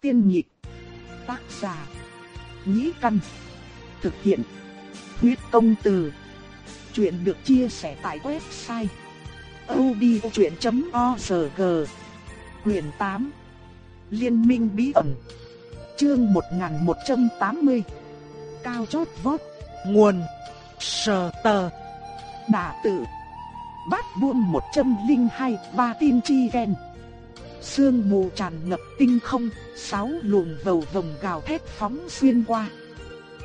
Tiên nhị Tác giả. Nhĩ căn. Thực hiện. Huyết công từ. Chuyện được chia sẻ tại website. odchuyện.org Quyền 8 Liên minh bí ẩn Chương 1180 Cao chót vót, Nguồn, Sờ tờ Đà tự Bát buông 102 Ba tin chi ghen Sương mù tràn ngập tinh không, Sáu luồng vầu vồng gào thét phóng xuyên qua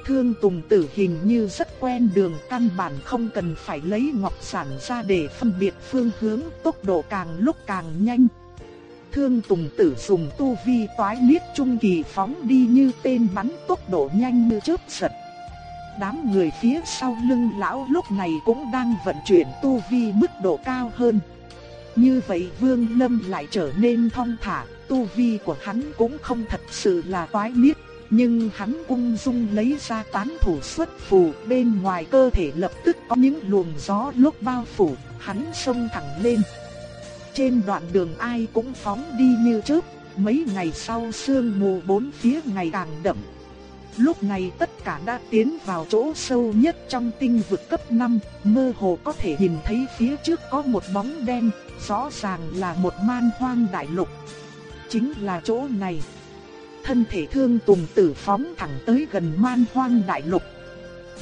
Thương Tùng Tử hình như rất quen đường, căn bản không cần phải lấy ngọc sản ra để phân biệt phương hướng, tốc độ càng lúc càng nhanh. Thương Tùng Tử dùng tu vi toái niết trung kỳ phóng đi như tên bắn tốc độ nhanh như chớp giật. Đám người phía sau lưng lão lúc này cũng đang vận chuyển tu vi mức độ cao hơn. Như vậy Vương Lâm lại trở nên thong thả, tu vi của hắn cũng không thật sự là toái miết, nhưng hắn ung dung lấy ra tán thủ xuất phù, bên ngoài cơ thể lập tức có những luồng gió lúc bao phủ, hắn xông thẳng lên. Trên đoạn đường ai cũng phóng đi như chớp, mấy ngày sau sương mù bốn phía ngày càng đậm. Lúc này tất cả đã tiến vào chỗ sâu nhất trong tinh vực cấp 5, mơ hồ có thể nhìn thấy phía trước có một bóng đen, rõ ràng là một man hoang đại lục. Chính là chỗ này. Thân thể thương tùng tử phóng thẳng tới gần man hoang đại lục.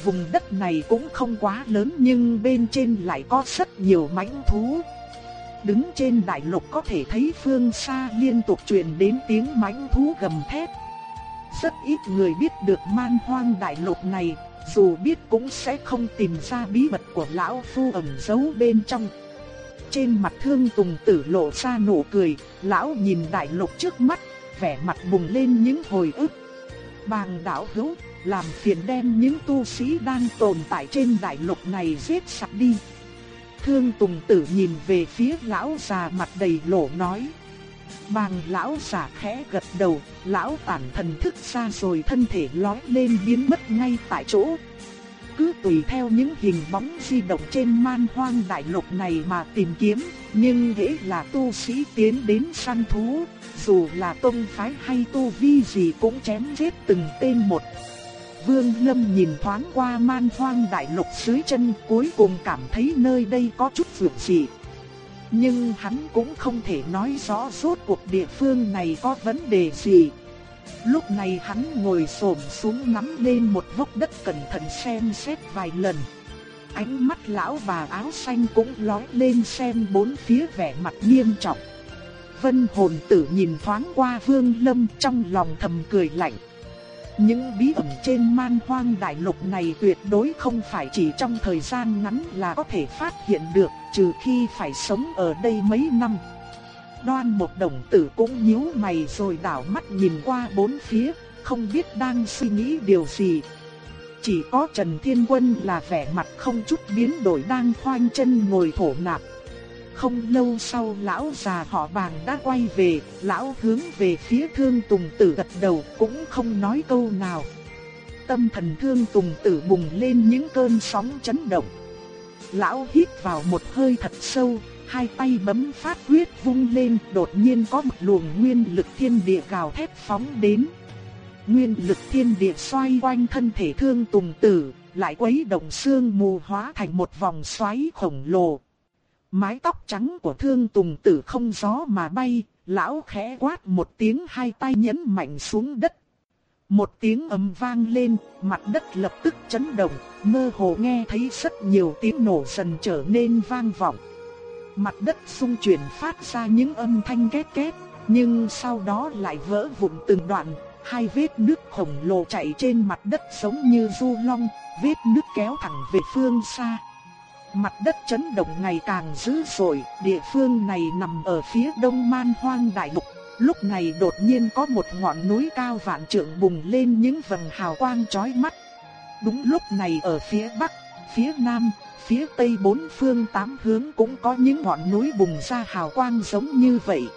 Vùng đất này cũng không quá lớn nhưng bên trên lại có rất nhiều mãnh thú. Đứng trên đại lục có thể thấy phương xa liên tục truyền đến tiếng mãnh thú gầm thét. Rất ít người biết được man hoang đại lục này, dù biết cũng sẽ không tìm ra bí mật của lão phu ẩn giấu bên trong. Trên mặt thương tùng tử lộ ra nụ cười, lão nhìn đại lục trước mắt, vẻ mặt bùng lên những hồi ức. Bàng đảo hữu, làm phiền đem những tu sĩ đang tồn tại trên đại lục này giết sạch đi. Thương Tùng Tử nhìn về phía lão già mặt đầy lỗ nói. Bàng lão giả khẽ gật đầu, lão tản thần thức ra rồi thân thể lói lên biến mất ngay tại chỗ. Cứ tùy theo những hình bóng di động trên man hoang đại lục này mà tìm kiếm, nhưng hễ là tu sĩ tiến đến săn thú, dù là tông phái hay tu vi gì cũng chém giết từng tên một. Vương Lâm nhìn thoáng qua man hoang đại lục dưới chân cuối cùng cảm thấy nơi đây có chút vượt dị. Nhưng hắn cũng không thể nói rõ rốt cuộc địa phương này có vấn đề gì. Lúc này hắn ngồi xổm xuống nắm lên một vốc đất cẩn thận xem xét vài lần. Ánh mắt lão bà áo xanh cũng lói lên xem bốn phía vẻ mặt nghiêm trọng. Vân hồn tử nhìn thoáng qua vương lâm trong lòng thầm cười lạnh. Những bí ẩn trên man hoang đại lục này tuyệt đối không phải chỉ trong thời gian ngắn là có thể phát hiện được, trừ khi phải sống ở đây mấy năm. Đoan một đồng tử cũng nhíu mày rồi đảo mắt nhìn qua bốn phía, không biết đang suy nghĩ điều gì. Chỉ có Trần Thiên Quân là vẻ mặt không chút biến đổi đang khoanh chân ngồi thổ nạp. Không lâu sau lão già họ bàng đã quay về, lão hướng về phía thương tùng tử gật đầu cũng không nói câu nào. Tâm thần thương tùng tử bùng lên những cơn sóng chấn động. Lão hít vào một hơi thật sâu, hai tay bấm phát quyết vung lên, đột nhiên có một luồng nguyên lực thiên địa gào thét phóng đến. Nguyên lực thiên địa xoay quanh thân thể thương tùng tử, lại quấy động xương mù hóa thành một vòng xoáy khổng lồ. Mái tóc trắng của thương tùng tử không gió mà bay, lão khẽ quát một tiếng hai tay nhấn mạnh xuống đất. Một tiếng ầm vang lên, mặt đất lập tức chấn động, mơ hồ nghe thấy rất nhiều tiếng nổ dần trở nên vang vọng. Mặt đất xung chuyển phát ra những âm thanh két két, nhưng sau đó lại vỡ vụn từng đoạn, hai vết nước khổng lồ chảy trên mặt đất giống như du long, vết nước kéo thẳng về phương xa. Mặt đất chấn động ngày càng dữ dội, địa phương này nằm ở phía đông man hoang đại lục. Lúc này đột nhiên có một ngọn núi cao vạn trượng bùng lên những vầng hào quang chói mắt. Đúng lúc này ở phía bắc, phía nam, phía tây bốn phương tám hướng cũng có những ngọn núi bùng ra hào quang giống như vậy.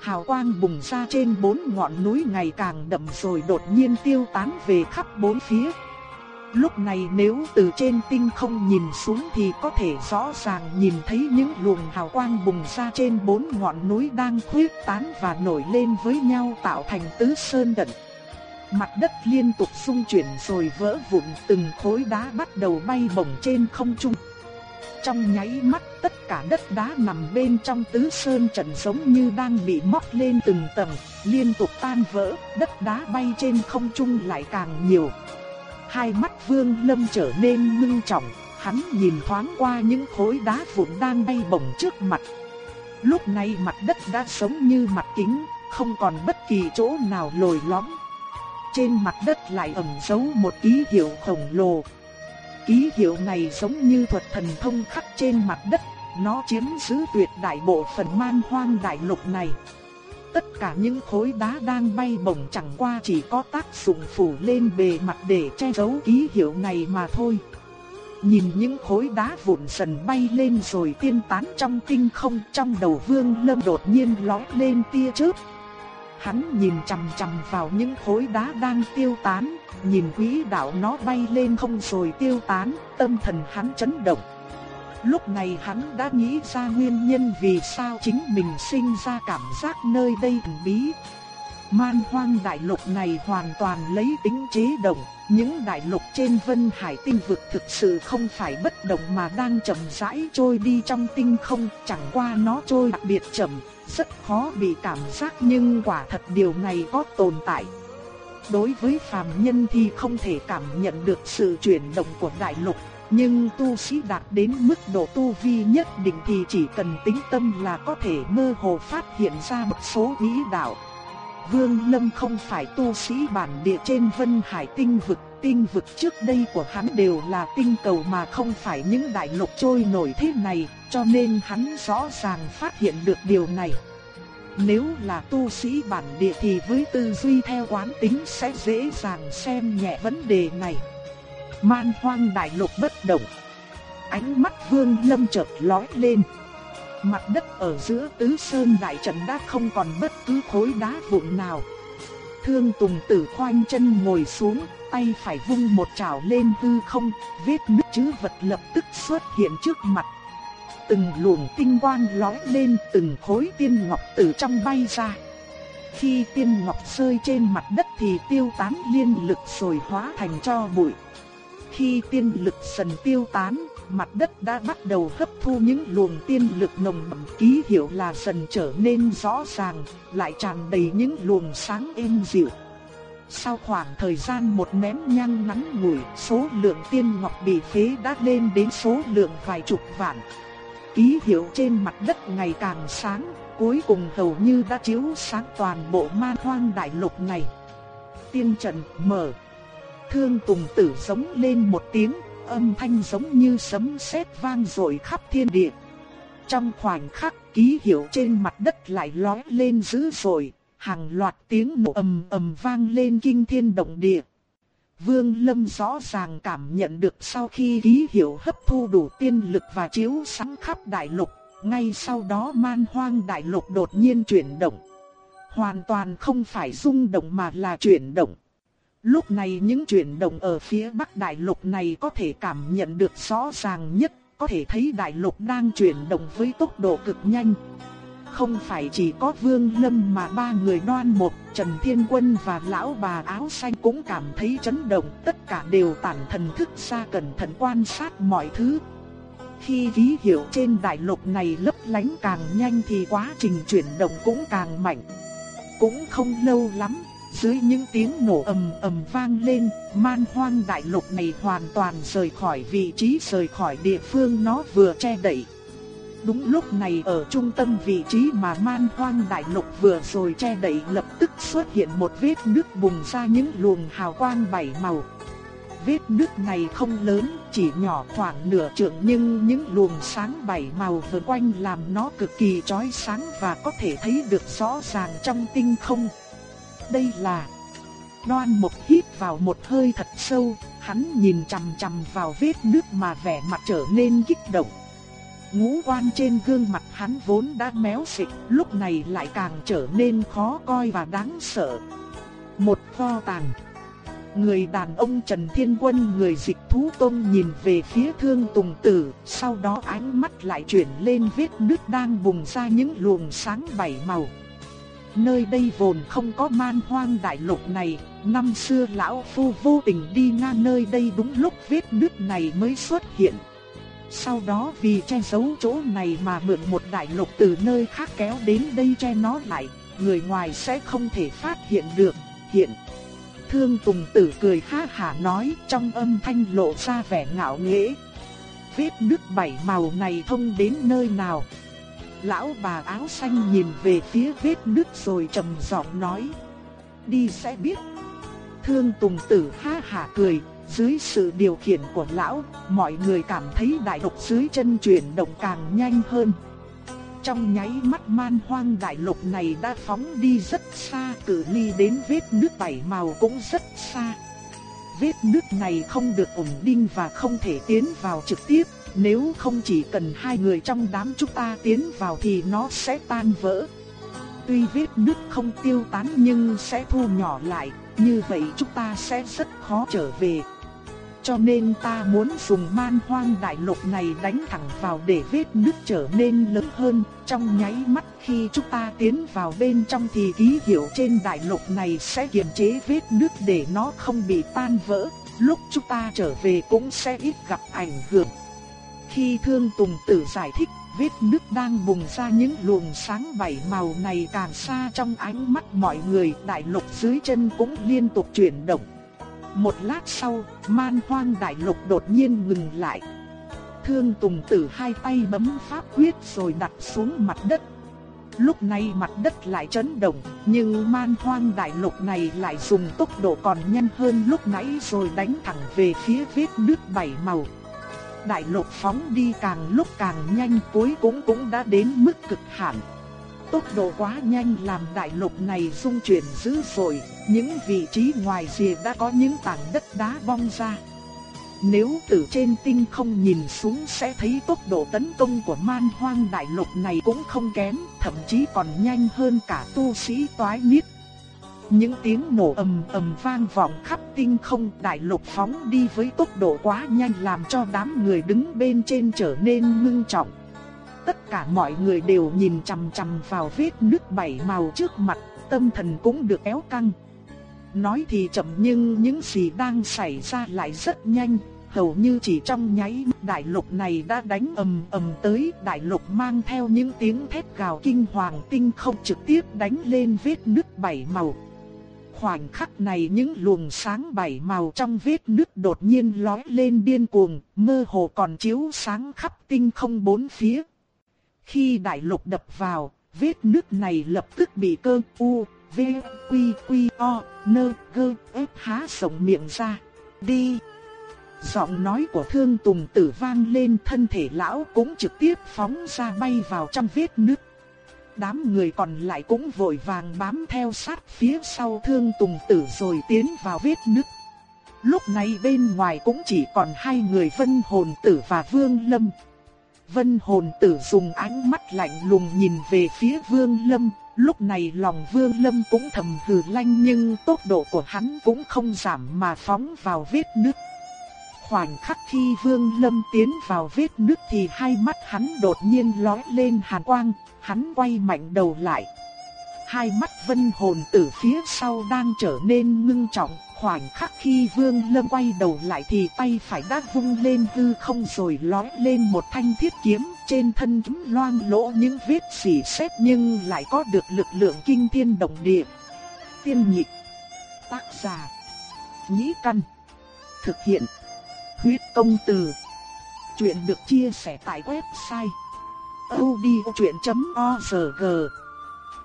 Hào quang bùng ra trên bốn ngọn núi ngày càng đậm rồi đột nhiên tiêu tán về khắp bốn phía. Lúc này nếu từ trên tinh không nhìn xuống thì có thể rõ ràng nhìn thấy những luồng hào quang bùng ra trên bốn ngọn núi đang khuyết tán và nổi lên với nhau tạo thành tứ sơn đận. Mặt đất liên tục xung chuyển rồi vỡ vụn từng khối đá bắt đầu bay bổng trên không trung. Trong nháy mắt tất cả đất đá nằm bên trong tứ sơn trận giống như đang bị móc lên từng tầng, liên tục tan vỡ, đất đá bay trên không trung lại càng nhiều. Hai mắt vương lâm trở nên ngưng trọng, hắn nhìn thoáng qua những khối đá vụn đang bay bổng trước mặt. Lúc này mặt đất đã sống như mặt kính, không còn bất kỳ chỗ nào lồi lõm. Trên mặt đất lại ẩn giấu một ký hiệu khổng lồ. Ký hiệu này giống như thuật thần thông khắc trên mặt đất, nó chiếm giữ tuyệt đại bộ phận man hoang đại lục này. Tất cả những khối đá đang bay bổng chẳng qua chỉ có tác dụng phủ lên bề mặt để che giấu ký hiệu này mà thôi. Nhìn những khối đá vụn dần bay lên rồi tiên tán trong tinh không trong đầu vương lâm đột nhiên lói lên tia chớp. Hắn nhìn chằm chằm vào những khối đá đang tiêu tán, nhìn quỹ đạo nó bay lên không rồi tiêu tán, tâm thần hắn chấn động. Lúc này hắn đã nghĩ ra nguyên nhân vì sao chính mình sinh ra cảm giác nơi đây thần bí. Man hoang đại lục này hoàn toàn lấy tính chế động, những đại lục trên vân hải tinh vực thực sự không phải bất động mà đang chậm rãi trôi đi trong tinh không, chẳng qua nó trôi đặc biệt chậm, rất khó bị cảm giác nhưng quả thật điều này có tồn tại. Đối với phàm nhân thì không thể cảm nhận được sự chuyển động của đại lục, nhưng tu sĩ đạt đến mức độ tu vi nhất định thì chỉ cần tính tâm là có thể mơ hồ phát hiện ra một số ý đạo. Vương Lâm không phải tu sĩ bản địa trên Vân Hải tinh vực, tinh vực trước đây của hắn đều là tinh cầu mà không phải những đại lục trôi nổi thế này, cho nên hắn rõ ràng phát hiện được điều này. Nếu là tu sĩ bản địa thì với tư duy theo quán tính sẽ dễ dàng xem nhẹ vấn đề này. Man hoang đại lục bất động. Ánh mắt vương lâm chợt lói lên. Mặt đất ở giữa tứ sơn đại trận đã không còn bất cứ khối đá vụn nào. Thương Tùng Tử khoanh chân ngồi xuống, tay phải vung một chảo lên hư không, vết nứt chữ vật lập tức xuất hiện trước mặt. Từng luồng tinh quang lóe lên, từng khối tiên ngọc từ trong bay ra. Khi tiên ngọc rơi trên mặt đất thì tiêu tán liên lực rồi hóa thành cho bụi. Khi tiên lực dần tiêu tán, mặt đất đã bắt đầu hấp thu những luồng tiên lực nồng đậm ký hiệu là dần trở nên rõ ràng, lại tràn đầy những luồng sáng êm dịu. Sau khoảng thời gian một nén nhang ngắn ngủi, số lượng tiên ngọc bị phế đã lên đến số lượng vài chục vạn. Ký hiệu trên mặt đất ngày càng sáng, cuối cùng hầu như đã chiếu sáng toàn bộ man hoang đại lục này. Tiên trận mở. Thương Tùng Tử giống lên một tiếng, âm thanh giống như sấm sét vang dội khắp thiên địa. Trong khoảnh khắc, ký hiệu trên mặt đất lại lóe lên dữ dội, hàng loạt tiếng nổ ầm ầm vang lên kinh thiên động địa. Vương Lâm rõ ràng cảm nhận được sau khi ký hiệu hấp thu đủ tiên lực và chiếu sáng khắp đại lục, ngay sau đó man hoang đại lục đột nhiên chuyển động. Hoàn toàn không phải rung động mà là chuyển động. Lúc này những chuyển động ở phía bắc đại lục này có thể cảm nhận được rõ ràng nhất, có thể thấy đại lục đang chuyển động với tốc độ cực nhanh. Không phải chỉ có Vương Lâm mà ba người đoan một, Trần Thiên Quân và lão bà áo xanh cũng cảm thấy chấn động, tất cả đều tản thần thức ra cẩn thận quan sát mọi thứ. Khi ký hiệu trên đại lục này lấp lánh càng nhanh thì quá trình chuyển động cũng càng mạnh. Cũng không lâu lắm, dưới những tiếng nổ ầm ầm vang lên, man hoang đại lục này hoàn toàn rời khỏi vị trí rời khỏi địa phương nó vừa che đậy. Đúng lúc này ở trung tâm vị trí mà man hoang đại lục vừa rồi che đậy lập tức xuất hiện một vết nứt bùng ra những luồng hào quang bảy màu. Vết nứt này không lớn, chỉ nhỏ khoảng nửa trượng nhưng những luồng sáng bảy màu vần quanh làm nó cực kỳ chói sáng và có thể thấy được rõ ràng trong tinh không. Đây là Đoan một hít vào một hơi thật sâu, hắn nhìn chằm chằm vào vết nước mà vẻ mặt trở nên kích động. Ngũ quan trên gương mặt hắn vốn đã méo xịt, lúc này lại càng trở nên khó coi và đáng sợ. Một kho tàng. Người đàn ông Trần Thiên Quân người dịch thú tôm nhìn về phía thương tùng tử, sau đó ánh mắt lại chuyển lên vết nước đang bùng ra những luồng sáng bảy màu. Nơi đây vốn không có man hoang đại lục này, năm xưa lão phu vô tình đi ngang nơi đây đúng lúc vết nứt này mới xuất hiện. Sau đó vì che giấu chỗ này mà mượn một đại lục từ nơi khác kéo đến đây che nó lại, người ngoài sẽ không thể phát hiện được. Hiện Thương Tùng Tử cười ha hả nói trong âm thanh lộ ra vẻ ngạo nghễ. Vết nước bảy màu này thông đến nơi nào? Lão bà áo xanh nhìn về phía vết nứt rồi trầm giọng nói. Đi sẽ biết. Thương Tùng Tử ha hả cười, dưới sự điều khiển của lão, mọi người cảm thấy đại độc dưới chân chuyển động càng nhanh hơn. Trong nháy mắt man hoang đại lục này đã phóng đi rất xa, cự ly đến vết nước bảy màu cũng rất xa. Vết nước này không được ổn định và không thể tiến vào trực tiếp, nếu không chỉ cần hai người trong đám chúng ta tiến vào thì nó sẽ tan vỡ. Tuy vết nứt không tiêu tán nhưng sẽ thu nhỏ lại, như vậy chúng ta sẽ rất khó trở về. Cho nên ta muốn dùng man hoang đại lục này đánh thẳng vào để vết nứt trở nên lớn hơn. Trong nháy mắt khi chúng ta tiến vào bên trong thì ký hiệu trên đại lục này sẽ kiềm chế vết nứt để nó không bị tan vỡ. Lúc chúng ta trở về cũng sẽ ít gặp ảnh hưởng. Khi Thương Tùng Tử giải thích, vết nứt đang bùng ra những luồng sáng bảy màu này càng xa trong ánh mắt mọi người, đại lục dưới chân cũng liên tục chuyển động. Một lát sau, man hoang đại lục đột nhiên ngừng lại. Thương Tùng Tử hai tay bấm pháp quyết rồi đặt xuống mặt đất. Lúc này mặt đất lại chấn động, nhưng man hoang đại lục này lại dùng tốc độ còn nhanh hơn lúc nãy rồi đánh thẳng về phía vết nước bảy màu. Đại lục phóng đi càng lúc càng nhanh cuối cũng cũng đã đến mức cực hạn. Tốc độ quá nhanh làm đại lục này rung chuyển dữ dội, những vị trí ngoài rìa đã có những tảng đất đá bong ra. Nếu từ trên tinh không nhìn xuống sẽ thấy tốc độ tấn công của man hoang đại lục này cũng không kém, thậm chí còn nhanh hơn cả tu sĩ toái niết. Những tiếng nổ ầm ầm vang vọng khắp tinh không đại lục phóng đi với tốc độ quá nhanh làm cho đám người đứng bên trên trở nên ngưng trọng. Tất cả mọi người đều nhìn chằm chằm vào vết nước bảy màu trước mặt, tâm thần cũng được kéo căng. Nói thì chậm nhưng những gì đang xảy ra lại rất nhanh, hầu như chỉ trong nháy đại lục này đã đánh ầm ầm tới, đại lục mang theo những tiếng thét gào kinh hoàng tinh không trực tiếp đánh lên vết nước bảy màu. Khoảnh khắc này những luồng sáng bảy màu trong vết nước đột nhiên lói lên điên cuồng, mơ hồ còn chiếu sáng khắp tinh không bốn phía. Khi đại lục đập vào, vết nước này lập tức bị cơ u, v, quy, quy, o, nơ, gơ, ép há rộng miệng ra. Đi! Giọng nói của thương tùng tử vang lên thân thể lão cũng trực tiếp phóng ra bay vào trong vết nước. Đám người còn lại cũng vội vàng bám theo sát phía sau thương tùng tử rồi tiến vào vết nứt. Lúc này bên ngoài cũng chỉ còn hai người vân hồn tử và vương lâm. Vân hồn tử dùng ánh mắt lạnh lùng nhìn về phía Vương Lâm, lúc này lòng Vương Lâm cũng thầm hừ lanh nhưng tốc độ của hắn cũng không giảm mà phóng vào vết nứt. Khoảnh khắc khi Vương Lâm tiến vào vết nứt thì hai mắt hắn đột nhiên lóe lên hàn quang, hắn quay mạnh đầu lại. Hai mắt vân hồn tử phía sau đang trở nên ngưng trọng, khoảnh khắc khi Vương Lâm quay đầu lại thì tay phải đã vung lên hư không rồi lói lên một thanh thiết kiếm, trên thân kiếm loang lỗ những vết xỉ xét nhưng lại có được lực lượng kinh thiên động địa. Tiên nhị Tác giả Nhĩ Căn Thực hiện Huyết công từ Chuyện được chia sẻ tại website odchuyện.org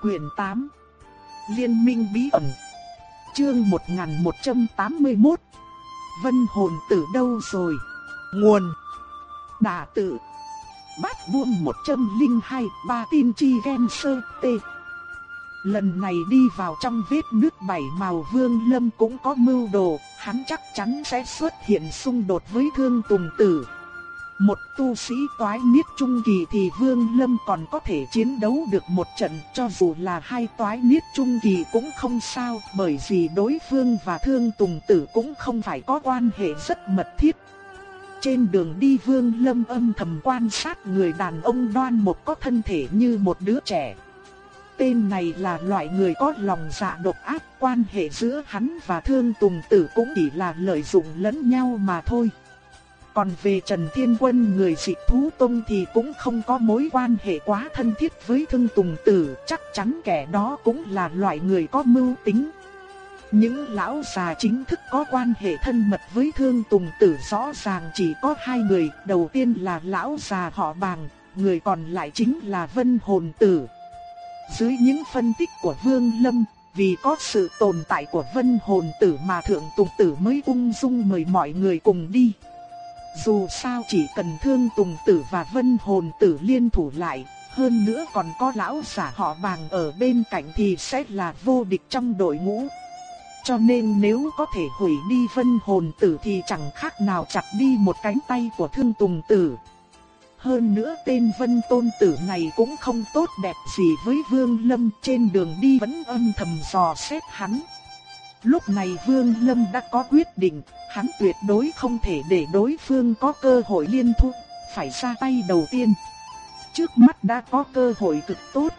Quyền 8 Liên minh bí ẩn, Chương 1181 Vân hồn tử đâu rồi? Nguồn Đà tử Bát buông 102 Ba tin chi gen sơ tê. Lần này đi vào trong vết nước bảy màu vương lâm cũng có mưu đồ, Hắn chắc chắn sẽ xuất hiện xung đột với thương tùng tử. Một tu sĩ toái niết trung kỳ thì Vương Lâm còn có thể chiến đấu được một trận cho dù là hai toái niết trung kỳ cũng không sao bởi vì đối phương và thương tùng tử cũng không phải có quan hệ rất mật thiết. Trên đường đi Vương Lâm âm thầm quan sát người đàn ông đoan một có thân thể như một đứa trẻ. Tên này là loại người có lòng dạ độc ác, quan hệ giữa hắn và Thương Tùng Tử cũng chỉ là lợi dụng lẫn nhau mà thôi. Còn về Trần Thiên Quân người dị thú tông thì cũng không có mối quan hệ quá thân thiết với Thương Tùng Tử, chắc chắn kẻ đó cũng là loại người có mưu tính. Những lão già chính thức có quan hệ thân mật với Thương Tùng Tử rõ ràng chỉ có hai người, đầu tiên là lão già họ Bàng, người còn lại chính là Vân Hồn Tử. Dưới những phân tích của Vương Lâm, vì có sự tồn tại của Vân Hồn Tử mà Thượng Tùng Tử mới ung dung mời mọi người cùng đi. Dù sao chỉ cần Thương Tùng Tử và Vân Hồn Tử liên thủ lại, hơn nữa còn có lão giả họ Bàng ở bên cạnh thì sẽ là vô địch trong đội ngũ. Cho nên nếu có thể hủy đi vân hồn tử thì chẳng khác nào chặt đi một cánh tay của thương tùng tử. Hơn nữa tên vân tôn tử này cũng không tốt đẹp gì với vương lâm trên đường đi vẫn âm thầm dò xét hắn. Lúc này vương lâm đã có quyết định, hắn tuyệt đối không thể để đối phương có cơ hội liên thu, phải ra tay đầu tiên. Trước mắt đã có cơ hội cực tốt.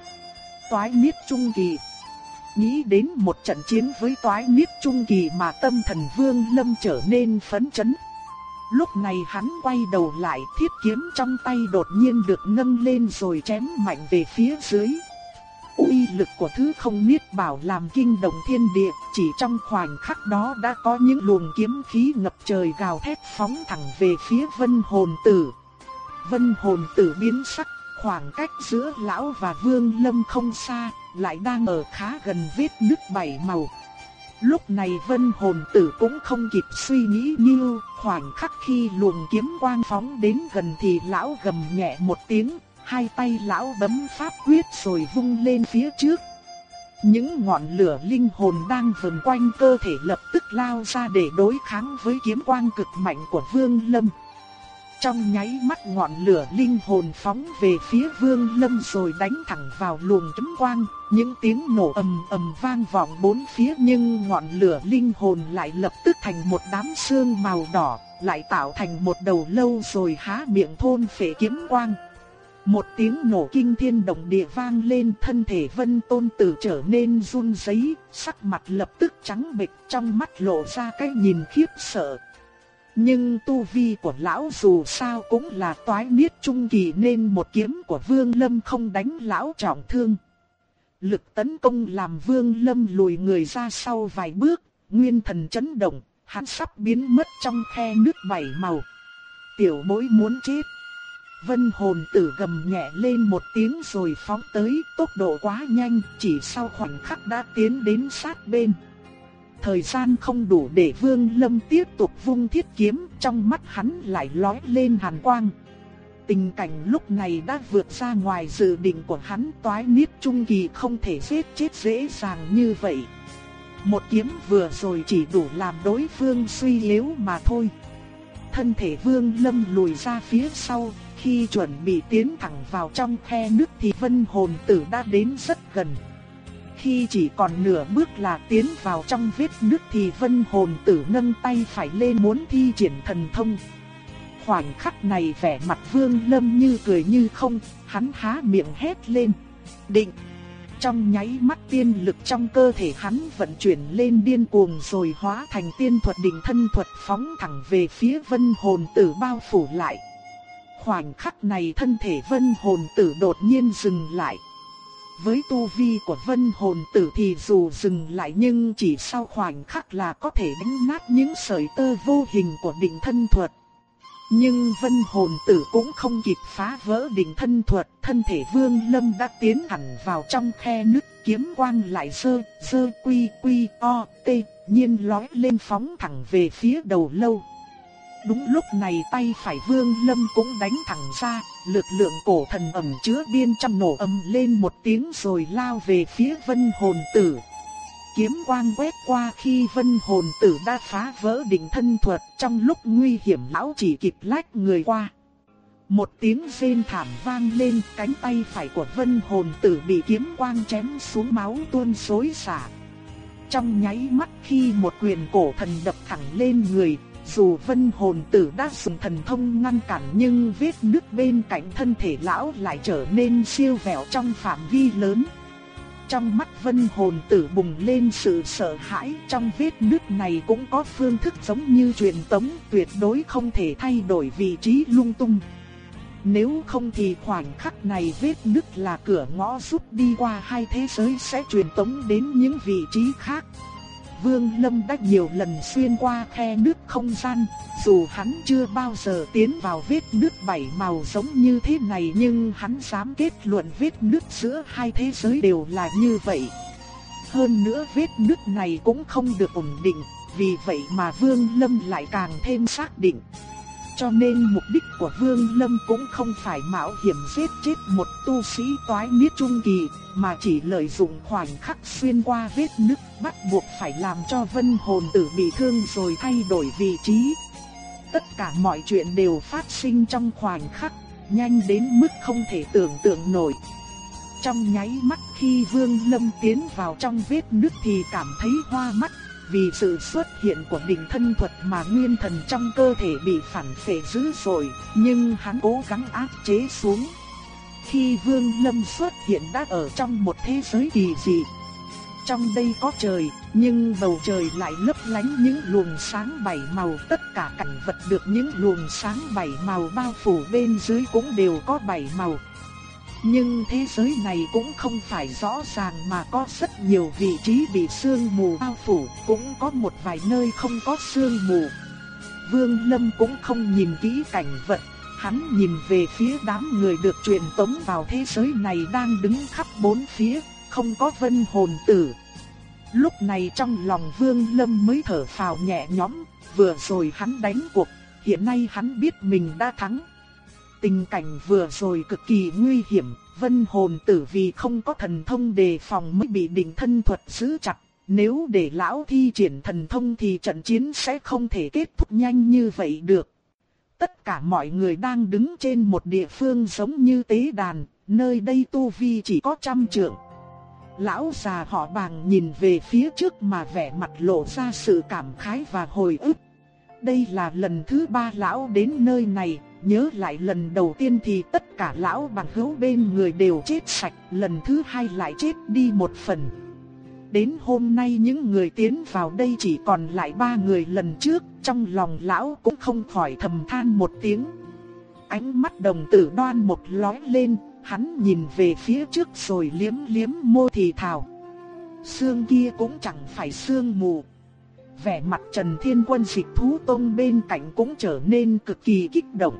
Toái niết trung kỳ Nghĩ đến một trận chiến với toái niết trung kỳ mà tâm thần vương lâm trở nên phấn chấn. Lúc này hắn quay đầu lại thiết kiếm trong tay đột nhiên được nâng lên rồi chém mạnh về phía dưới uy lực của thứ không niết bảo làm kinh động thiên địa, chỉ trong khoảnh khắc đó đã có những luồng kiếm khí ngập trời gào thét phóng thẳng về phía vân hồn tử. Vân hồn tử biến sắc, khoảng cách giữa lão và vương lâm không xa, lại đang ở khá gần vết nứt bảy màu. Lúc này vân hồn tử cũng không kịp suy nghĩ như khoảnh khắc khi luồng kiếm quang phóng đến gần thì lão gầm nhẹ một tiếng, hai tay lão bấm pháp quyết rồi vung lên phía trước. Những ngọn lửa linh hồn đang vần quanh cơ thể lập tức lao ra để đối kháng với kiếm quang cực mạnh của Vương Lâm. Trong nháy mắt ngọn lửa linh hồn phóng về phía Vương Lâm rồi đánh thẳng vào luồng chấm quang, những tiếng nổ ầm ầm vang vọng bốn phía nhưng ngọn lửa linh hồn lại lập tức thành một đám sương màu đỏ, lại tạo thành một đầu lâu rồi há miệng thôn phệ kiếm quang. Một tiếng nổ kinh thiên động địa vang lên thân thể vân tôn tử trở nên run rẩy, sắc mặt lập tức trắng bệch trong mắt lộ ra cái nhìn khiếp sợ. Nhưng tu vi của lão dù sao cũng là toái niết trung kỳ nên một kiếm của Vương Lâm không đánh lão trọng thương. Lực tấn công làm Vương Lâm lùi người ra sau vài bước, nguyên thần chấn động, hắn sắp biến mất trong khe nước bảy màu. Tiểu bối muốn chết. Vân hồn tử gầm nhẹ lên một tiếng rồi phóng tới, tốc độ quá nhanh, chỉ sau khoảnh khắc đã tiến đến sát bên. Thời gian không đủ để Vương Lâm tiếp tục vung thiết kiếm, trong mắt hắn lại lóe lên hàn quang. Tình cảnh lúc này đã vượt ra ngoài dự định của hắn toái niết trung kỳ không thể giết chết dễ dàng như vậy. Một kiếm vừa rồi chỉ đủ làm đối phương suy yếu mà thôi. Thân thể vương lâm lùi ra phía sau, khi chuẩn bị tiến thẳng vào trong khe nước thì vân hồn tử đã đến rất gần. Khi chỉ còn nửa bước là tiến vào trong vết nước thì vân hồn tử nâng tay phải lên muốn thi triển thần thông. Khoảnh khắc này vẻ mặt vương lâm như cười như không, hắn há miệng hét lên. Định! Trong nháy mắt tiên lực trong cơ thể hắn vận chuyển lên điên cuồng rồi hóa thành tiên thuật định thân thuật phóng thẳng về phía vân hồn tử bao phủ lại. Khoảnh khắc này thân thể vân hồn tử đột nhiên dừng lại. Với tu vi của vân hồn tử thì dù dừng lại nhưng chỉ sau khoảnh khắc là có thể đánh nát những sợi tơ vô hình của định thân thuật. Nhưng vân hồn tử cũng không kịp phá vỡ định thân thuật, thân thể vương lâm đã tiến hẳn vào trong khe nứt kiếm quang lại sơ, sơ quy quy o, tê nhiên lói lên phóng thẳng về phía đầu lâu. Đúng lúc này tay phải vương lâm cũng đánh thẳng ra, lực lượng cổ thần ẩm chứa biên trăm nổ âm lên một tiếng rồi lao về phía vân hồn tử. Kiếm quang quét qua khi vân hồn tử đã phá vỡ định thân thuật trong lúc nguy hiểm lão chỉ kịp lách người qua. Một tiếng rên thảm vang lên, cánh tay phải của vân hồn tử bị kiếm quang chém xuống máu tuôn xối xả. Trong nháy mắt khi một quyền cổ thần đập thẳng lên người, dù vân hồn tử đã dùng thần thông ngăn cản nhưng vết nứt bên cạnh thân thể lão lại trở nên siêu vẹo trong phạm vi lớn. Trong mắt vân hồn tử bùng lên sự sợ hãi, trong vết nứt này cũng có phương thức giống như truyền tống, tuyệt đối không thể thay đổi vị trí lung tung. Nếu không thì khoảnh khắc này vết nứt là cửa ngõ rút đi qua hai thế giới sẽ truyền tống đến những vị trí khác. Vương Lâm đã nhiều lần xuyên qua khe nước không gian, dù hắn chưa bao giờ tiến vào vết nước bảy màu giống như thế này nhưng hắn dám kết luận vết nước giữa hai thế giới đều là như vậy. Hơn nữa vết nước này cũng không được ổn định, vì vậy mà Vương Lâm lại càng thêm xác định. Cho nên mục đích của Vương Lâm cũng không phải mạo hiểm giết chết một tu sĩ toái niết trung kỳ, mà chỉ lợi dụng khoảnh khắc xuyên qua vết nứt, bắt buộc phải làm cho vân hồn tử bị thương rồi thay đổi vị trí. Tất cả mọi chuyện đều phát sinh trong khoảnh khắc, nhanh đến mức không thể tưởng tượng nổi. Trong nháy mắt khi Vương Lâm tiến vào trong vết nứt thì cảm thấy hoa mắt vì sự xuất hiện của đỉnh thân thuật mà nguyên thần trong cơ thể bị phản phệ dữ dội, nhưng hắn cố gắng áp chế xuống. Khi Vương Lâm xuất hiện đã ở trong một thế giới kỳ dị. Trong đây có trời, nhưng bầu trời lại lấp lánh những luồng sáng bảy màu, tất cả cảnh vật được những luồng sáng bảy màu bao phủ bên dưới cũng đều có bảy màu. Nhưng thế giới này cũng không phải rõ ràng mà có rất nhiều vị trí bị sương mù bao phủ, cũng có một vài nơi không có sương mù. Vương Lâm cũng không nhìn kỹ cảnh vật, hắn nhìn về phía đám người được truyền tống vào thế giới này đang đứng khắp bốn phía, không có vân hồn tử. Lúc này trong lòng Vương Lâm mới thở phào nhẹ nhõm, vừa rồi hắn đánh cuộc, hiện nay hắn biết mình đã thắng. Tình cảnh vừa rồi cực kỳ nguy hiểm, vân hồn tử vì không có thần thông đề phòng mới bị định thân thuật giữ chặt. Nếu để lão thi triển thần thông thì trận chiến sẽ không thể kết thúc nhanh như vậy được. Tất cả mọi người đang đứng trên một địa phương giống như tế đàn, nơi đây tu vi chỉ có trăm trượng. Lão già họ bàng nhìn về phía trước mà vẻ mặt lộ ra sự cảm khái và hồi ức. Đây là lần thứ ba lão đến nơi này, nhớ lại lần đầu tiên thì tất cả lão bằng hữu bên người đều chết sạch, lần thứ hai lại chết đi một phần. Đến hôm nay những người tiến vào đây chỉ còn lại ba người lần trước, trong lòng lão cũng không khỏi thầm than một tiếng. Ánh mắt đồng tử đoan một lói lên, hắn nhìn về phía trước rồi liếm liếm môi thì thào. xương kia cũng chẳng phải xương mù. Vẻ mặt Trần Thiên Quân dịch thú tông bên cạnh cũng trở nên cực kỳ kích động.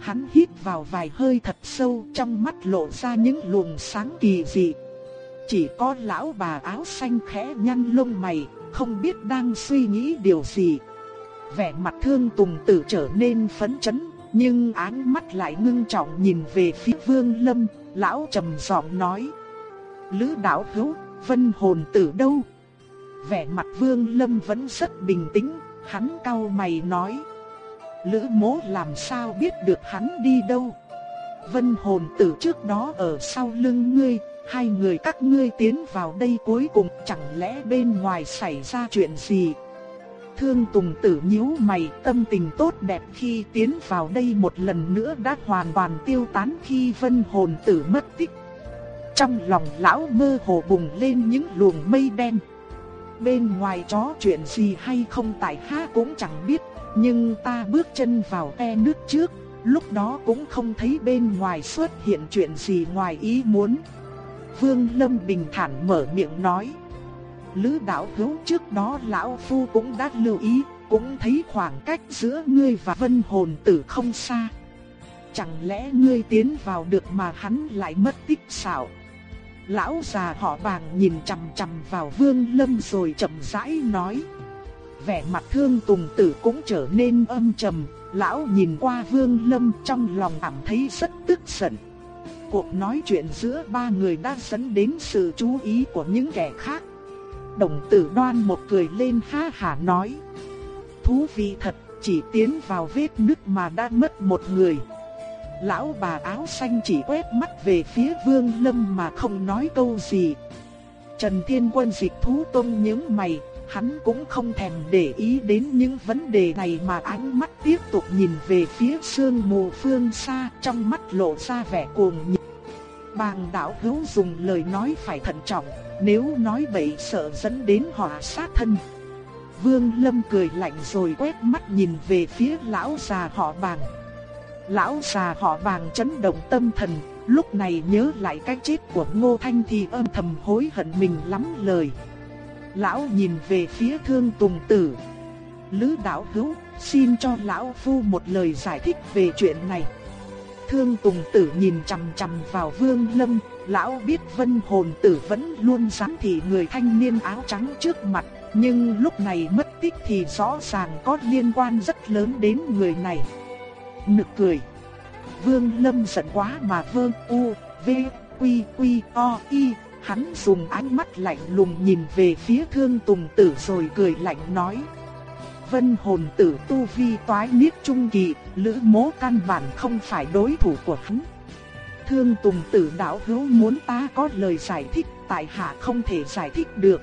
Hắn hít vào vài hơi thật sâu trong mắt lộ ra những luồng sáng kỳ dị. Chỉ có lão bà áo xanh khẽ nhăn lông mày, không biết đang suy nghĩ điều gì. Vẻ mặt thương tùng tử trở nên phấn chấn, nhưng ánh mắt lại ngưng trọng nhìn về phía vương lâm, lão trầm giọng nói. Lữ đạo hữu, vân hồn tử đâu? Vẻ mặt vương lâm vẫn rất bình tĩnh, hắn cau mày nói. Lữ mố làm sao biết được hắn đi đâu? Vân hồn tử trước đó ở sau lưng ngươi, hai người các ngươi tiến vào đây cuối cùng chẳng lẽ bên ngoài xảy ra chuyện gì? Thương Tùng Tử nhíu mày, tâm tình tốt đẹp khi tiến vào đây một lần nữa đã hoàn toàn tiêu tán khi Vân Hồn Tử mất tích. Trong lòng lão mơ hồ bùng lên những luồng mây đen. Bên ngoài chó chuyện gì hay không tại ha cũng chẳng biết, nhưng ta bước chân vào e nước trước, lúc đó cũng không thấy bên ngoài xuất hiện chuyện gì ngoài ý muốn. Vương Lâm bình thản mở miệng nói. Lữ đạo hữu trước đó lão phu cũng đã lưu ý, cũng thấy khoảng cách giữa ngươi và vân hồn tử không xa. Chẳng lẽ ngươi tiến vào được mà hắn lại mất tích sao? Lão già họ vàng nhìn chằm chằm vào vương lâm rồi chậm rãi nói. Vẻ mặt thương tùng tử cũng trở nên âm trầm, lão nhìn qua vương lâm trong lòng cảm thấy rất tức giận. Cuộc nói chuyện giữa ba người đã dẫn đến sự chú ý của những kẻ khác. Đồng tử đoan một cười lên ha hả nói. Thú vị thật, chỉ tiến vào vết nứt mà đã mất một người lão bà áo xanh chỉ quét mắt về phía Vương Lâm mà không nói câu gì. Trần Thiên Quân dịch thú tôm những mày, hắn cũng không thèm để ý đến những vấn đề này mà ánh mắt tiếp tục nhìn về phía sương mù phương xa trong mắt lộ ra vẻ cuồng nhiệt. Bàng đạo hữu dùng lời nói phải thận trọng, nếu nói bậy sợ dẫn đến họa sát thân. Vương Lâm cười lạnh rồi quét mắt nhìn về phía lão già họ bàng. Lão già họ bàng chấn động tâm thần, lúc này nhớ lại cái chết của Ngô Thanh thì âm thầm hối hận mình lắm lời. Lão nhìn về phía thương tùng tử. Lữ đạo hữu, xin cho lão phu một lời giải thích về chuyện này. Thương tùng tử nhìn chằm chằm vào vương lâm, lão biết vân hồn tử vẫn luôn sáng thị người thanh niên áo trắng trước mặt. Nhưng lúc này mất tích thì rõ ràng có liên quan rất lớn đến người này. Nực cười. Vương Lâm giận quá mà vương u, v, quy quy o y Hắn dùng ánh mắt lạnh lùng nhìn về phía thương tùng tử rồi cười lạnh nói. Vân hồn tử tu vi toái niết trung kỳ, lữ mố căn bản không phải đối thủ của hắn. Thương tùng tử đạo hữu muốn ta có lời giải thích, tại hạ không thể giải thích được.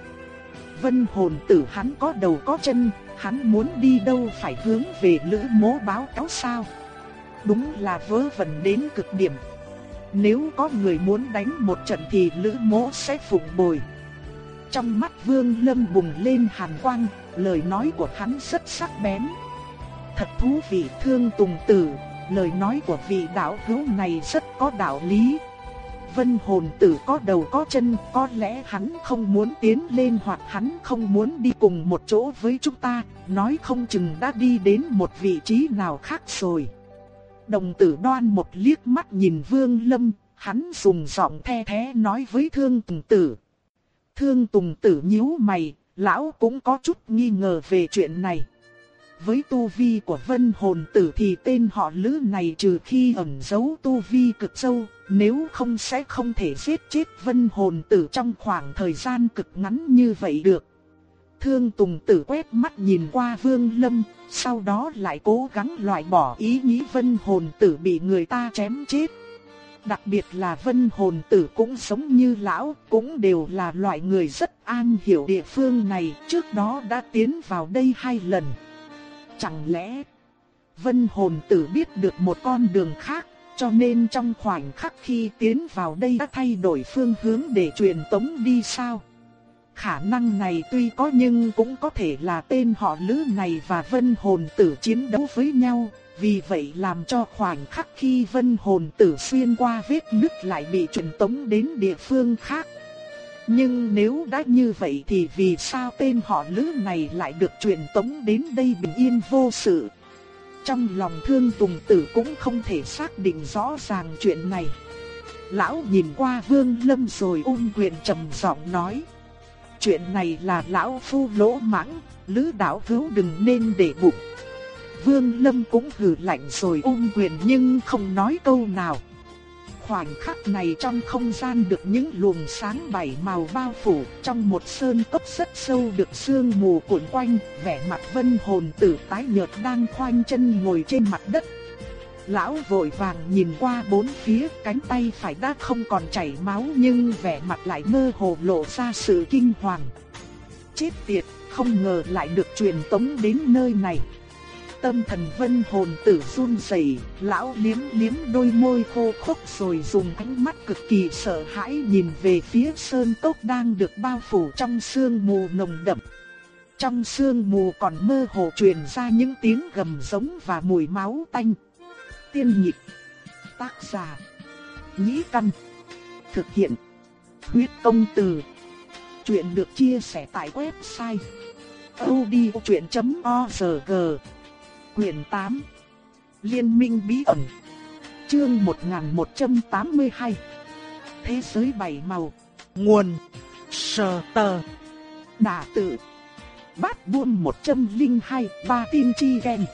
Vân hồn tử hắn có đầu có chân, hắn muốn đi đâu phải hướng về lữ mố báo cáo sao. Đúng là vớ vẩn đến cực điểm. Nếu có người muốn đánh một trận thì Lữ Mỗ sẽ phụng bồi. Trong mắt Vương Lâm bùng lên hàn quang, lời nói của hắn rất sắc bén. Thật thú vị thương tùng tử, lời nói của vị đạo hữu này rất có đạo lý. Vân hồn tử có đầu có chân, có lẽ hắn không muốn tiến lên hoặc hắn không muốn đi cùng một chỗ với chúng ta, nói không chừng đã đi đến một vị trí nào khác rồi. Đồng tử đoan một liếc mắt nhìn Vương Lâm, hắn dùng giọng the thế nói với Thương Tùng Tử. Thương Tùng Tử nhíu mày, lão cũng có chút nghi ngờ về chuyện này. Với tu vi của vân hồn tử thì tên họ lữ này trừ khi ẩn giấu tu vi cực sâu, nếu không sẽ không thể giết chết vân hồn tử trong khoảng thời gian cực ngắn như vậy được. Thương Tùng Tử quét mắt nhìn qua Vương Lâm, sau đó lại cố gắng loại bỏ ý nghĩ Vân Hồn Tử bị người ta chém chết. Đặc biệt là Vân Hồn Tử cũng sống như lão, cũng đều là loại người rất an hiểu địa phương này, trước đó đã tiến vào đây hai lần. Chẳng lẽ Vân Hồn Tử biết được một con đường khác, cho nên trong khoảnh khắc khi tiến vào đây đã thay đổi phương hướng để truyền tống đi sao? Khả năng này tuy có nhưng cũng có thể là tên họ Lữ này và Vân Hồn Tử chiến đấu với nhau, vì vậy làm cho khoảnh khắc khi Vân Hồn Tử xuyên qua vết nứt lại bị truyền tống đến địa phương khác. Nhưng nếu đã như vậy thì vì sao tên họ Lữ này lại được truyền tống đến đây bình yên vô sự? Trong lòng thương Tùng Tử cũng không thể xác định rõ ràng chuyện này. Lão nhìn qua Vương Lâm rồi ôm quyền trầm giọng nói chuyện này là lão phu lỗ mãng, lữ đạo hữu đừng nên để bụng. Vương Lâm cũng hừ lạnh rồi ôm quyền nhưng không nói câu nào. Khoảnh khắc này trong không gian được những luồng sáng bảy màu bao phủ, trong một sơn cốc rất sâu được sương mù cuộn quanh, vẻ mặt vân hồn tử tái nhợt đang khoanh chân ngồi trên mặt đất. Lão vội vàng nhìn qua bốn phía, cánh tay phải đã không còn chảy máu nhưng vẻ mặt lại mơ hồ lộ ra sự kinh hoàng. Chết tiệt, không ngờ lại được truyền tống đến nơi này. Tâm thần vân hồn tử run rẩy, lão liếm liếm đôi môi khô khốc rồi dùng ánh mắt cực kỳ sợ hãi nhìn về phía sơn tốc đang được bao phủ trong sương mù nồng đậm. Trong sương mù còn mơ hồ truyền ra những tiếng gầm giống và mùi máu tanh tiên nhịp. Tác giả. Nhĩ Căn. Thực hiện. Huyết công từ. Chuyện được chia sẻ tại website. odchuyện.org Quyền 8. Liên minh bí ẩn. Chương 1182. Thế giới bảy màu. Nguồn. Sờ tờ. Đả tự. Bát buông 102 ba tin chi gen.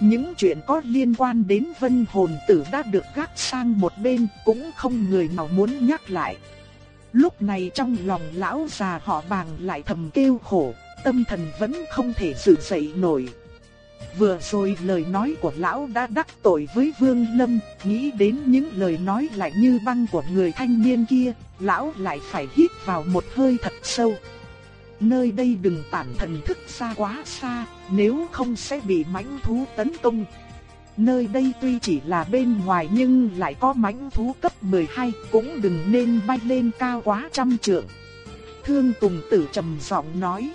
Những chuyện có liên quan đến vân hồn tử đã được gác sang một bên, cũng không người nào muốn nhắc lại. Lúc này trong lòng lão già họ bàng lại thầm kêu khổ, tâm thần vẫn không thể giữ dậy nổi. vừa rồi lời nói của lão đã đắc tội với Vương Lâm, nghĩ đến những lời nói lạnh như băng của người thanh niên kia, lão lại phải hít vào một hơi thật sâu. Nơi đây đừng tản thần thức xa quá xa, nếu không sẽ bị mãnh thú tấn công. Nơi đây tuy chỉ là bên ngoài nhưng lại có mãnh thú cấp 12, cũng đừng nên bay lên cao quá trăm trượng. Thương Tùng Tử trầm giọng nói.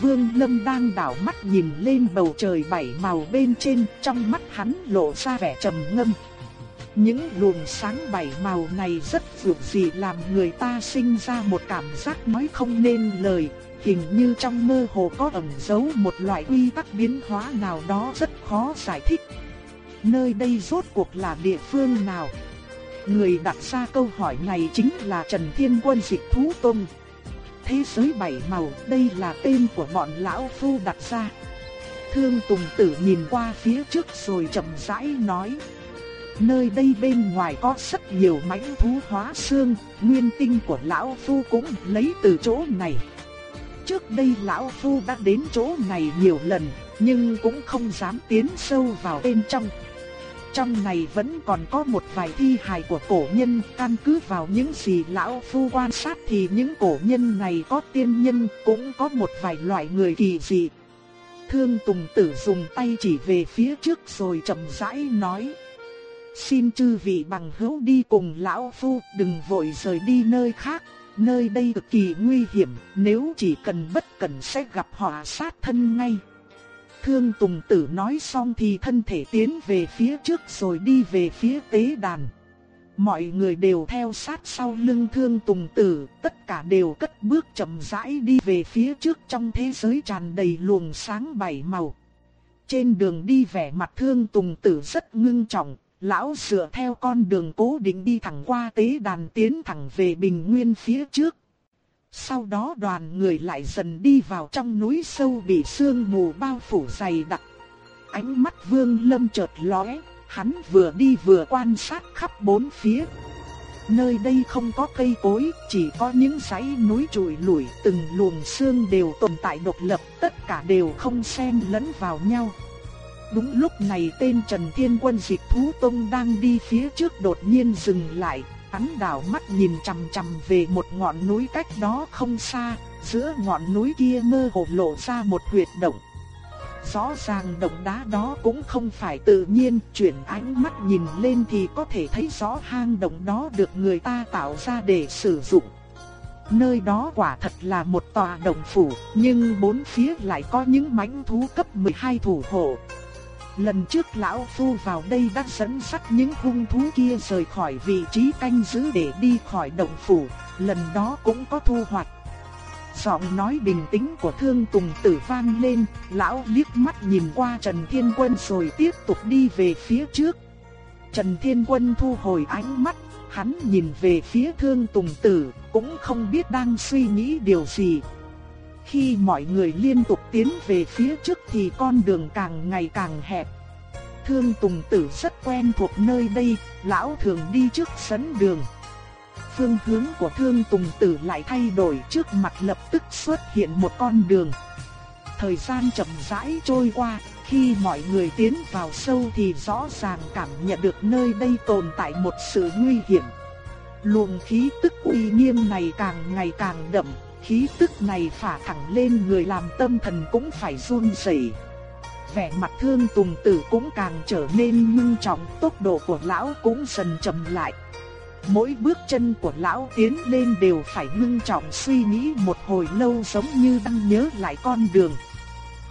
Vương Lâm đang đảo mắt nhìn lên bầu trời bảy màu bên trên, trong mắt hắn lộ ra vẻ trầm ngâm. Những luồng sáng bảy màu này rất dịu dị làm người ta sinh ra một cảm giác nói không nên lời, hình như trong mơ hồ có ẩn giấu một loại quy tắc biến hóa nào đó rất khó giải thích. Nơi đây rốt cuộc là địa phương nào? Người đặt ra câu hỏi này chính là Trần Thiên Quân Dịch Thú Tông thế giới bảy màu, đây là tên của bọn lão phu đặt ra. Thương Tùng Tử nhìn qua phía trước rồi chậm rãi nói. Nơi đây bên ngoài có rất nhiều mãnh thú hóa xương, nguyên tinh của lão phu cũng lấy từ chỗ này. Trước đây lão phu đã đến chỗ này nhiều lần, nhưng cũng không dám tiến sâu vào bên trong. Trong này vẫn còn có một vài thi hài của cổ nhân, căn cứ vào những gì lão phu quan sát thì những cổ nhân này có tiên nhân, cũng có một vài loại người kỳ dị. Thương Tùng Tử dùng tay chỉ về phía trước rồi chậm rãi nói. Xin chư vị bằng hữu đi cùng lão phu, đừng vội rời đi nơi khác, nơi đây cực kỳ nguy hiểm, nếu chỉ cần bất cẩn sẽ gặp họa sát thân ngay. Thương Tùng Tử nói xong thì thân thể tiến về phía trước rồi đi về phía tế đàn. Mọi người đều theo sát sau lưng Thương Tùng Tử, tất cả đều cất bước chậm rãi đi về phía trước trong thế giới tràn đầy luồng sáng bảy màu. Trên đường đi vẻ mặt Thương Tùng Tử rất ngưng trọng, lão dựa theo con đường cố định đi thẳng qua tế đàn tiến thẳng về bình nguyên phía trước. Sau đó đoàn người lại dần đi vào trong núi sâu bị sương mù bao phủ dày đặc. Ánh mắt vương lâm chợt lóe, hắn vừa đi vừa quan sát khắp bốn phía. Nơi đây không có cây cối, chỉ có những dãy núi trụi lủi, từng luồng sương đều tồn tại độc lập, tất cả đều không xen lẫn vào nhau. Đúng lúc này tên Trần Thiên Quân Dịch Thú Tông đang đi phía trước đột nhiên dừng lại, Hắn đảo mắt nhìn chằm chằm về một ngọn núi cách đó không xa, giữa ngọn núi kia mơ hồ lộ ra một huyệt động. Rõ ràng động đá đó cũng không phải tự nhiên, chuyển ánh mắt nhìn lên thì có thể thấy rõ hang động đó được người ta tạo ra để sử dụng. Nơi đó quả thật là một tòa động phủ, nhưng bốn phía lại có những mãnh thú cấp 12 thủ hộ, Lần trước lão phu vào đây đã dẫn sắt những hung thú kia rời khỏi vị trí canh giữ để đi khỏi động phủ, lần đó cũng có thu hoạch. Giọng nói bình tĩnh của Thương Tùng Tử vang lên, lão liếc mắt nhìn qua Trần Thiên Quân rồi tiếp tục đi về phía trước. Trần Thiên Quân thu hồi ánh mắt, hắn nhìn về phía Thương Tùng Tử, cũng không biết đang suy nghĩ điều gì. Khi mọi người liên tục tiến về phía trước thì con đường càng ngày càng hẹp. Thương Tùng Tử rất quen thuộc nơi đây, lão thường đi trước sấn đường. Phương hướng của Thương Tùng Tử lại thay đổi trước mặt lập tức xuất hiện một con đường. Thời gian chậm rãi trôi qua, khi mọi người tiến vào sâu thì rõ ràng cảm nhận được nơi đây tồn tại một sự nguy hiểm. Luồng khí tức uy nghiêm này càng ngày càng đậm, khí tức này phả thẳng lên người làm tâm thần cũng phải run rẩy. Vẻ mặt thương tùng tử cũng càng trở nên ngưng trọng, tốc độ của lão cũng dần chậm lại. Mỗi bước chân của lão tiến lên đều phải ngưng trọng suy nghĩ một hồi lâu giống như đang nhớ lại con đường.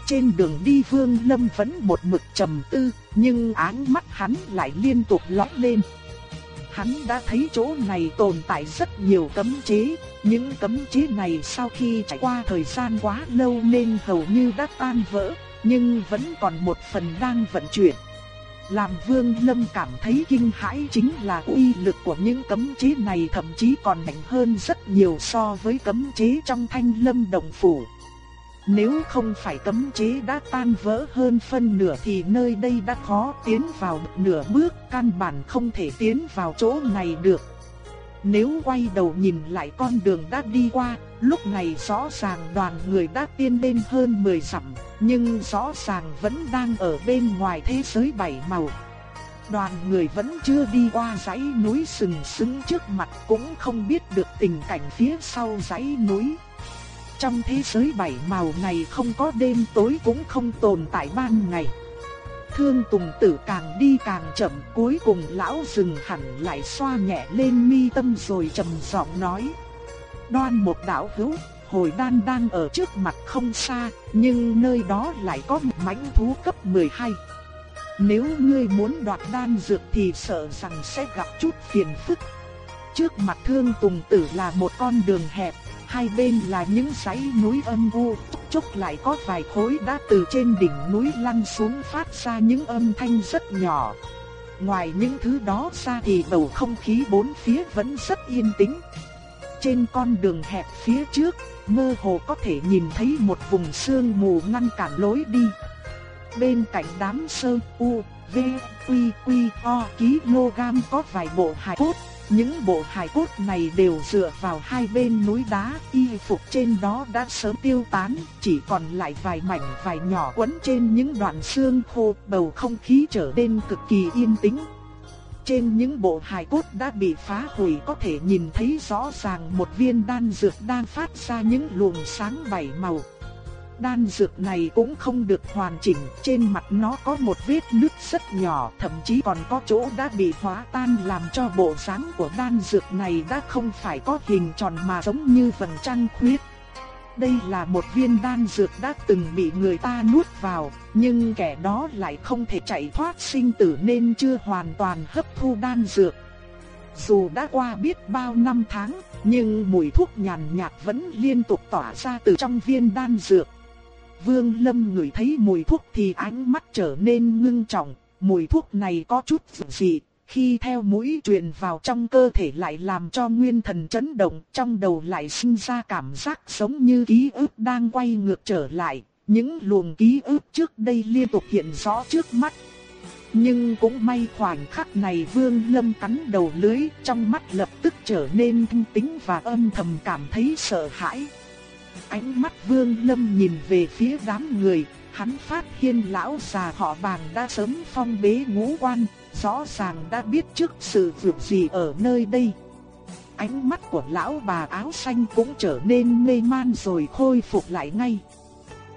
Trên đường đi Vương Lâm vẫn một mực trầm tư, nhưng ánh mắt hắn lại liên tục lóe lên. Hắn đã thấy chỗ này tồn tại rất nhiều cấm chế, những cấm chế này sau khi trải qua thời gian quá lâu nên hầu như đã tan vỡ, nhưng vẫn còn một phần đang vận chuyển. Làm Vương Lâm cảm thấy kinh hãi chính là uy lực của những cấm chế này thậm chí còn mạnh hơn rất nhiều so với cấm chế trong thanh lâm đồng phủ. Nếu không phải cấm chế đã tan vỡ hơn phân nửa thì nơi đây đã khó tiến vào nửa bước, căn bản không thể tiến vào chỗ này được. Nếu quay đầu nhìn lại con đường đã đi qua, lúc này rõ ràng đoàn người đã tiến lên hơn 10 dặm. nhưng rõ ràng vẫn đang ở bên ngoài thế giới bảy màu. Đoàn người vẫn chưa đi qua dãy núi sừng sững trước mặt cũng không biết được tình cảnh phía sau dãy núi. Trong thế giới bảy màu này không có đêm tối cũng không tồn tại ban ngày. Thương Tùng Tử càng đi càng chậm, cuối cùng lão dừng hẳn lại xoa nhẹ lên mi tâm rồi trầm giọng nói: "Đoan một đạo hữu, hồi đan đang ở trước mặt không xa, nhưng nơi đó lại có một mãnh thú cấp 12. Nếu ngươi muốn đoạt đan dược thì sợ rằng sẽ gặp chút phiền phức." Trước mặt Thương Tùng Tử là một con đường hẹp, hai bên là những dãy núi âm u, chốc lại có vài khối đá từ trên đỉnh núi lăn xuống phát ra những âm thanh rất nhỏ. Ngoài những thứ đó ra thì bầu không khí bốn phía vẫn rất yên tĩnh. Trên con đường hẹp phía trước, mơ hồ có thể nhìn thấy một vùng sương mù ngăn cản lối đi. Bên cạnh đám sơ u, v, quy, quy, o, kg có vài bộ hài cốt, những bộ hài cốt này đều dựa vào hai bên núi đá, y phục trên đó đã sớm tiêu tán, chỉ còn lại vài mảnh vài nhỏ quấn trên những đoạn xương khô, bầu không khí trở nên cực kỳ yên tĩnh. Trên những bộ hài cốt đã bị phá hủy có thể nhìn thấy rõ ràng một viên đan dược đang phát ra những luồng sáng bảy màu. Đan dược này cũng không được hoàn chỉnh, trên mặt nó có một vết nứt rất nhỏ, thậm chí còn có chỗ đã bị hóa tan làm cho bộ dáng của đan dược này đã không phải có hình tròn mà giống như vầng trăng khuyết. Đây là một viên đan dược đã từng bị người ta nuốt vào, nhưng kẻ đó lại không thể chạy thoát sinh tử nên chưa hoàn toàn hấp thu đan dược. Dù đã qua biết bao năm tháng, nhưng mùi thuốc nhàn nhạt vẫn liên tục tỏa ra từ trong viên đan dược. Vương Lâm ngửi thấy mùi thuốc thì ánh mắt trở nên ngưng trọng, mùi thuốc này có chút dị, khi theo mũi truyền vào trong cơ thể lại làm cho nguyên thần chấn động, trong đầu lại sinh ra cảm giác giống như ký ức đang quay ngược trở lại, những luồng ký ức trước đây liên tục hiện rõ trước mắt. Nhưng cũng may khoảnh khắc này Vương Lâm cắn đầu lưới, trong mắt lập tức trở nên thanh tĩnh và âm thầm cảm thấy sợ hãi. Ánh mắt Vương Lâm nhìn về phía đám người, hắn phát hiện lão già họ bàng đã sớm phong bế ngũ quan, rõ ràng đã biết trước sự việc gì ở nơi đây. Ánh mắt của lão bà áo xanh cũng trở nên mê man rồi khôi phục lại ngay.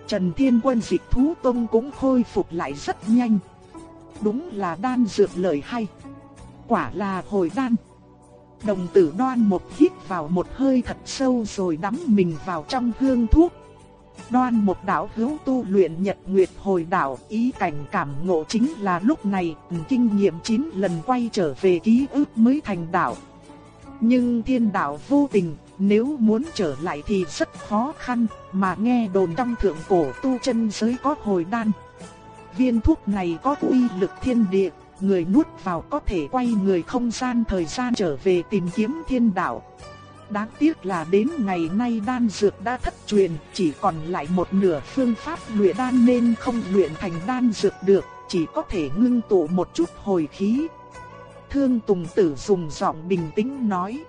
Trần Thiên Quân dịch thú tông cũng khôi phục lại rất nhanh. Đúng là đan dược lợi hay. Quả là hồi đan. Đồng tử đoan một hít vào một hơi thật sâu rồi đắm mình vào trong hương thuốc. Đoan một đạo hữu tu luyện nhật nguyệt hồi đạo ý cảnh cảm ngộ chính là lúc này ừ, kinh nghiệm 9 lần quay trở về ký ức mới thành đạo. Nhưng thiên đạo vô tình, nếu muốn trở lại thì rất khó khăn, mà nghe đồn trong thượng cổ tu chân giới có hồi đan. Viên thuốc này có uy lực thiên địa, người nuốt vào có thể quay người không gian thời gian trở về tìm kiếm thiên đạo. Đáng tiếc là đến ngày nay đan dược đã thất truyền, chỉ còn lại một nửa phương pháp luyện đan nên không luyện thành đan dược được, chỉ có thể ngưng tụ một chút hồi khí. Thương Tùng Tử dùng giọng bình tĩnh nói.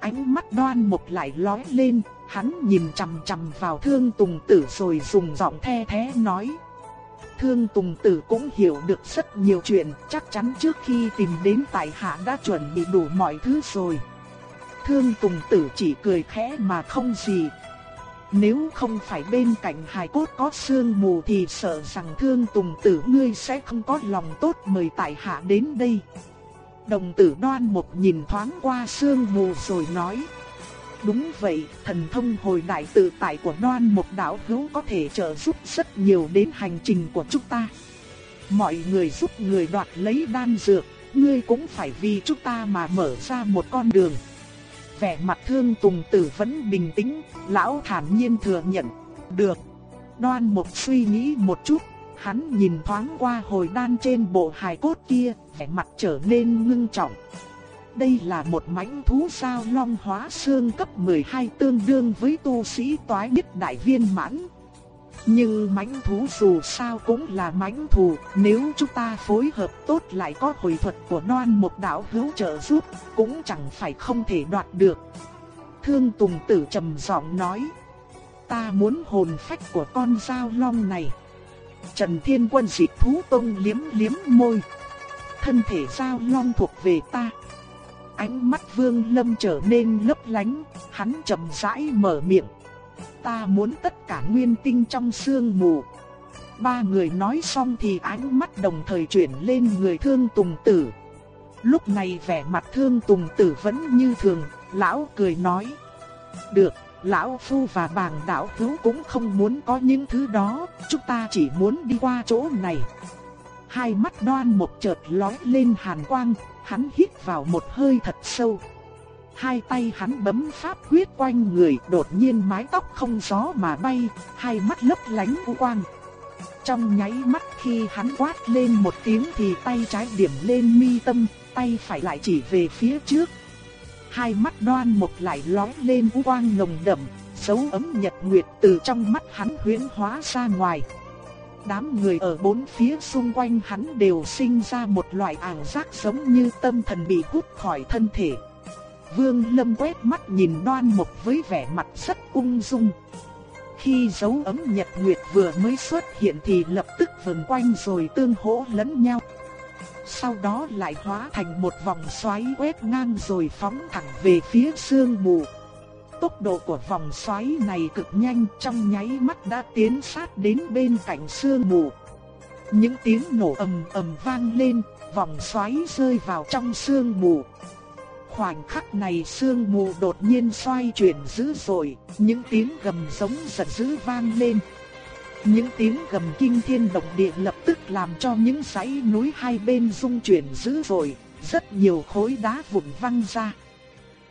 Ánh mắt đoan một lại lóe lên, hắn nhìn chằm chằm vào Thương Tùng Tử rồi dùng giọng the thế nói. Thương Tùng Tử cũng hiểu được rất nhiều chuyện, chắc chắn trước khi tìm đến tại hạ đã chuẩn bị đủ mọi thứ rồi. Thương Tùng Tử chỉ cười khẽ mà không gì. Nếu không phải bên cạnh hài cốt có sương mù thì sợ rằng Thương Tùng Tử ngươi sẽ không có lòng tốt mời tại hạ đến đây. Đồng tử đoan một nhìn thoáng qua sương mù rồi nói. Đúng vậy, thần thông hồi đại tự tại của đoan Mục đạo hữu có thể trợ giúp rất nhiều đến hành trình của chúng ta. Mọi người giúp người đoạt lấy đan dược, ngươi cũng phải vì chúng ta mà mở ra một con đường. Vẻ mặt thương tùng tử vẫn bình tĩnh, lão thản nhiên thừa nhận. Được. Đoan Mục suy nghĩ một chút, hắn nhìn thoáng qua hồi đan trên bộ hài cốt kia, vẻ mặt trở nên ngưng trọng. Đây là một mãnh thú sao long hóa xương cấp 12 tương đương với tu sĩ toái nhất đại viên mãn. Nhưng mãnh thú dù sao cũng là mãnh thú, nếu chúng ta phối hợp tốt lại có hồi thuật của đoan một đạo hữu trợ giúp, cũng chẳng phải không thể đoạt được. Thương Tùng Tử trầm giọng nói. Ta muốn hồn phách của con dao long này. Trần Thiên Quân dị thú tông liếm liếm môi. Thân thể dao long thuộc về ta. Ánh mắt Vương Lâm trở nên lấp lánh, hắn chậm rãi mở miệng. Ta muốn tất cả nguyên tinh trong sương mù. Ba người nói xong thì ánh mắt đồng thời chuyển lên người thương tùng tử. Lúc này vẻ mặt thương tùng tử vẫn như thường, lão cười nói. Được, lão phu và bàng đạo hữu cũng không muốn có những thứ đó, chúng ta chỉ muốn đi qua chỗ này. Hai mắt đoan một chợt lói lên hàn quang, hắn hít vào một hơi thật sâu. Hai tay hắn bấm pháp quyết quanh người, đột nhiên mái tóc không gió mà bay, hai mắt lấp lánh u quang. Trong nháy mắt khi hắn quát lên một tiếng thì tay trái điểm lên mi tâm, tay phải lại chỉ về phía trước. Hai mắt đoan một lại lóe lên u quang nồng đậm, dấu ấm nhật nguyệt từ trong mắt hắn huyễn hóa ra ngoài. Đám người ở bốn phía xung quanh hắn đều sinh ra một loại ảo giác giống như tâm thần bị hút khỏi thân thể. Vương Lâm quét mắt nhìn đoan mục với vẻ mặt rất ung dung. Khi dấu ấm nhật nguyệt vừa mới xuất hiện thì lập tức vần quanh rồi tương hỗ lẫn nhau. Sau đó lại hóa thành một vòng xoáy quét ngang rồi phóng thẳng về phía sương mù. Tốc độ của vòng xoáy này cực nhanh trong nháy mắt đã tiến sát đến bên cạnh sương mù. Những tiếng nổ ầm ầm vang lên, vòng xoáy rơi vào trong sương mù. Khoảnh khắc này sương mù đột nhiên xoay chuyển dữ dội, những tiếng gầm giống giận dữ vang lên. Những tiếng gầm kinh thiên động địa lập tức làm cho những dãy núi hai bên rung chuyển dữ dội, rất nhiều khối đá vụn văng ra.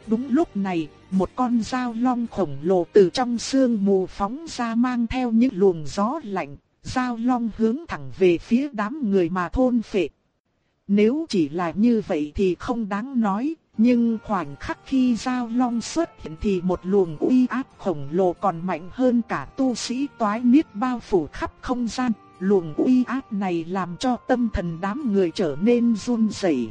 Đúng lúc này, một con dao long khổng lồ từ trong sương mù phóng ra mang theo những luồng gió lạnh, dao long hướng thẳng về phía đám người mà thôn phệ. Nếu chỉ là như vậy thì không đáng nói, nhưng khoảnh khắc khi dao Long xuất hiện thì một luồng uy áp khổng lồ còn mạnh hơn cả tu sĩ toái niết bao phủ khắp không gian. Luồng uy áp này làm cho tâm thần đám người trở nên run rẩy.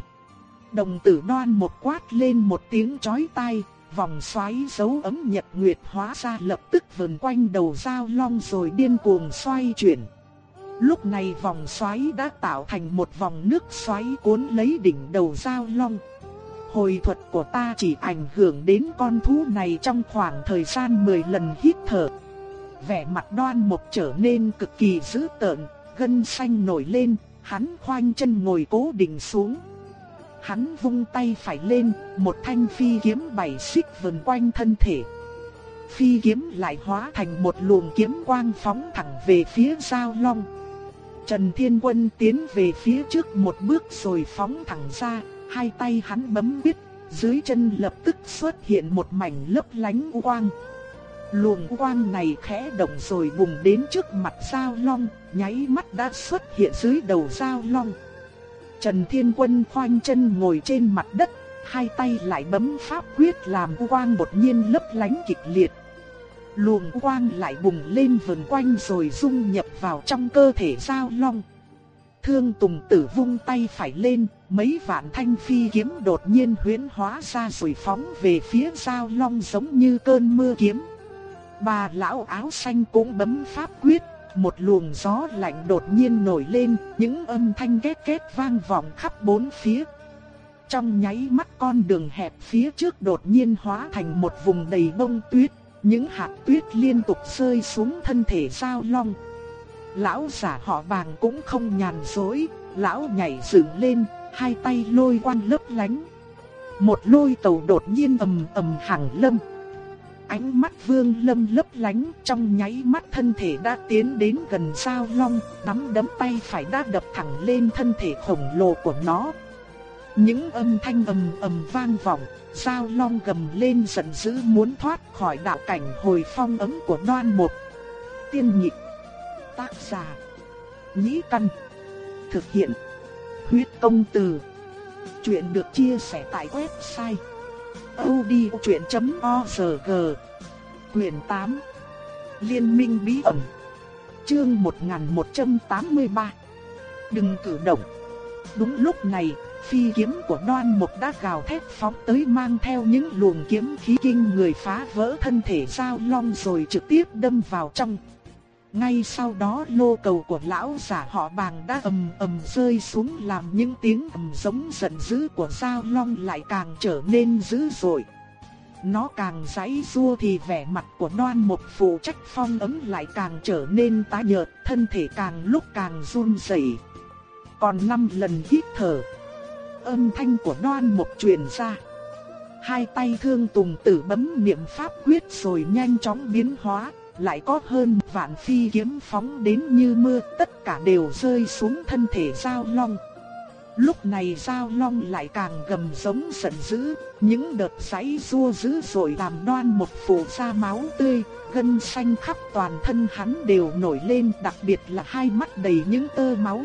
Đồng tử đoan một quát lên một tiếng chói tai, vòng xoáy dấu ấm nhật nguyệt hóa ra lập tức vần quanh đầu dao Long rồi điên cuồng xoay chuyển. Lúc này vòng xoáy đã tạo thành một vòng nước xoáy cuốn lấy đỉnh đầu dao Long. Hồi thuật của ta chỉ ảnh hưởng đến con thú này trong khoảng thời gian 10 lần hít thở. Vẻ mặt đoan mục trở nên cực kỳ dữ tợn, gân xanh nổi lên, hắn khoanh chân ngồi cố định xuống. Hắn vung tay phải lên, một thanh phi kiếm bảy xích vần quanh thân thể. Phi kiếm lại hóa thành một luồng kiếm quang phóng thẳng về phía Giao Long. Trần Thiên Quân tiến về phía trước một bước rồi phóng thẳng ra, hai tay hắn bấm biết dưới chân lập tức xuất hiện một mảnh lấp lánh quang. Luồng quang này khẽ động rồi bùng đến trước mặt Giao Long, nháy mắt đã xuất hiện dưới đầu Giao Long. Trần Thiên Quân khoanh chân ngồi trên mặt đất, hai tay lại bấm pháp quyết làm quang đột nhiên lấp lánh kịch liệt. Luồng quang lại bùng lên vần quanh rồi dung nhập vào trong cơ thể Giao Long. Thương Tùng Tử vung tay phải lên, mấy vạn thanh phi kiếm đột nhiên huyễn hóa ra rồi phóng về phía Giao Long giống như cơn mưa kiếm. Bà lão áo xanh cũng bấm pháp quyết, một luồng gió lạnh đột nhiên nổi lên, những âm thanh két két vang vọng khắp bốn phía. Trong nháy mắt con đường hẹp phía trước đột nhiên hóa thành một vùng đầy bông tuyết, những hạt tuyết liên tục rơi xuống thân thể Giao Long. Lão giả họ vàng cũng không nhàn dối, lão nhảy dựng lên, hai tay lôi quan lấp lánh. Một lôi tàu đột nhiên ầm ầm hàng lâm. Ánh mắt vương lâm lấp lánh trong nháy mắt thân thể đã tiến đến gần sao long, nắm đấm tay phải đã đập thẳng lên thân thể khổng lồ của nó. Những âm thanh ầm ầm vang vọng, sao long gầm lên giận dữ muốn thoát khỏi đạo cảnh hồi phong ấm của đoan một. Tiên nhị Tác giả. Nhĩ Căn. Thực hiện. Huyết công từ. Chuyện được chia sẻ tại website odchuyện.org Quyền 8. Liên minh bí ẩn. Chương 1183. Đừng cử động. Đúng lúc này, phi kiếm của đoan mục đã gào thét phóng tới mang theo những luồng kiếm khí kinh người phá vỡ thân thể giao long rồi trực tiếp đâm vào trong. Ngay sau đó lô cầu của lão giả họ bàng đã ầm ầm rơi xuống làm những tiếng ầm giống giận dữ của giao long lại càng trở nên dữ dội. Nó càng giãy rua thì vẻ mặt của đoan một phụ trách phong ấm lại càng trở nên tái nhợt, thân thể càng lúc càng run rẩy. Còn năm lần hít thở, âm thanh của đoan một truyền ra. Hai tay thương tùng tử bấm niệm pháp quyết rồi nhanh chóng biến hóa, lại có hơn vạn phi kiếm phóng đến như mưa, tất cả đều rơi xuống thân thể giao long. Lúc này giao long lại càng gầm giống giận dữ, những đợt giấy rua dữ rồi làm đoan một phủ ra máu tươi, gân xanh khắp toàn thân hắn đều nổi lên, đặc biệt là hai mắt đầy những tơ máu.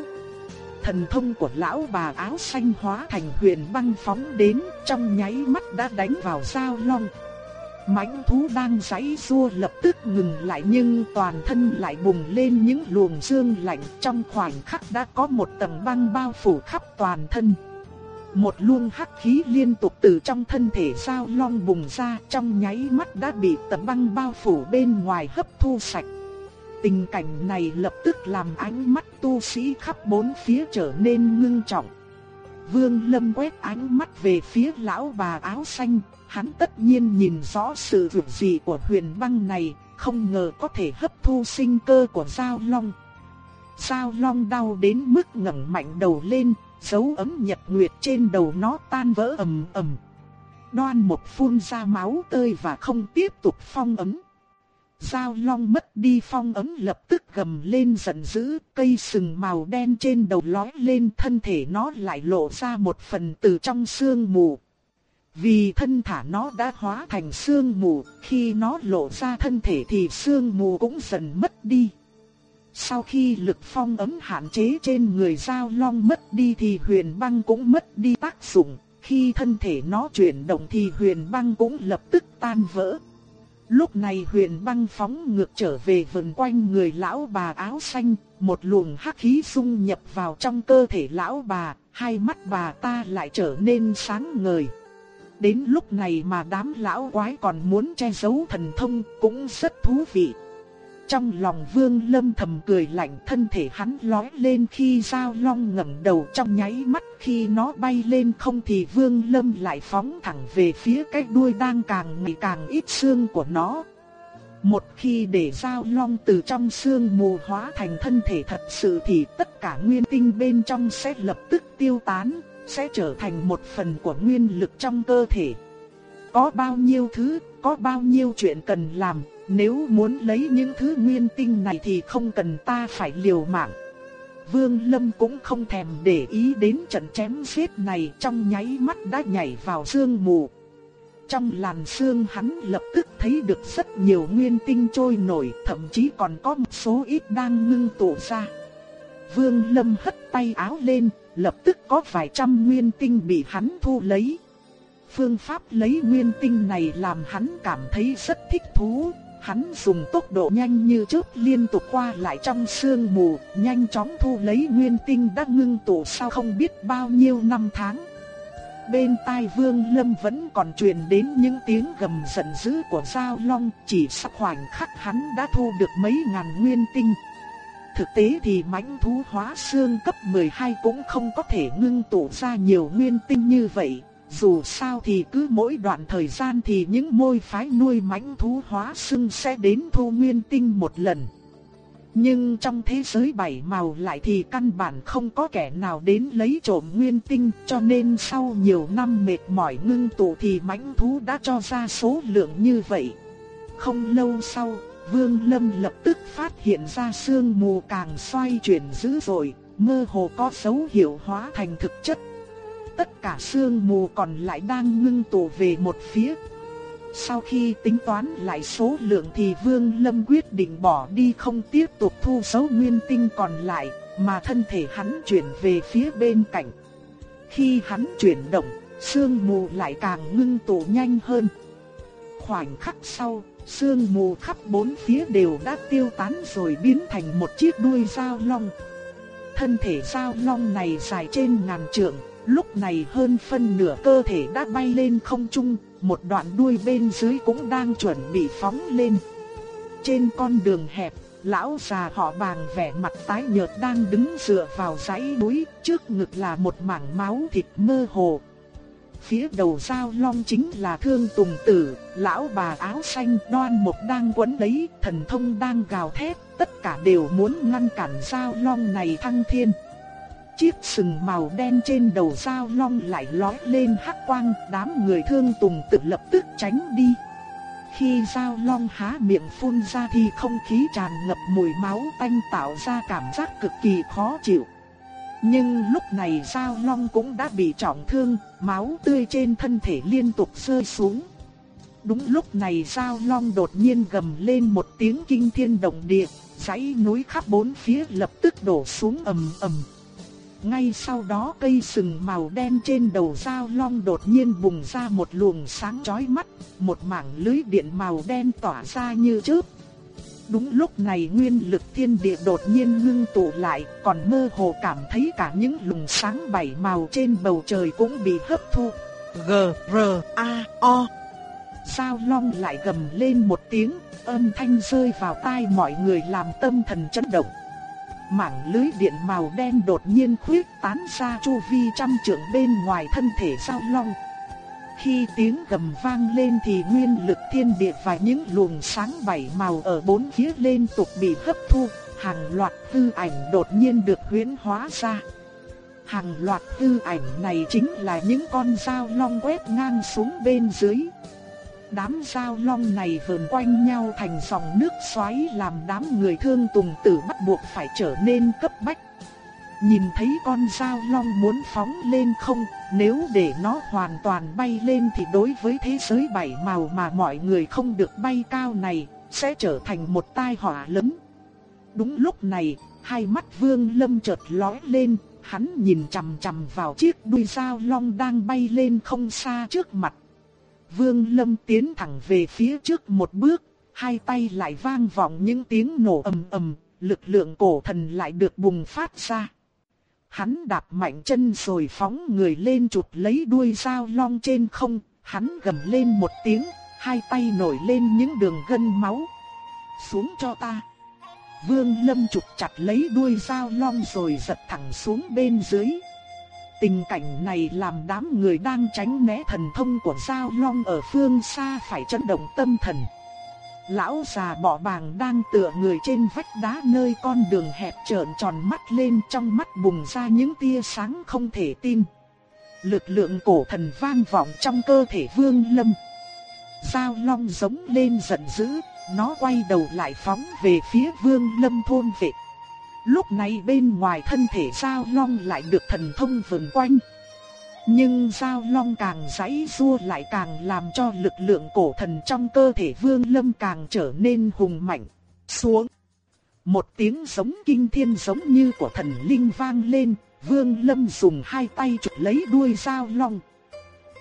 Thần thông của lão bà áo xanh hóa thành huyền băng phóng đến, trong nháy mắt đã đánh vào giao long mãnh thú đang giãy xua lập tức ngừng lại nhưng toàn thân lại bùng lên những luồng dương lạnh trong khoảnh khắc đã có một tầng băng bao phủ khắp toàn thân. Một luồng hắc khí liên tục từ trong thân thể sao long bùng ra trong nháy mắt đã bị tầng băng bao phủ bên ngoài hấp thu sạch. Tình cảnh này lập tức làm ánh mắt tu sĩ khắp bốn phía trở nên ngưng trọng. Vương Lâm quét ánh mắt về phía lão bà áo xanh, hắn tất nhiên nhìn rõ sự vượt dị của huyền băng này, không ngờ có thể hấp thu sinh cơ của Giao Long. Giao Long đau đến mức ngẩng mạnh đầu lên, dấu ấm nhật nguyệt trên đầu nó tan vỡ ầm ầm. Đoan một phun ra máu tươi và không tiếp tục phong ấm. Giao long mất đi phong ấm lập tức gầm lên giận dữ, cây sừng màu đen trên đầu lói lên thân thể nó lại lộ ra một phần từ trong xương mù. Vì thân thả nó đã hóa thành xương mù, khi nó lộ ra thân thể thì xương mù cũng dần mất đi. Sau khi lực phong ấm hạn chế trên người giao long mất đi thì huyền băng cũng mất đi tác dụng, khi thân thể nó chuyển động thì huyền băng cũng lập tức tan vỡ. Lúc này huyền băng phóng ngược trở về vần quanh người lão bà áo xanh, một luồng hắc khí xung nhập vào trong cơ thể lão bà, hai mắt bà ta lại trở nên sáng ngời. Đến lúc này mà đám lão quái còn muốn che giấu thần thông cũng rất thú vị. Trong lòng vương lâm thầm cười lạnh thân thể hắn lói lên khi sao long ngẩng đầu trong nháy mắt khi nó bay lên không thì vương lâm lại phóng thẳng về phía cái đuôi đang càng ngày càng ít xương của nó. Một khi để sao long từ trong xương mù hóa thành thân thể thật sự thì tất cả nguyên tinh bên trong sẽ lập tức tiêu tán, sẽ trở thành một phần của nguyên lực trong cơ thể. Có bao nhiêu thứ, có bao nhiêu chuyện cần làm, nếu muốn lấy những thứ nguyên tinh này thì không cần ta phải liều mạng. Vương Lâm cũng không thèm để ý đến trận chém giết này trong nháy mắt đã nhảy vào sương mù. Trong làn sương hắn lập tức thấy được rất nhiều nguyên tinh trôi nổi, thậm chí còn có một số ít đang ngưng tụ ra. Vương Lâm hất tay áo lên, lập tức có vài trăm nguyên tinh bị hắn thu lấy. Phương pháp lấy nguyên tinh này làm hắn cảm thấy rất thích thú, Hắn dùng tốc độ nhanh như chớp liên tục qua lại trong sương mù, nhanh chóng thu lấy nguyên tinh đã ngưng tụ sau không biết bao nhiêu năm tháng. Bên tai Vương Lâm vẫn còn truyền đến những tiếng gầm giận dữ của Giao Long, chỉ sắp khoảnh khắc hắn đã thu được mấy ngàn nguyên tinh. Thực tế thì mãnh thú hóa xương cấp 12 cũng không có thể ngưng tụ ra nhiều nguyên tinh như vậy, dù sao thì cứ mỗi đoạn thời gian thì những môi phái nuôi mãnh thú hóa xương sẽ đến thu nguyên tinh một lần. Nhưng trong thế giới bảy màu lại thì căn bản không có kẻ nào đến lấy trộm nguyên tinh cho nên sau nhiều năm mệt mỏi ngưng tụ thì mãnh thú đã cho ra số lượng như vậy. Không lâu sau, Vương Lâm lập tức phát hiện ra sương mù càng xoay chuyển dữ dội, mơ hồ có dấu hiệu hóa thành thực chất tất cả sương mù còn lại đang ngưng tụ về một phía. Sau khi tính toán lại số lượng thì Vương Lâm quyết định bỏ đi không tiếp tục thu dấu nguyên tinh còn lại, mà thân thể hắn chuyển về phía bên cạnh. Khi hắn chuyển động, sương mù lại càng ngưng tụ nhanh hơn. Khoảnh khắc sau, sương mù khắp bốn phía đều đã tiêu tán rồi biến thành một chiếc đuôi dao long. Thân thể dao long này dài trên ngàn trượng, Lúc này hơn phân nửa cơ thể đã bay lên không trung, một đoạn đuôi bên dưới cũng đang chuẩn bị phóng lên. Trên con đường hẹp, lão già họ bàng vẻ mặt tái nhợt đang đứng dựa vào dãy núi, trước ngực là một mảng máu thịt mơ hồ. Phía đầu giao long chính là thương tùng tử, lão bà áo xanh đoan một đang quấn lấy, thần thông đang gào thét, tất cả đều muốn ngăn cản giao long này thăng thiên. Chiếc sừng màu đen trên đầu giao long lại lói lên hắc quang, đám người thương tùng tự lập tức tránh đi. Khi giao long há miệng phun ra thì không khí tràn ngập mùi máu tanh tạo ra cảm giác cực kỳ khó chịu. Nhưng lúc này giao long cũng đã bị trọng thương, máu tươi trên thân thể liên tục rơi xuống. Đúng lúc này giao long đột nhiên gầm lên một tiếng kinh thiên động địa, dãy núi khắp bốn phía lập tức đổ xuống ầm ầm. Ngay sau đó cây sừng màu đen trên đầu Giao long đột nhiên bùng ra một luồng sáng chói mắt, một mảng lưới điện màu đen tỏa ra như chớp. Đúng lúc này nguyên lực thiên địa đột nhiên ngưng tụ lại, còn mơ hồ cảm thấy cả những lùng sáng bảy màu trên bầu trời cũng bị hấp thu. G, R, A, O. Sao long lại gầm lên một tiếng, âm thanh rơi vào tai mọi người làm tâm thần chấn động mảng lưới điện màu đen đột nhiên khuyết tán ra chu vi trăm trượng bên ngoài thân thể sao long. Khi tiếng gầm vang lên thì nguyên lực thiên địa và những luồng sáng bảy màu ở bốn phía liên tục bị hấp thu, hàng loạt hư ảnh đột nhiên được huyễn hóa ra. Hàng loạt hư ảnh này chính là những con dao long quét ngang xuống bên dưới. Đám dao long này vờn quanh nhau thành dòng nước xoáy làm đám người thương tùng tử bắt buộc phải trở nên cấp bách. Nhìn thấy con dao long muốn phóng lên không, nếu để nó hoàn toàn bay lên thì đối với thế giới bảy màu mà mọi người không được bay cao này, sẽ trở thành một tai họa lớn. Đúng lúc này, hai mắt vương lâm chợt lóe lên, hắn nhìn chằm chằm vào chiếc đuôi dao long đang bay lên không xa trước mặt. Vương Lâm tiến thẳng về phía trước một bước, hai tay lại vang vọng những tiếng nổ ầm ầm, lực lượng cổ thần lại được bùng phát ra. Hắn đạp mạnh chân rồi phóng người lên chụp lấy đuôi dao long trên không, hắn gầm lên một tiếng, hai tay nổi lên những đường gân máu. Xuống cho ta. Vương Lâm chụp chặt lấy đuôi dao long rồi giật thẳng xuống bên dưới. Tình cảnh này làm đám người đang tránh né thần thông của dao Long ở phương xa phải chấn động tâm thần. Lão già bỏ bàng đang tựa người trên vách đá nơi con đường hẹp trợn tròn mắt lên trong mắt bùng ra những tia sáng không thể tin. Lực lượng cổ thần vang vọng trong cơ thể vương lâm. Giao long giống lên giận dữ, nó quay đầu lại phóng về phía vương lâm thôn vệ. Lúc này bên ngoài thân thể Giao Long lại được thần thông vần quanh. Nhưng Giao Long càng giãy rua lại càng làm cho lực lượng cổ thần trong cơ thể Vương Lâm càng trở nên hùng mạnh. Xuống. Một tiếng giống kinh thiên giống như của thần linh vang lên, Vương Lâm dùng hai tay chụp lấy đuôi Giao Long.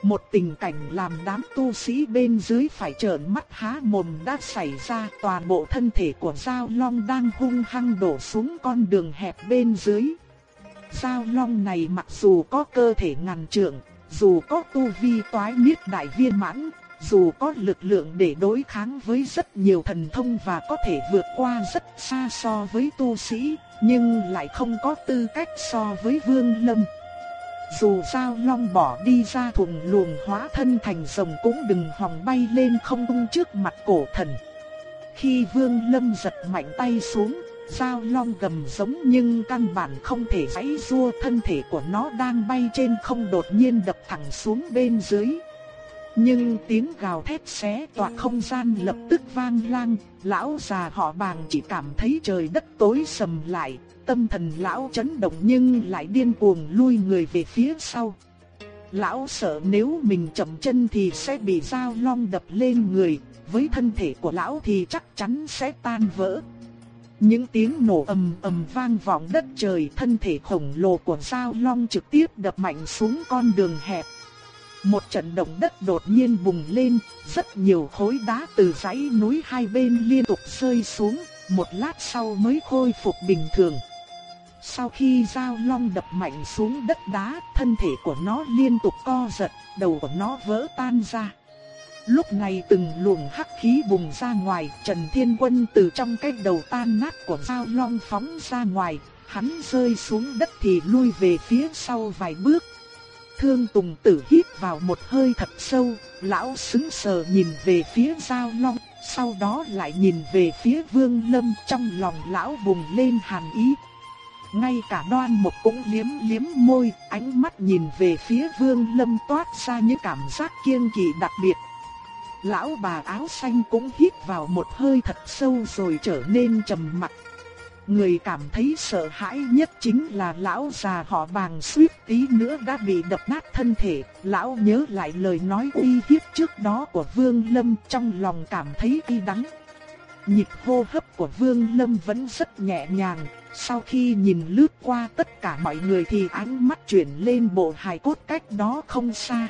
Một tình cảnh làm đám tu sĩ bên dưới phải trợn mắt há mồm đã xảy ra toàn bộ thân thể của Giao Long đang hung hăng đổ xuống con đường hẹp bên dưới. Giao Long này mặc dù có cơ thể ngàn trượng, dù có tu vi toái miết đại viên mãn, dù có lực lượng để đối kháng với rất nhiều thần thông và có thể vượt qua rất xa so với tu sĩ, nhưng lại không có tư cách so với Vương Lâm. Dù sao long bỏ đi ra thùng luồng hóa thân thành rồng cũng đừng hòng bay lên không tung trước mặt cổ thần. Khi vương lâm giật mạnh tay xuống, sao long gầm giống nhưng căn bản không thể giãy rua thân thể của nó đang bay trên không đột nhiên đập thẳng xuống bên dưới. Nhưng tiếng gào thét xé toạc không gian lập tức vang lang, lão già họ bàng chỉ cảm thấy trời đất tối sầm lại, tâm thần lão chấn động nhưng lại điên cuồng lui người về phía sau. Lão sợ nếu mình chậm chân thì sẽ bị dao long đập lên người, với thân thể của lão thì chắc chắn sẽ tan vỡ. Những tiếng nổ ầm ầm vang vọng đất trời, thân thể khổng lồ của sao long trực tiếp đập mạnh xuống con đường hẹp. Một trận động đất đột nhiên bùng lên, rất nhiều khối đá từ dãy núi hai bên liên tục rơi xuống, một lát sau mới khôi phục bình thường. Sau khi dao long đập mạnh xuống đất đá, thân thể của nó liên tục co giật, đầu của nó vỡ tan ra. Lúc này từng luồng hắc khí bùng ra ngoài, Trần Thiên Quân từ trong cái đầu tan nát của dao long phóng ra ngoài, hắn rơi xuống đất thì lui về phía sau vài bước. Thương Tùng Tử hít vào một hơi thật sâu, lão sững sờ nhìn về phía dao long, sau đó lại nhìn về phía Vương Lâm trong lòng lão bùng lên hàn ý. Ngay cả đoan một cũng liếm liếm môi, ánh mắt nhìn về phía Vương Lâm toát ra những cảm giác kiêng kỵ đặc biệt. Lão bà áo xanh cũng hít vào một hơi thật sâu rồi trở nên trầm mặc. Người cảm thấy sợ hãi nhất chính là lão già họ bàng suýt tí nữa đã bị đập nát thân thể. Lão nhớ lại lời nói uy hiếp trước đó của Vương Lâm, trong lòng cảm thấy y đắng. Nhịp hô hấp của Vương Lâm vẫn rất nhẹ nhàng. Sau khi nhìn lướt qua tất cả mọi người thì ánh mắt chuyển lên bộ hài cốt cách đó không xa.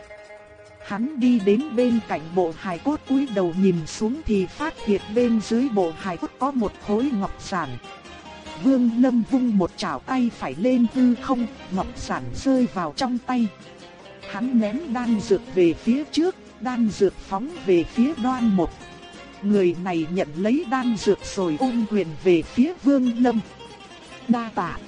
Hắn đi đến bên cạnh bộ hài cốt cúi đầu nhìn xuống thì phát hiện bên dưới bộ hài cốt có một khối ngọc giản. Vương Lâm vung một chảo tay phải lên hư không, ngọc giản rơi vào trong tay. Hắn ném đan dược về phía trước, đan dược phóng về phía đoan một. Người này nhận lấy đan dược rồi ôm quyền về phía Vương Lâm. Đa tạ.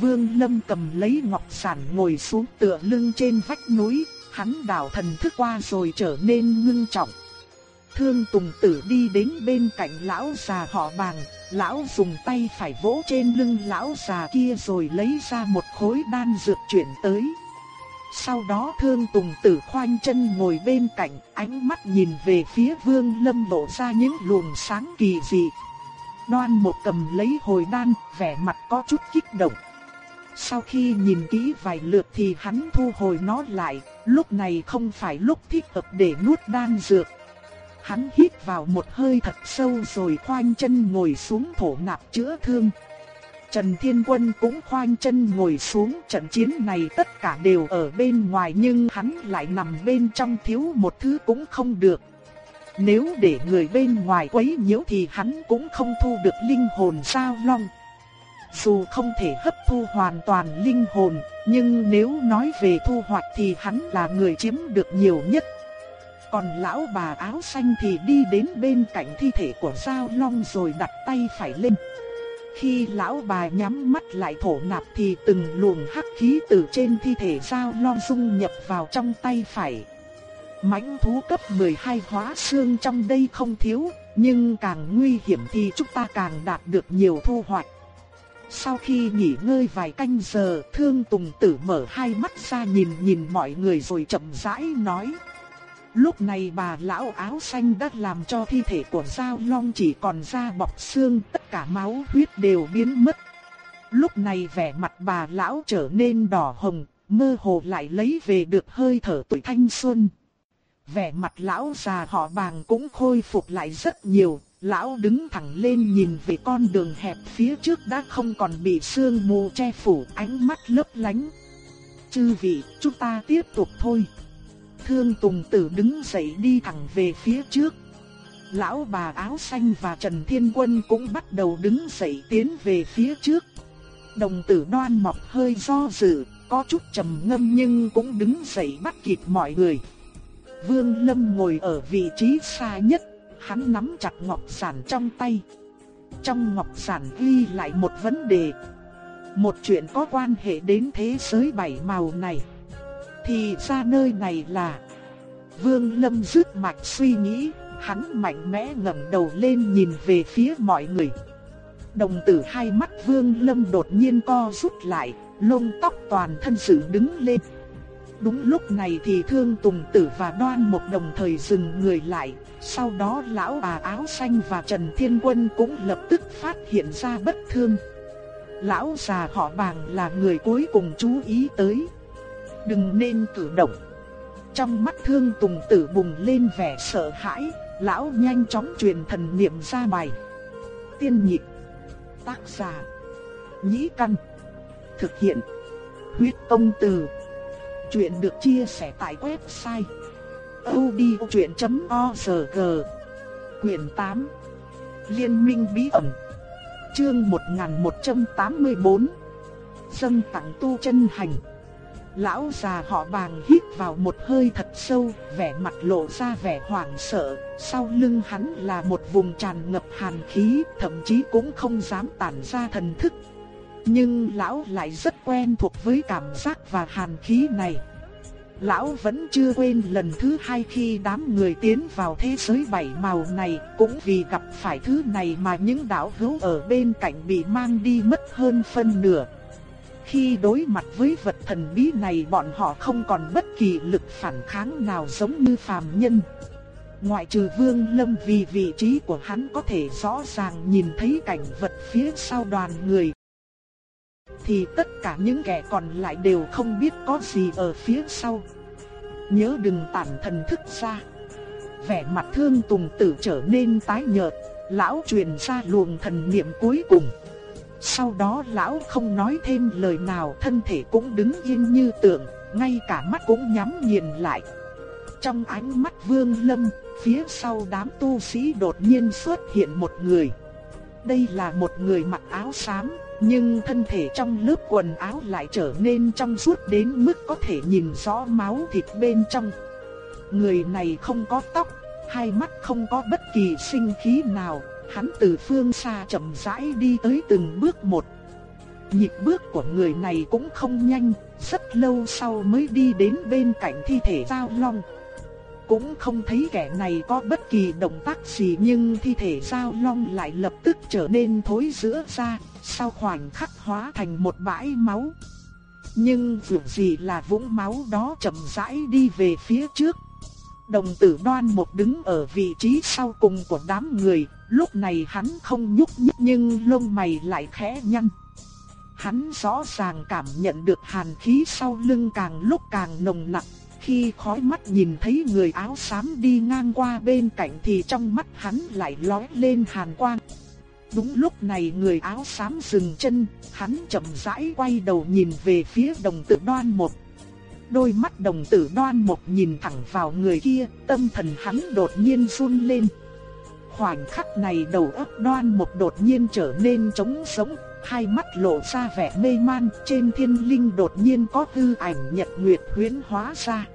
Vương Lâm cầm lấy ngọc sản ngồi xuống tựa lưng trên vách núi, hắn đảo thần thức qua rồi trở nên ngưng trọng. Thương Tùng Tử đi đến bên cạnh lão già họ bàng, lão dùng tay phải vỗ trên lưng lão già kia rồi lấy ra một khối đan dược chuyển tới. Sau đó Thương Tùng Tử khoanh chân ngồi bên cạnh, ánh mắt nhìn về phía Vương Lâm lộ ra những luồng sáng kỳ dị. Đoan một cầm lấy hồi đan, vẻ mặt có chút kích động. Sau khi nhìn kỹ vài lượt thì hắn thu hồi nó lại, lúc này không phải lúc thích hợp để nuốt đan dược. Hắn hít vào một hơi thật sâu rồi khoanh chân ngồi xuống thổ nạp chữa thương. Trần Thiên Quân cũng khoanh chân ngồi xuống, trận chiến này tất cả đều ở bên ngoài nhưng hắn lại nằm bên trong thiếu một thứ cũng không được. Nếu để người bên ngoài quấy nhiễu thì hắn cũng không thu được linh hồn sao long. Dù không thể hấp thu hoàn toàn linh hồn, nhưng nếu nói về thu hoạch thì hắn là người chiếm được nhiều nhất. Còn lão bà áo xanh thì đi đến bên cạnh thi thể của Giao Long rồi đặt tay phải lên. Khi lão bà nhắm mắt lại thổ nạp thì từng luồng hắc khí từ trên thi thể Giao Long dung nhập vào trong tay phải. mãnh thú cấp 12 hóa xương trong đây không thiếu, nhưng càng nguy hiểm thì chúng ta càng đạt được nhiều thu hoạch. Sau khi nghỉ ngơi vài canh giờ, Thương Tùng Tử mở hai mắt ra nhìn nhìn mọi người rồi chậm rãi nói. Lúc này bà lão áo xanh đã làm cho thi thể của Giao Long chỉ còn da bọc xương, tất cả máu huyết đều biến mất. Lúc này vẻ mặt bà lão trở nên đỏ hồng, mơ hồ lại lấy về được hơi thở tuổi thanh xuân. Vẻ mặt lão già họ bàng cũng khôi phục lại rất nhiều, lão đứng thẳng lên nhìn về con đường hẹp phía trước đã không còn bị sương mù che phủ ánh mắt lấp lánh. Chư vị, chúng ta tiếp tục thôi. Thương Tùng Tử đứng dậy đi thẳng về phía trước. Lão bà áo xanh và Trần Thiên Quân cũng bắt đầu đứng dậy tiến về phía trước. Đồng tử đoan mọc hơi do dự, có chút trầm ngâm nhưng cũng đứng dậy bắt kịp mọi người. Vương Lâm ngồi ở vị trí xa nhất, hắn nắm chặt ngọc sản trong tay. Trong ngọc sản ghi lại một vấn đề. Một chuyện có quan hệ đến thế giới bảy màu này. Thì ra nơi này là... Vương Lâm rứt mạch suy nghĩ, hắn mạnh mẽ ngẩng đầu lên nhìn về phía mọi người. Đồng tử hai mắt Vương Lâm đột nhiên co rút lại, lông tóc toàn thân sự đứng lên. Đúng lúc này thì Thương Tùng Tử và Đoan một đồng thời dừng người lại, sau đó lão bà áo xanh và Trần Thiên Quân cũng lập tức phát hiện ra bất thương. Lão già họ bàng là người cuối cùng chú ý tới. Đừng nên cử động. Trong mắt Thương Tùng Tử bùng lên vẻ sợ hãi, lão nhanh chóng truyền thần niệm ra bài. Tiên nhịp, tác giả, nhĩ căn, thực hiện, huyết công từ. Chuyện được chia sẻ tại website odchuyện.org Quyền 8 Liên minh bí ẩn Chương 1184 dâng tặng tu chân hành. Lão già họ bàng hít vào một hơi thật sâu, vẻ mặt lộ ra vẻ hoảng sợ, sau lưng hắn là một vùng tràn ngập hàn khí, thậm chí cũng không dám tản ra thần thức. Nhưng lão lại rất quen thuộc với cảm giác và hàn khí này. Lão vẫn chưa quên lần thứ hai khi đám người tiến vào thế giới bảy màu này, cũng vì gặp phải thứ này mà những đạo hữu ở bên cạnh bị mang đi mất hơn phân nửa. Khi đối mặt với vật thần bí này bọn họ không còn bất kỳ lực phản kháng nào giống như phàm nhân. Ngoại trừ Vương Lâm vì vị trí của hắn có thể rõ ràng nhìn thấy cảnh vật phía sau đoàn người. Thì tất cả những kẻ còn lại đều không biết có gì ở phía sau. Nhớ đừng tản thần thức ra. Vẻ mặt thương tùng tử trở nên tái nhợt, lão truyền ra luồng thần niệm cuối cùng. Sau đó lão không nói thêm lời nào thân thể cũng đứng yên như tượng, ngay cả mắt cũng nhắm nghiền lại. Trong ánh mắt vương lâm, phía sau đám tu sĩ đột nhiên xuất hiện một người. Đây là một người mặc áo xám, nhưng thân thể trong lớp quần áo lại trở nên trong suốt đến mức có thể nhìn rõ máu thịt bên trong. Người này không có tóc, hai mắt không có bất kỳ sinh khí nào, hắn từ phương xa chậm rãi đi tới từng bước một. Nhịp bước của người này cũng không nhanh, rất lâu sau mới đi đến bên cạnh thi thể Giao Long. Cũng không thấy kẻ này có bất kỳ động tác gì nhưng thi thể Giao Long lại lập tức trở nên thối giữa ra, sau khoảnh khắc hóa thành một bãi máu. Nhưng dù gì là vũng máu đó chậm rãi đi về phía trước. Đồng tử đoan một đứng ở vị trí sau cùng của đám người, lúc này hắn không nhúc nhích nhưng lông mày lại khẽ nhăn. Hắn rõ ràng cảm nhận được hàn khí sau lưng càng lúc càng nồng nặc. Khi khói mắt nhìn thấy người áo xám đi ngang qua bên cạnh thì trong mắt hắn lại lóe lên hàn quang. Đúng lúc này người áo xám dừng chân, hắn chậm rãi quay đầu nhìn về phía đồng tử đoan một. Đôi mắt đồng tử đoan một nhìn thẳng vào người kia, tâm thần hắn đột nhiên run lên. Khoảnh khắc này đầu óc đoan một đột nhiên trở nên trống sống, hai mắt lộ ra vẻ mê man, trên thiên linh đột nhiên có hư ảnh nhật nguyệt huyễn hóa ra.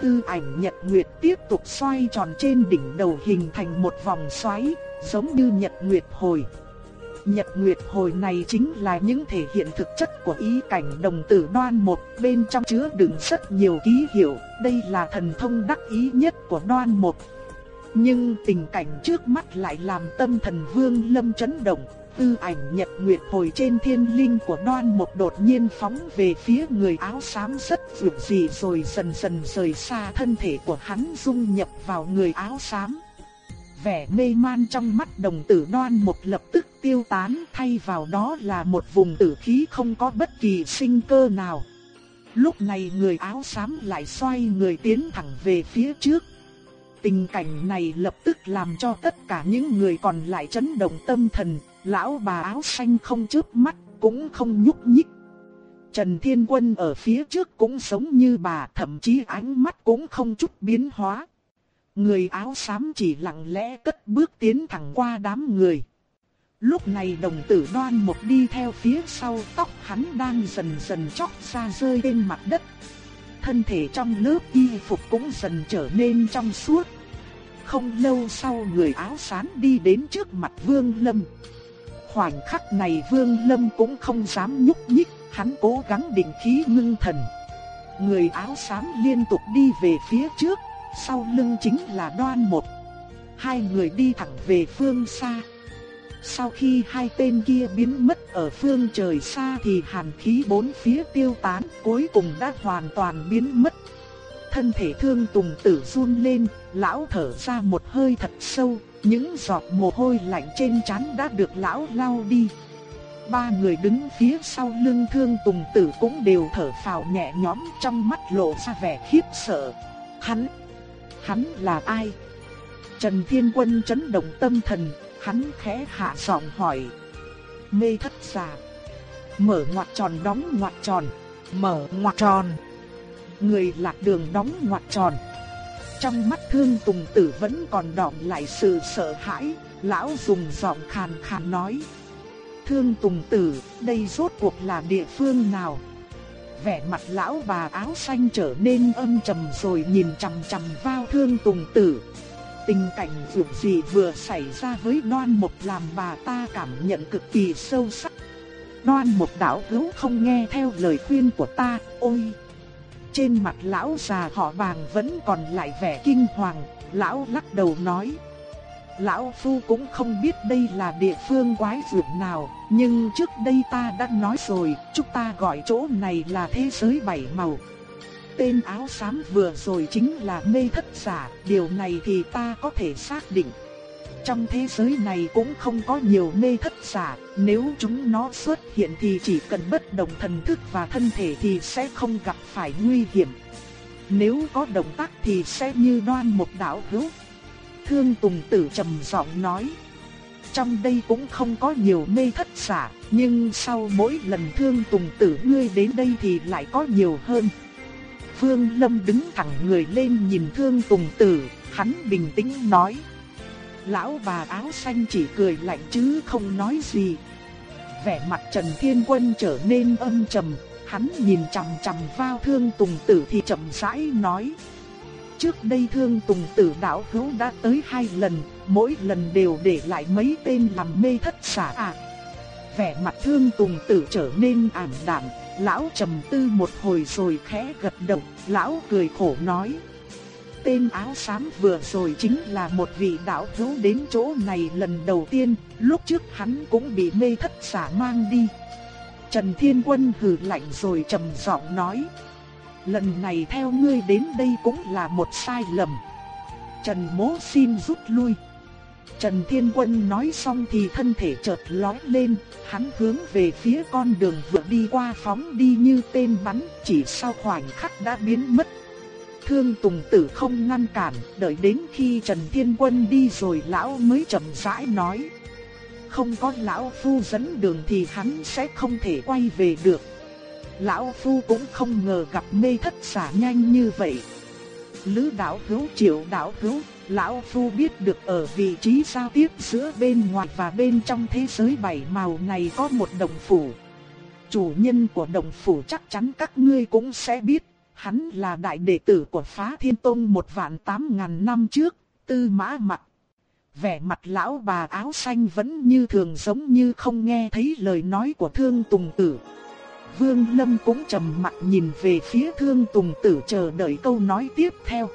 Tư ảnh nhật nguyệt tiếp tục xoay tròn trên đỉnh đầu hình thành một vòng xoáy, giống như nhật nguyệt hồi. Nhật nguyệt hồi này chính là những thể hiện thực chất của ý cảnh đồng tử đoan một, bên trong chứa đựng rất nhiều ký hiệu, đây là thần thông đắc ý nhất của đoan một. Nhưng tình cảnh trước mắt lại làm tâm thần vương lâm chấn động, tư ảnh nhật nguyệt hồi trên thiên linh của đoan một đột nhiên phóng về phía người áo xám rất vượt dị rồi dần dần rời xa thân thể của hắn dung nhập vào người áo xám vẻ mê man trong mắt đồng tử đoan một lập tức tiêu tán thay vào đó là một vùng tử khí không có bất kỳ sinh cơ nào. Lúc này người áo xám lại xoay người tiến thẳng về phía trước. Tình cảnh này lập tức làm cho tất cả những người còn lại chấn động tâm thần, lão bà áo xanh không chớp mắt, cũng không nhúc nhích. Trần Thiên Quân ở phía trước cũng giống như bà, thậm chí ánh mắt cũng không chút biến hóa. Người áo xám chỉ lặng lẽ cất bước tiến thẳng qua đám người. Lúc này đồng tử đoan một đi theo phía sau tóc hắn đang dần dần chóc ra rơi trên mặt đất. Thân thể trong lớp y phục cũng dần trở nên trong suốt. Không lâu sau người áo xám đi đến trước mặt Vương Lâm. Khoảnh khắc này Vương Lâm cũng không dám nhúc nhích, hắn cố gắng định khí ngưng thần. Người áo xám liên tục đi về phía trước, sau lưng chính là đoan một. Hai người đi thẳng về phương xa. Sau khi hai tên kia biến mất ở phương trời xa thì hàn khí bốn phía tiêu tán cuối cùng đã hoàn toàn biến mất. Thân thể thương tùng tử run lên, lão thở ra một hơi thật sâu, những giọt mồ hôi lạnh trên trán đã được lão lau đi. Ba người đứng phía sau lưng thương tùng tử cũng đều thở phào nhẹ nhõm trong mắt lộ ra vẻ khiếp sợ. Hắn hắn là ai? Trần Thiên Quân chấn động tâm thần, hắn khẽ hạ giọng hỏi. Mê thất giả. Mở ngoặc tròn đóng ngoặc tròn, mở ngoặc tròn. Người lạc đường đóng ngoặc tròn. Trong mắt thương tùng tử vẫn còn đọng lại sự sợ hãi, lão dùng giọng khàn khàn nói. Thương Tùng Tử, đây rốt cuộc là địa phương nào? Vẻ mặt lão bà áo xanh trở nên âm trầm rồi nhìn chằm chằm vào Thương Tùng Tử. Tình cảnh dù gì vừa xảy ra với đoan một làm bà ta cảm nhận cực kỳ sâu sắc. Đoan một đạo hữu không nghe theo lời khuyên của ta, ôi! Trên mặt lão già họ vàng vẫn còn lại vẻ kinh hoàng, lão lắc đầu nói. Lão Phu cũng không biết đây là địa phương quái dược nào, nhưng trước đây ta đã nói rồi, chúng ta gọi chỗ này là thế giới bảy màu. Tên áo xám vừa rồi chính là mê thất giả, điều này thì ta có thể xác định. Trong thế giới này cũng không có nhiều mê thất giả, nếu chúng nó xuất hiện thì chỉ cần bất động thần thức và thân thể thì sẽ không gặp phải nguy hiểm. Nếu có động tác thì sẽ như đoan một đạo hữu. Thương Tùng Tử trầm giọng nói. Trong đây cũng không có nhiều mê thất giả, nhưng sau mỗi lần Thương Tùng Tử ngươi đến đây thì lại có nhiều hơn. Phương Lâm đứng thẳng người lên nhìn Thương Tùng Tử, hắn bình tĩnh nói. Lão bà áo xanh chỉ cười lạnh chứ không nói gì. Vẻ mặt Trần Thiên Quân trở nên âm trầm, hắn nhìn chằm chằm vào Thương Tùng Tử thì chậm rãi nói. Trước đây Thương Tùng Tử đạo hữu đã tới hai lần, mỗi lần đều để lại mấy tên làm mê thất xả à. Vẻ mặt Thương Tùng Tử trở nên ảm đạm, lão trầm tư một hồi rồi khẽ gật đầu, lão cười khổ nói tên áo xám vừa rồi chính là một vị đạo hữu đến chỗ này lần đầu tiên, lúc trước hắn cũng bị mê thất xả mang đi. Trần Thiên Quân hừ lạnh rồi trầm giọng nói. Lần này theo ngươi đến đây cũng là một sai lầm. Trần Mỗ xin rút lui. Trần Thiên Quân nói xong thì thân thể chợt lói lên, hắn hướng về phía con đường vừa đi qua phóng đi như tên bắn, chỉ sau khoảnh khắc đã biến mất Thương Tùng Tử không ngăn cản, đợi đến khi Trần Thiên Quân đi rồi lão mới chậm rãi nói. Không có lão phu dẫn đường thì hắn sẽ không thể quay về được. Lão phu cũng không ngờ gặp mê thất xả nhanh như vậy. Lữ đạo hữu triệu đạo hữu, lão phu biết được ở vị trí giao tiếp giữa bên ngoài và bên trong thế giới bảy màu này có một đồng phủ. Chủ nhân của đồng phủ chắc chắn các ngươi cũng sẽ biết. Hắn là đại đệ tử của phá thiên tông một vạn tám ngàn năm trước, tư mã mặt. Vẻ mặt lão bà áo xanh vẫn như thường giống như không nghe thấy lời nói của thương tùng tử. Vương Lâm cũng trầm mặt nhìn về phía thương tùng tử chờ đợi câu nói tiếp theo.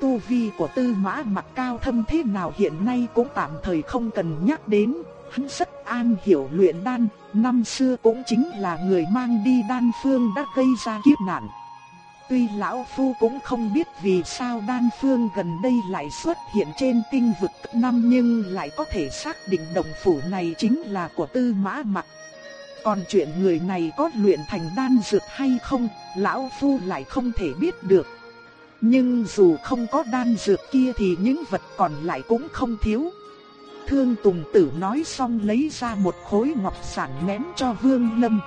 Tu vi của tư mã mặt cao thâm thế nào hiện nay cũng tạm thời không cần nhắc đến, hắn rất an hiểu luyện đan, năm xưa cũng chính là người mang đi đan phương đã gây ra kiếp nạn. Tuy lão phu cũng không biết vì sao đan phương gần đây lại xuất hiện trên tinh vực năm nhưng lại có thể xác định đồng phủ này chính là của tư mã mặc. Còn chuyện người này có luyện thành đan dược hay không, lão phu lại không thể biết được. Nhưng dù không có đan dược kia thì những vật còn lại cũng không thiếu. Thương Tùng Tử nói xong lấy ra một khối ngọc sản ném cho Vương Lâm.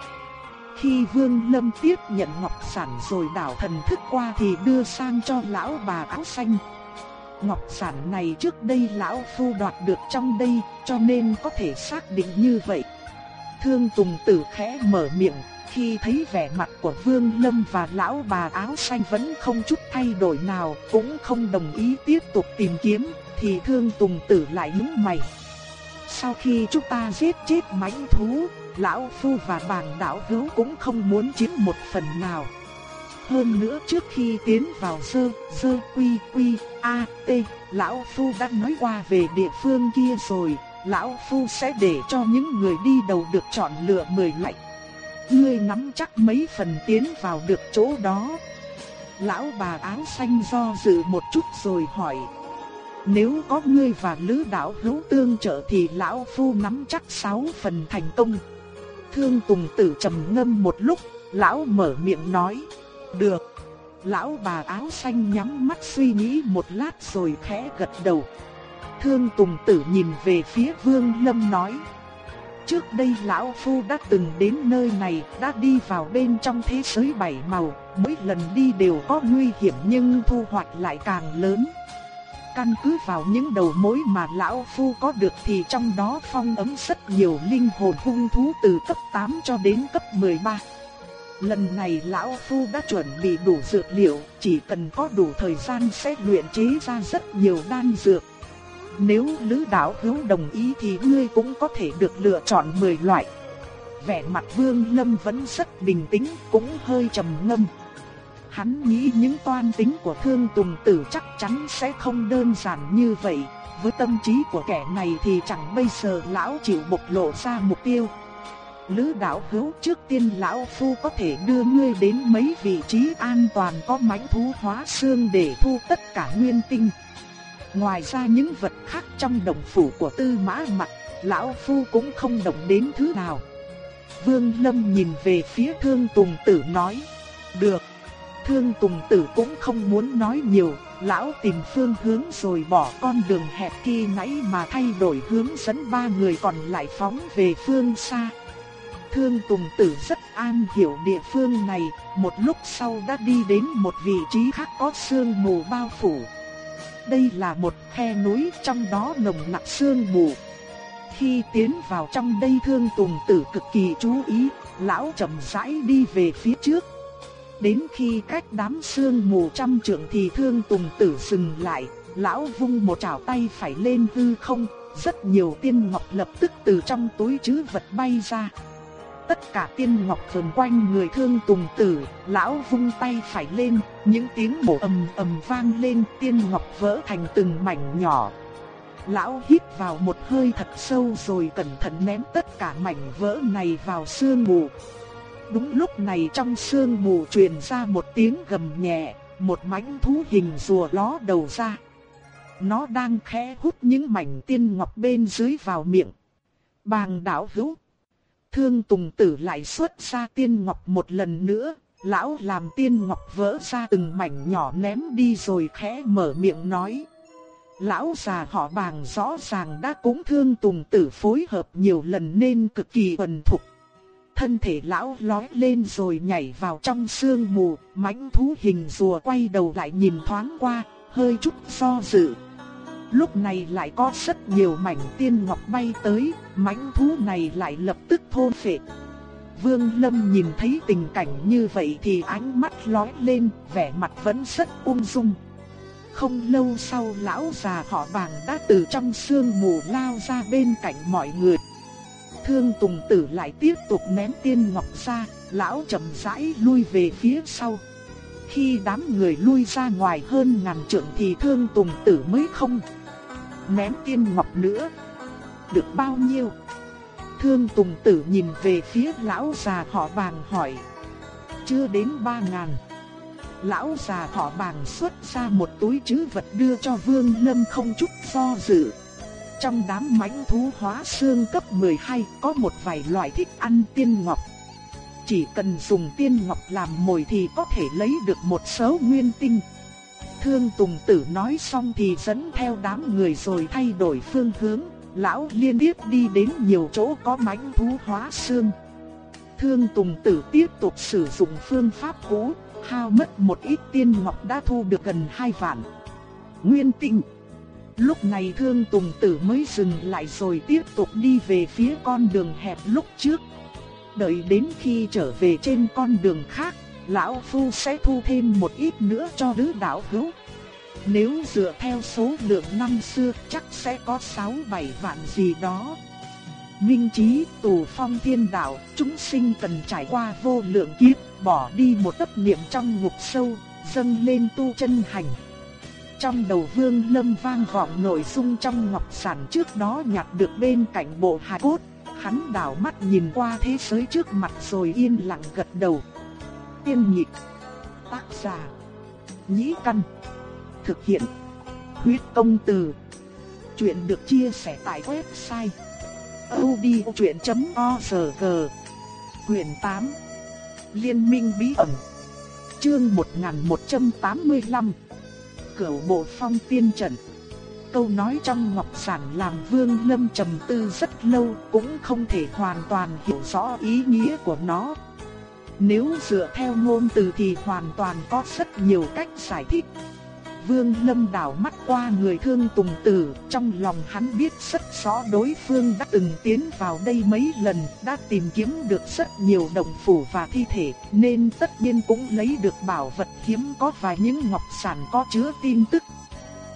Khi Vương Lâm tiếp nhận ngọc sản rồi đảo thần thức qua thì đưa sang cho lão bà áo xanh. Ngọc sản này trước đây lão phu đoạt được trong đây, cho nên có thể xác định như vậy. Thương Tùng Tử khẽ mở miệng, khi thấy vẻ mặt của Vương Lâm và lão bà áo xanh vẫn không chút thay đổi nào, cũng không đồng ý tiếp tục tìm kiếm, thì Thương Tùng Tử lại nhướng mày. Sau khi chúng ta giết chết mãnh thú, lão phu và bàng đạo hữu cũng không muốn chiếm một phần nào. Hơn nữa trước khi tiến vào sơ, sơ quy quy, a, t, lão phu đã nói qua về địa phương kia rồi, lão phu sẽ để cho những người đi đầu được chọn lựa mười lạnh. Ngươi nắm chắc mấy phần tiến vào được chỗ đó. Lão bà áo xanh do dự một chút rồi hỏi. Nếu có ngươi và lữ đạo hữu tương trợ thì lão phu nắm chắc sáu phần thành công. Thương Tùng Tử trầm ngâm một lúc, lão mở miệng nói, được. Lão bà áo xanh nhắm mắt suy nghĩ một lát rồi khẽ gật đầu. Thương Tùng Tử nhìn về phía Vương Lâm nói, trước đây lão phu đã từng đến nơi này, đã đi vào bên trong thế giới bảy màu, mỗi lần đi đều có nguy hiểm nhưng thu hoạch lại càng lớn căn cứ vào những đầu mối mà lão phu có được thì trong đó phong ấm rất nhiều linh hồn hung thú từ cấp 8 cho đến cấp 13. Lần này lão phu đã chuẩn bị đủ dược liệu, chỉ cần có đủ thời gian sẽ luyện chế ra rất nhiều đan dược. Nếu Lữ đạo hữu đồng ý thì ngươi cũng có thể được lựa chọn 10 loại. Vẻ mặt Vương Lâm vẫn rất bình tĩnh, cũng hơi trầm ngâm. Hắn nghĩ những toan tính của Thương Tùng Tử chắc chắn sẽ không đơn giản như vậy. Với tâm trí của kẻ này thì chẳng bây giờ lão chịu bộc lộ ra mục tiêu. Lữ đạo hữu trước tiên lão phu có thể đưa ngươi đến mấy vị trí an toàn có mãnh thú hóa xương để thu tất cả nguyên tinh. Ngoài ra những vật khác trong đồng phủ của tư mã mặt, lão phu cũng không động đến thứ nào. Vương Lâm nhìn về phía thương tùng tử nói, được. Thương Tùng Tử cũng không muốn nói nhiều, lão tìm phương hướng rồi bỏ con đường hẹp kia nãy mà thay đổi hướng dẫn ba người còn lại phóng về phương xa. Thương Tùng Tử rất an hiểu địa phương này, một lúc sau đã đi đến một vị trí khác có sương mù bao phủ. Đây là một khe núi trong đó nồng nặc sương mù. Khi tiến vào trong đây Thương Tùng Tử cực kỳ chú ý, lão chậm rãi đi về phía trước Đến khi cách đám sương mù trăm trượng thì thương tùng tử dừng lại, lão vung một chảo tay phải lên hư không, rất nhiều tiên ngọc lập tức từ trong túi chứ vật bay ra. Tất cả tiên ngọc vần quanh người thương tùng tử, lão vung tay phải lên, những tiếng bổ ầm ầm vang lên tiên ngọc vỡ thành từng mảnh nhỏ. Lão hít vào một hơi thật sâu rồi cẩn thận ném tất cả mảnh vỡ này vào sương mù. Đúng lúc này trong sương mù truyền ra một tiếng gầm nhẹ, một mãnh thú hình rùa ló đầu ra. Nó đang khẽ hút những mảnh tiên ngọc bên dưới vào miệng. Bàng đảo hữu. Thương Tùng Tử lại xuất ra tiên ngọc một lần nữa, lão làm tiên ngọc vỡ ra từng mảnh nhỏ ném đi rồi khẽ mở miệng nói. Lão già họ bàng rõ ràng đã cúng thương Tùng Tử phối hợp nhiều lần nên cực kỳ thuần thục thân thể lão lói lên rồi nhảy vào trong sương mù, mãnh thú hình rùa quay đầu lại nhìn thoáng qua, hơi chút do dự. Lúc này lại có rất nhiều mảnh tiên ngọc bay tới, mãnh thú này lại lập tức thôn phệ. Vương Lâm nhìn thấy tình cảnh như vậy thì ánh mắt lóe lên, vẻ mặt vẫn rất ung dung. Không lâu sau lão già họ vàng đã từ trong sương mù lao ra bên cạnh mọi người. Thương Tùng Tử lại tiếp tục ném tiên ngọc ra, lão chậm rãi lui về phía sau. Khi đám người lui ra ngoài hơn ngàn trượng thì Thương Tùng Tử mới không ném tiên ngọc nữa. Được bao nhiêu? Thương Tùng Tử nhìn về phía lão già họ vàng hỏi. Chưa đến ba ngàn. Lão già họ bàng xuất ra một túi chứ vật đưa cho Vương Lâm không chút do dự. Trong đám mãnh thú hóa xương cấp 12 có một vài loại thích ăn tiên ngọc. Chỉ cần dùng tiên ngọc làm mồi thì có thể lấy được một số nguyên tinh. Thương Tùng Tử nói xong thì dẫn theo đám người rồi thay đổi phương hướng, lão liên tiếp đi đến nhiều chỗ có mãnh thú hóa xương. Thương Tùng Tử tiếp tục sử dụng phương pháp cũ, hao mất một ít tiên ngọc đã thu được gần hai vạn. Nguyên tinh Lúc này thương tùng tử mới dừng lại rồi tiếp tục đi về phía con đường hẹp lúc trước. Đợi đến khi trở về trên con đường khác, lão phu sẽ thu thêm một ít nữa cho đứa đạo hữu. Nếu dựa theo số lượng năm xưa chắc sẽ có 6-7 vạn gì đó. Minh trí tù phong thiên đạo, chúng sinh cần trải qua vô lượng kiếp, bỏ đi một tấp niệm trong ngục sâu, dâng lên tu chân hành. Trong đầu vương lâm vang vọng nội dung trong ngọc sản trước đó nhặt được bên cạnh bộ hài cốt. Hắn đảo mắt nhìn qua thế giới trước mặt rồi yên lặng gật đầu. Tiên nhịp. Tác giả. Nhĩ căn. Thực hiện. Huyết công từ. Chuyện được chia sẻ tại website. odchuyện.org Quyền 8 Liên minh bí ẩn, Chương 1185 cửu bộ phong tiên trận. Câu nói trong ngọc sản làm vương lâm trầm tư rất lâu cũng không thể hoàn toàn hiểu rõ ý nghĩa của nó. Nếu dựa theo ngôn từ thì hoàn toàn có rất nhiều cách giải thích. Vương Lâm đảo mắt qua người thương tùng tử, trong lòng hắn biết rất rõ đối phương đã từng tiến vào đây mấy lần, đã tìm kiếm được rất nhiều đồng phủ và thi thể, nên tất nhiên cũng lấy được bảo vật hiếm có và những ngọc sản có chứa tin tức.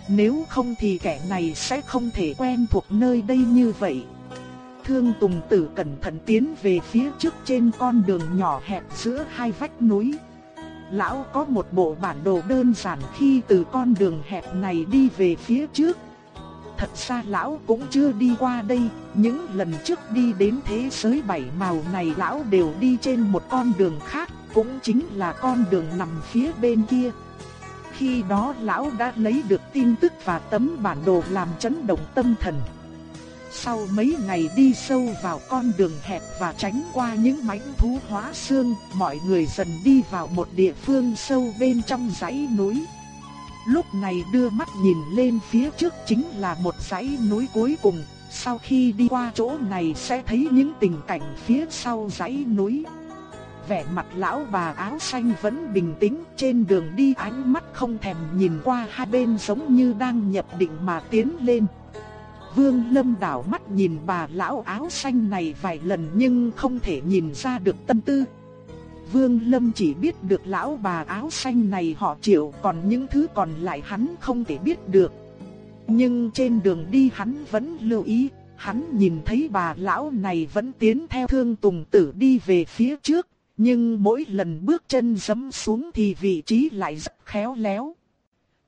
Nếu không thì kẻ này sẽ không thể quen thuộc nơi đây như vậy. Thương Tùng Tử cẩn thận tiến về phía trước trên con đường nhỏ hẹp giữa hai vách núi lão có một bộ bản đồ đơn giản khi từ con đường hẹp này đi về phía trước. Thật ra lão cũng chưa đi qua đây, những lần trước đi đến thế giới bảy màu này lão đều đi trên một con đường khác, cũng chính là con đường nằm phía bên kia. Khi đó lão đã lấy được tin tức và tấm bản đồ làm chấn động tâm thần. Sau mấy ngày đi sâu vào con đường hẹp và tránh qua những mảnh thú hóa xương, mọi người dần đi vào một địa phương sâu bên trong dãy núi. Lúc này đưa mắt nhìn lên phía trước chính là một dãy núi cuối cùng, sau khi đi qua chỗ này sẽ thấy những tình cảnh phía sau dãy núi. Vẻ mặt lão bà áo xanh vẫn bình tĩnh, trên đường đi ánh mắt không thèm nhìn qua hai bên giống như đang nhập định mà tiến lên. Vương Lâm đảo mắt nhìn bà lão áo xanh này vài lần nhưng không thể nhìn ra được tâm tư. Vương Lâm chỉ biết được lão bà áo xanh này họ triệu còn những thứ còn lại hắn không thể biết được. Nhưng trên đường đi hắn vẫn lưu ý, hắn nhìn thấy bà lão này vẫn tiến theo thương tùng tử đi về phía trước, nhưng mỗi lần bước chân giẫm xuống thì vị trí lại rất khéo léo.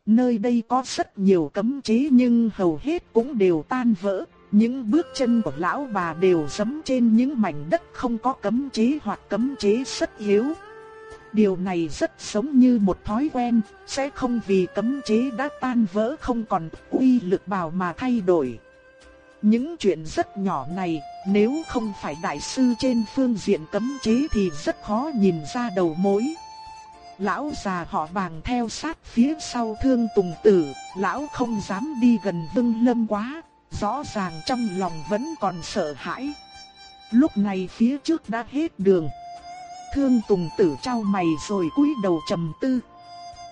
Nơi đây có rất nhiều cấm chế nhưng hầu hết cũng đều tan vỡ. Những bước chân của lão bà đều giẫm trên những mảnh đất không có cấm chế hoặc cấm chế rất yếu. Điều này rất giống như một thói quen, sẽ không vì cấm chế đã tan vỡ không còn uy lực bào mà thay đổi. Những chuyện rất nhỏ này, nếu không phải đại sư trên phương diện cấm chế thì rất khó nhìn ra đầu mối. Lão già họ bàng theo sát phía sau thương tùng tử, lão không dám đi gần vương lâm quá, rõ ràng trong lòng vẫn còn sợ hãi. Lúc này phía trước đã hết đường. Thương tùng tử trao mày rồi cúi đầu trầm tư.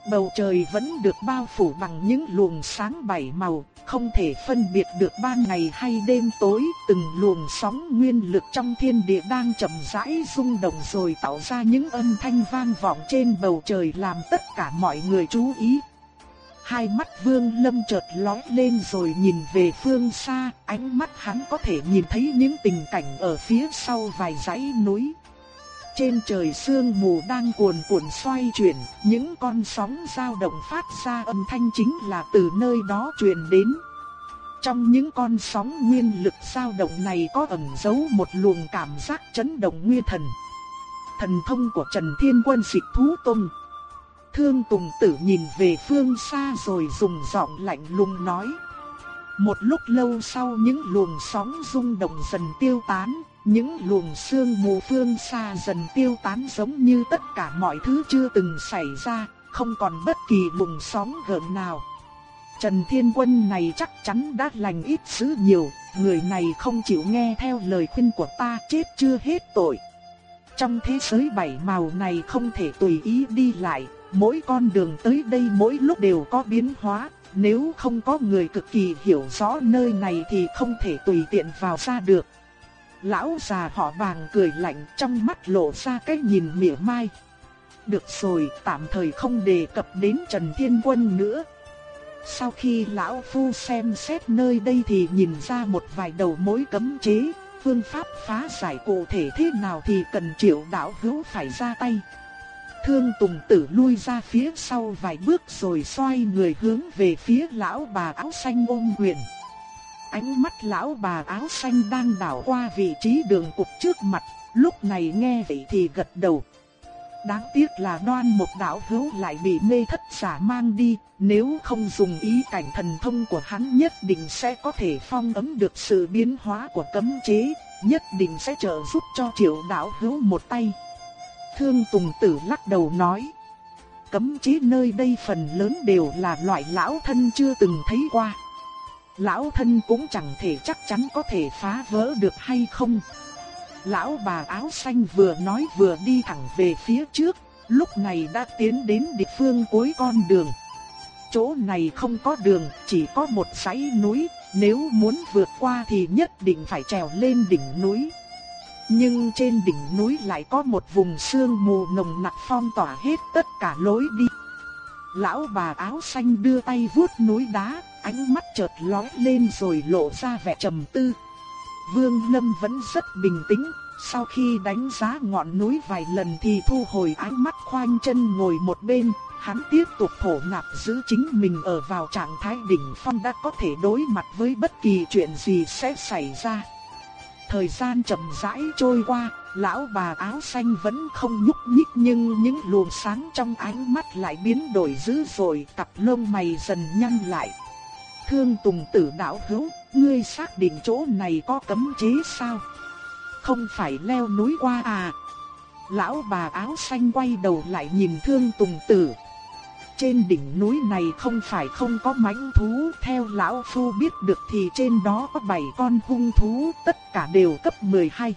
Bầu trời vẫn được bao phủ bằng những luồng sáng bảy màu, không thể phân biệt được ban ngày hay đêm tối, từng luồng sóng nguyên lực trong thiên địa đang chậm rãi rung động rồi tạo ra những âm thanh vang vọng trên bầu trời làm tất cả mọi người chú ý. Hai mắt Vương Lâm chợt lóe lên rồi nhìn về phương xa, ánh mắt hắn có thể nhìn thấy những tình cảnh ở phía sau vài dãy núi. Trên trời sương mù đang cuồn cuộn xoay chuyển, những con sóng dao động phát ra âm thanh chính là từ nơi đó truyền đến. Trong những con sóng nguyên lực dao động này có ẩn giấu một luồng cảm giác chấn động nguyên thần. Thần thông của Trần Thiên Quân xịt Thú Tông. Thương Tùng Tử nhìn về phương xa rồi dùng giọng lạnh lùng nói. Một lúc lâu sau những luồng sóng rung động dần tiêu tán, những luồng sương mù phương xa dần tiêu tán giống như tất cả mọi thứ chưa từng xảy ra, không còn bất kỳ bùng sóng gợn nào. Trần Thiên Quân này chắc chắn đã lành ít dữ nhiều, người này không chịu nghe theo lời khuyên của ta chết chưa hết tội. Trong thế giới bảy màu này không thể tùy ý đi lại, mỗi con đường tới đây mỗi lúc đều có biến hóa, nếu không có người cực kỳ hiểu rõ nơi này thì không thể tùy tiện vào ra được. Lão già họ vàng cười lạnh trong mắt lộ ra cái nhìn mỉa mai. Được rồi, tạm thời không đề cập đến Trần Thiên Quân nữa. Sau khi lão phu xem xét nơi đây thì nhìn ra một vài đầu mối cấm chế, phương pháp phá giải cụ thể thế nào thì cần triệu đạo hữu phải ra tay. Thương Tùng Tử lui ra phía sau vài bước rồi xoay người hướng về phía lão bà áo xanh ôm quyền. Ánh mắt lão bà áo xanh đang đảo qua vị trí đường cục trước mặt, lúc này nghe vậy thì gật đầu. Đáng tiếc là đoan một đạo hữu lại bị mê thất giả mang đi, nếu không dùng ý cảnh thần thông của hắn nhất định sẽ có thể phong ấm được sự biến hóa của cấm chế, nhất định sẽ trợ giúp cho triệu đạo hữu một tay. Thương Tùng Tử lắc đầu nói, cấm chế nơi đây phần lớn đều là loại lão thân chưa từng thấy qua. Lão thân cũng chẳng thể chắc chắn có thể phá vỡ được hay không. Lão bà áo xanh vừa nói vừa đi thẳng về phía trước, lúc này đã tiến đến địa phương cuối con đường. chỗ này không có đường, chỉ có một dãy núi, nếu muốn vượt qua thì nhất định phải trèo lên đỉnh núi. Nhưng trên đỉnh núi lại có một vùng sương mù nồng nặc phong tỏa hết tất cả lối đi. Lão bà áo xanh đưa tay vuốt núi đá, ánh mắt chợt lóe lên rồi lộ ra vẻ trầm tư. Vương Lâm vẫn rất bình tĩnh, sau khi đánh giá ngọn núi vài lần thì thu hồi ánh mắt khoanh chân ngồi một bên, hắn tiếp tục thổ nạp giữ chính mình ở vào trạng thái đỉnh phong đã có thể đối mặt với bất kỳ chuyện gì sẽ xảy ra. Thời gian chậm rãi trôi qua, lão bà áo xanh vẫn không nhúc nhích nhưng những luồng sáng trong ánh mắt lại biến đổi dữ dội, cặp lông mày dần nhăn lại. Thương Tùng Tử đạo hữu, ngươi xác định chỗ này có cấm chế sao? Không phải leo núi qua à? Lão bà áo xanh quay đầu lại nhìn Thương Tùng Tử. Trên đỉnh núi này không phải không có mãnh thú, theo lão phu biết được thì trên đó có 7 con hung thú, tất cả đều cấp 12.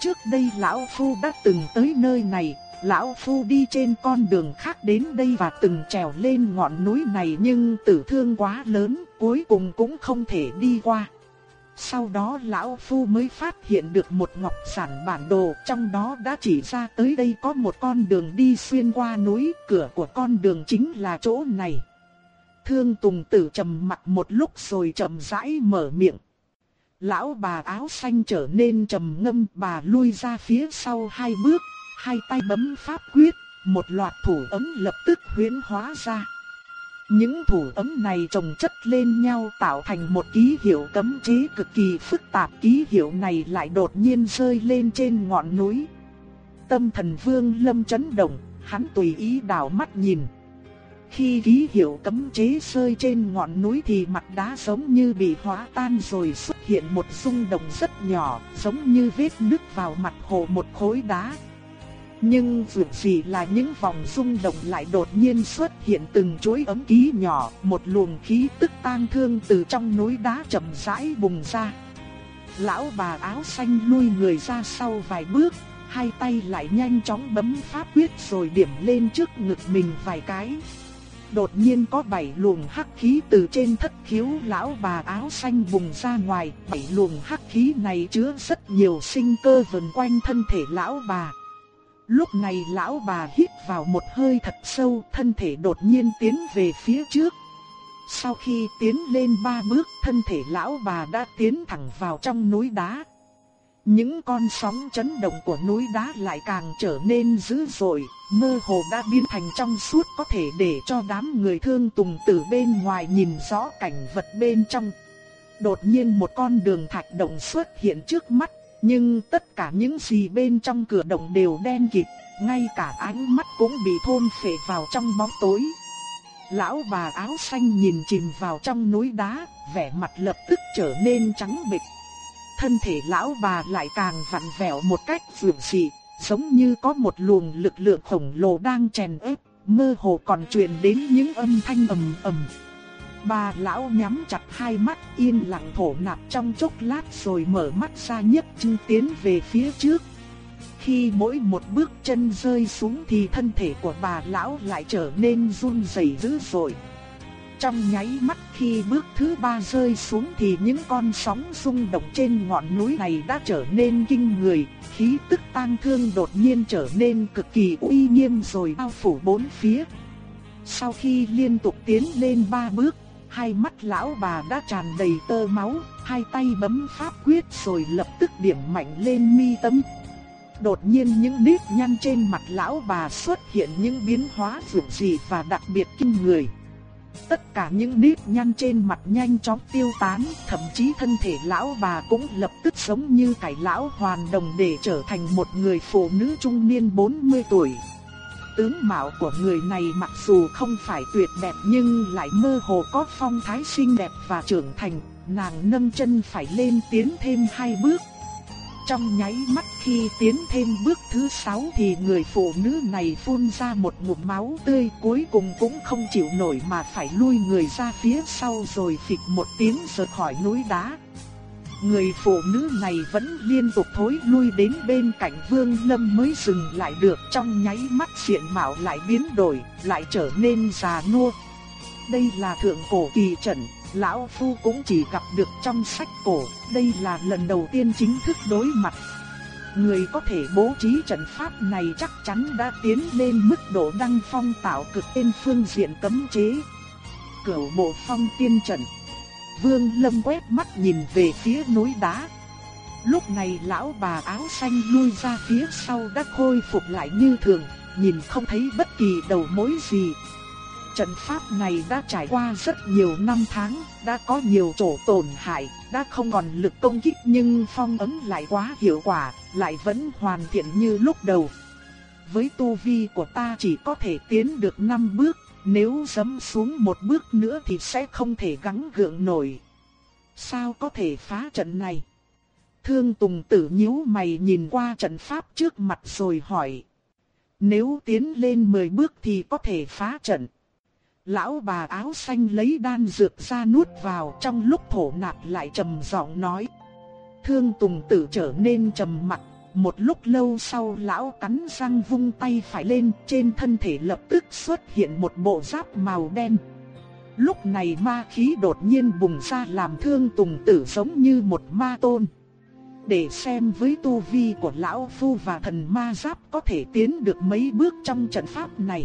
Trước đây lão phu đã từng tới nơi này, lão phu đi trên con đường khác đến đây và từng trèo lên ngọn núi này nhưng tử thương quá lớn, cuối cùng cũng không thể đi qua. Sau đó lão phu mới phát hiện được một ngọc sản bản đồ, trong đó đã chỉ ra tới đây có một con đường đi xuyên qua núi, cửa của con đường chính là chỗ này. Thương Tùng Tử trầm mặt một lúc rồi chậm rãi mở miệng. Lão bà áo xanh trở nên trầm ngâm, bà lui ra phía sau hai bước, hai tay bấm pháp quyết, một loạt thủ ấm lập tức huyễn hóa ra. Những thủ ấm này chồng chất lên nhau tạo thành một ký hiệu cấm chế cực kỳ phức tạp. Ký hiệu này lại đột nhiên rơi lên trên ngọn núi. Tâm thần vương lâm chấn động, hắn tùy ý đảo mắt nhìn. Khi ký hiệu cấm chế rơi trên ngọn núi thì mặt đá giống như bị hóa tan rồi xuất hiện một rung động rất nhỏ, giống như vết nứt vào mặt hồ một khối đá. Nhưng vượt gì là những vòng rung động lại đột nhiên xuất hiện từng chuỗi ấm ký nhỏ, một luồng khí tức tang thương từ trong núi đá chậm rãi bùng ra. Lão bà áo xanh lui người ra sau vài bước, hai tay lại nhanh chóng bấm pháp quyết rồi điểm lên trước ngực mình vài cái. Đột nhiên có bảy luồng hắc khí từ trên thất khiếu lão bà áo xanh bùng ra ngoài, bảy luồng hắc khí này chứa rất nhiều sinh cơ vần quanh thân thể lão bà. Lúc này lão bà hít vào một hơi thật sâu, thân thể đột nhiên tiến về phía trước. Sau khi tiến lên ba bước, thân thể lão bà đã tiến thẳng vào trong núi đá. Những con sóng chấn động của núi đá lại càng trở nên dữ dội, mơ hồ đã biến thành trong suốt có thể để cho đám người thương tùng từ bên ngoài nhìn rõ cảnh vật bên trong. Đột nhiên một con đường thạch động xuất hiện trước mắt, nhưng tất cả những gì bên trong cửa động đều đen kịt, ngay cả ánh mắt cũng bị thôn phệ vào trong bóng tối. Lão bà áo xanh nhìn chìm vào trong núi đá, vẻ mặt lập tức trở nên trắng bệch. Thân thể lão bà lại càng vặn vẹo một cách dữ dị, giống như có một luồng lực lượng khổng lồ đang chèn ép, mơ hồ còn truyền đến những âm thanh ầm ầm. Bà lão nhắm chặt hai mắt yên lặng thổ nạp trong chốc lát rồi mở mắt ra nhấc chân tiến về phía trước. Khi mỗi một bước chân rơi xuống thì thân thể của bà lão lại trở nên run rẩy dữ dội. Trong nháy mắt khi bước thứ ba rơi xuống thì những con sóng rung động trên ngọn núi này đã trở nên kinh người, khí tức tang thương đột nhiên trở nên cực kỳ uy nghiêm rồi bao phủ bốn phía. Sau khi liên tục tiến lên ba bước, hai mắt lão bà đã tràn đầy tơ máu, hai tay bấm pháp quyết rồi lập tức điểm mạnh lên mi tâm. Đột nhiên những nếp nhăn trên mặt lão bà xuất hiện những biến hóa dữ dị và đặc biệt kinh người. Tất cả những nếp nhăn trên mặt nhanh chóng tiêu tán, thậm chí thân thể lão bà cũng lập tức giống như cải lão hoàn đồng để trở thành một người phụ nữ trung niên 40 tuổi. Tướng mạo của người này mặc dù không phải tuyệt đẹp nhưng lại mơ hồ có phong thái xinh đẹp và trưởng thành, nàng nâng chân phải lên tiến thêm hai bước. Trong nháy mắt khi tiến thêm bước thứ sáu thì người phụ nữ này phun ra một ngụm máu tươi cuối cùng cũng không chịu nổi mà phải lui người ra phía sau rồi phịch một tiếng rời khỏi núi đá. Người phụ nữ này vẫn liên tục thối lui đến bên cạnh Vương Lâm mới dừng lại được trong nháy mắt diện mạo lại biến đổi, lại trở nên già nua. đây là thượng cổ kỳ trận, lão phu cũng chỉ gặp được trong sách cổ, đây là lần đầu tiên chính thức đối mặt. Người có thể bố trí trận pháp này chắc chắn đã tiến lên mức độ đăng phong tạo cực tên phương diện cấm chế. Cửu bộ phong tiên trận. Vương Lâm quét mắt nhìn về phía núi đá. Lúc này lão bà áo xanh lui ra phía sau đã khôi phục lại như thường, nhìn không thấy bất kỳ đầu mối gì. Trận pháp này đã trải qua rất nhiều năm tháng, đã có nhiều chỗ tổn hại, đã không còn lực công kích nhưng phong ấn lại quá hiệu quả, lại vẫn hoàn thiện như lúc đầu. Với tu vi của ta chỉ có thể tiến được 5 bước, nếu dấm xuống một bước nữa thì sẽ không thể gắng gượng nổi. Sao có thể phá trận này? Thương Tùng Tử nhíu mày nhìn qua trận pháp trước mặt rồi hỏi. Nếu tiến lên 10 bước thì có thể phá trận. Lão bà áo xanh lấy đan dược ra nuốt vào trong lúc thổ nạp lại trầm giọng nói. Thương Tùng Tử trở nên trầm mặc. Một lúc lâu sau lão cắn răng vung tay phải lên, trên thân thể lập tức xuất hiện một bộ giáp màu đen. Lúc này ma khí đột nhiên bùng ra làm thương Tùng Tử giống như một ma tôn để xem với tu vi của lão phu và thần ma giáp có thể tiến được mấy bước trong trận pháp này.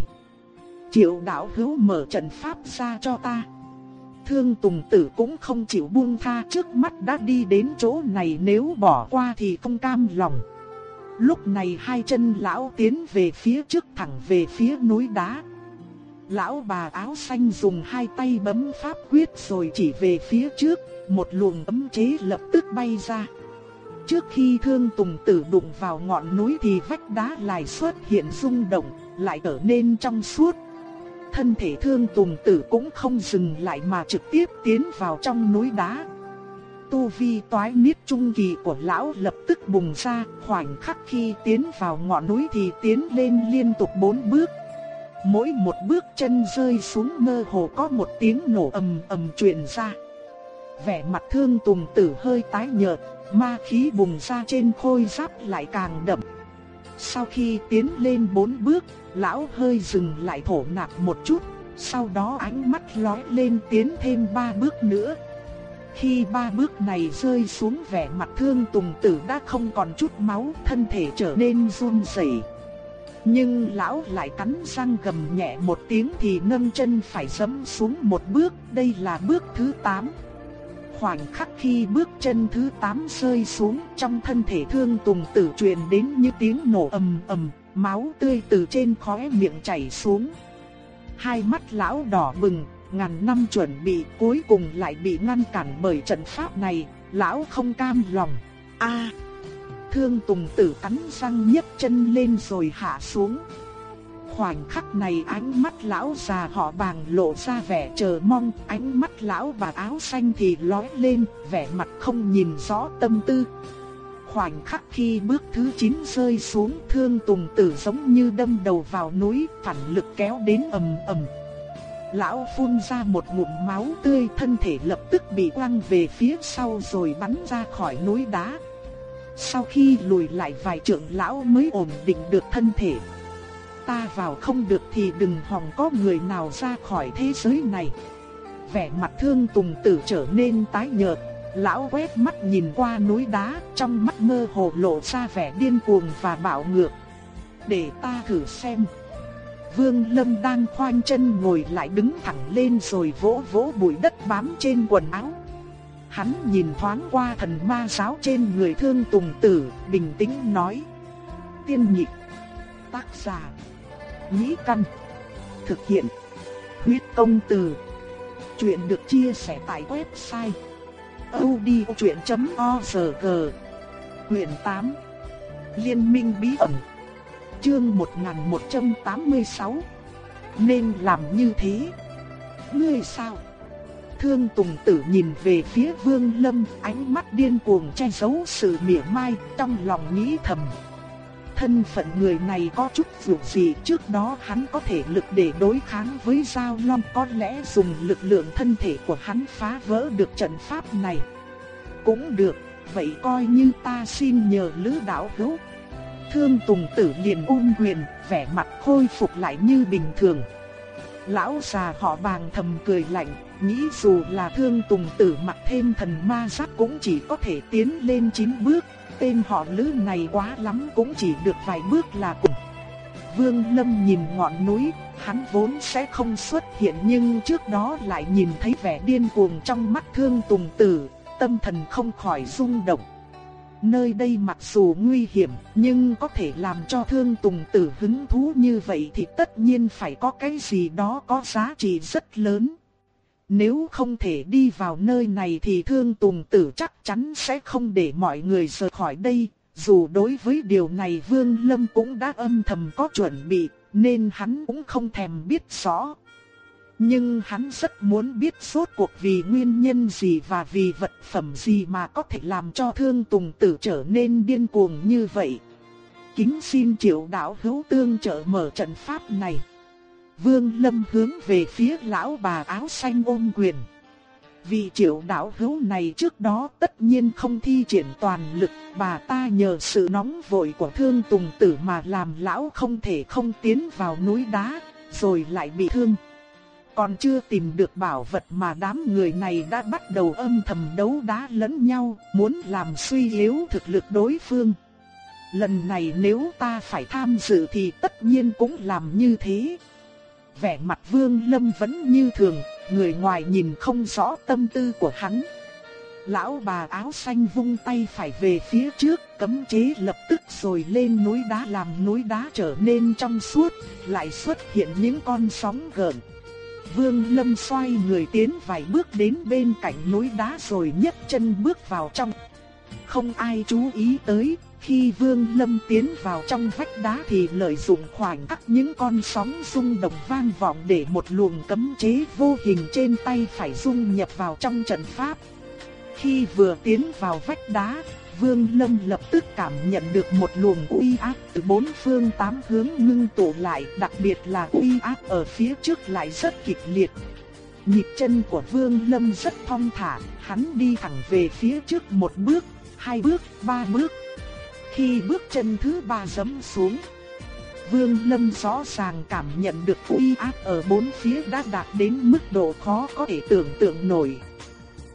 Triệu đạo hữu mở trận pháp ra cho ta. Thương Tùng Tử cũng không chịu buông tha trước mắt đã đi đến chỗ này, nếu bỏ qua thì không cam lòng. Lúc này hai chân lão tiến về phía trước thẳng về phía núi đá. Lão bà áo xanh dùng hai tay bấm pháp quyết rồi chỉ về phía trước, một luồng ấm chế lập tức bay ra. Trước khi thương tùng tử đụng vào ngọn núi thì vách đá lại xuất hiện rung động, lại trở nên trong suốt. Thân thể thương tùng tử cũng không dừng lại mà trực tiếp tiến vào trong núi đá. Tu vi toái niết trung kỳ của lão lập tức bùng ra, khoảnh khắc khi tiến vào ngọn núi thì tiến lên liên tục bốn bước. Mỗi một bước chân rơi xuống mơ hồ có một tiếng nổ ầm ầm truyền ra. Vẻ mặt thương tùng tử hơi tái nhợt, ma khí bùng ra trên khôi giáp lại càng đậm. Sau khi tiến lên bốn bước, lão hơi dừng lại thổ nạp một chút, sau đó ánh mắt lóe lên tiến thêm ba bước nữa. Khi ba bước này rơi xuống vẻ mặt thương tùng tử đã không còn chút máu, thân thể trở nên run rẩy. Nhưng lão lại cắn răng gầm nhẹ một tiếng thì nâng chân phải dẫm xuống một bước, đây là bước thứ 8. Khoảnh khắc khi bước chân thứ 8 rơi xuống trong thân thể thương tùng tử truyền đến như tiếng nổ ầm ầm, máu tươi từ trên khóe miệng chảy xuống. Hai mắt lão đỏ bừng, ngàn năm chuẩn bị cuối cùng lại bị ngăn cản bởi trận pháp này, lão không cam lòng. A! thương tùng tử cắn răng nhấc chân lên rồi hạ xuống. Khoảnh khắc này ánh mắt lão già họ bàng lộ ra vẻ chờ mong, ánh mắt lão và áo xanh thì lóe lên, vẻ mặt không nhìn rõ tâm tư. Khoảnh khắc khi bước thứ 9 rơi xuống, thương tùng tử giống như đâm đầu vào núi, phản lực kéo đến ầm ầm. Lão phun ra một ngụm máu tươi, thân thể lập tức bị quăng về phía sau rồi bắn ra khỏi núi đá. Sau khi lùi lại vài trượng lão mới ổn định được thân thể ta vào không được thì đừng hòng có người nào ra khỏi thế giới này. Vẻ mặt thương tùng tử trở nên tái nhợt, lão quét mắt nhìn qua núi đá, trong mắt mơ hồ lộ ra vẻ điên cuồng và bạo ngược. Để ta thử xem. Vương Lâm đang khoanh chân ngồi lại đứng thẳng lên rồi vỗ vỗ bụi đất bám trên quần áo. Hắn nhìn thoáng qua thần ma giáo trên người thương tùng tử, bình tĩnh nói. Tiên nhị Tác giả Nhĩ Căn. Thực hiện. Huyết công từ. Chuyện được chia sẻ tại website. odchuyện.org Quyền 8. Liên minh bí ẩn. Chương 1186. Nên làm như thế. Ngươi sao? Thương Tùng Tử nhìn về phía Vương Lâm, ánh mắt điên cuồng che giấu sự mỉa mai, trong lòng nghĩ thầm. Thân phận người này có chút dù gì trước đó hắn có thể lực để đối kháng với Giao Long có lẽ dùng lực lượng thân thể của hắn phá vỡ được trận pháp này. Cũng được, vậy coi như ta xin nhờ lữ đạo hữu. Thương Tùng Tử liền ôm quyền, vẻ mặt khôi phục lại như bình thường. Lão già họ bàng thầm cười lạnh, nghĩ dù là thương tùng tử mặc thêm thần ma giáp cũng chỉ có thể tiến lên 9 bước, tên họ lữ này quá lắm cũng chỉ được vài bước là cùng. Vương Lâm nhìn ngọn núi, hắn vốn sẽ không xuất hiện nhưng trước đó lại nhìn thấy vẻ điên cuồng trong mắt thương tùng tử, tâm thần không khỏi rung động. Nơi đây mặc dù nguy hiểm nhưng có thể làm cho thương tùng tử hứng thú như vậy thì tất nhiên phải có cái gì đó có giá trị rất lớn. Nếu không thể đi vào nơi này thì thương tùng tử chắc chắn sẽ không để mọi người rời khỏi đây. Dù đối với điều này Vương Lâm cũng đã âm thầm có chuẩn bị, nên hắn cũng không thèm biết rõ. Nhưng hắn rất muốn biết suốt cuộc vì nguyên nhân gì và vì vật phẩm gì mà có thể làm cho thương tùng tử trở nên điên cuồng như vậy. Kính xin triệu đạo hữu tương trợ mở trận pháp này. Vương Lâm hướng về phía lão bà áo xanh ôm quyền. vì triệu đạo hữu này trước đó tất nhiên không thi triển toàn lực, bà ta nhờ sự nóng vội của thương tùng tử mà làm lão không thể không tiến vào núi đá, rồi lại bị thương. Còn chưa tìm được bảo vật mà đám người này đã bắt đầu âm thầm đấu đá lẫn nhau, muốn làm suy yếu thực lực đối phương. Lần này nếu ta phải tham dự thì tất nhiên cũng làm như thế. Vẻ mặt Vương Lâm vẫn như thường, người ngoài nhìn không rõ tâm tư của hắn. Lão bà áo xanh vung tay phải về phía trước, cấm chế lập tức rồi lên núi đá làm núi đá trở nên trong suốt, lại xuất hiện những con sóng gợn. Vương Lâm xoay người tiến vài bước đến bên cạnh núi đá rồi nhấc chân bước vào trong. Không ai chú ý tới, khi Vương Lâm tiến vào trong vách đá thì lợi dụng khoảnh khắc những con sóng rung động vang vọng để một luồng cấm chế vô hình trên tay phải dung nhập vào trong trận pháp. Khi vừa tiến vào vách đá, Vương Lâm lập tức cảm nhận được một luồng uy áp từ bốn phương tám hướng ngưng tụ lại, đặc biệt là uy áp ở phía trước lại rất kịch liệt. Nhịp chân của Vương Lâm rất thong thả, hắn đi thẳng về phía trước một bước, hai bước, ba bước. Khi bước chân thứ ba giẫm xuống, Vương Lâm rõ ràng cảm nhận được uy áp ở bốn phía đã đạt đến mức độ khó có thể tưởng tượng nổi.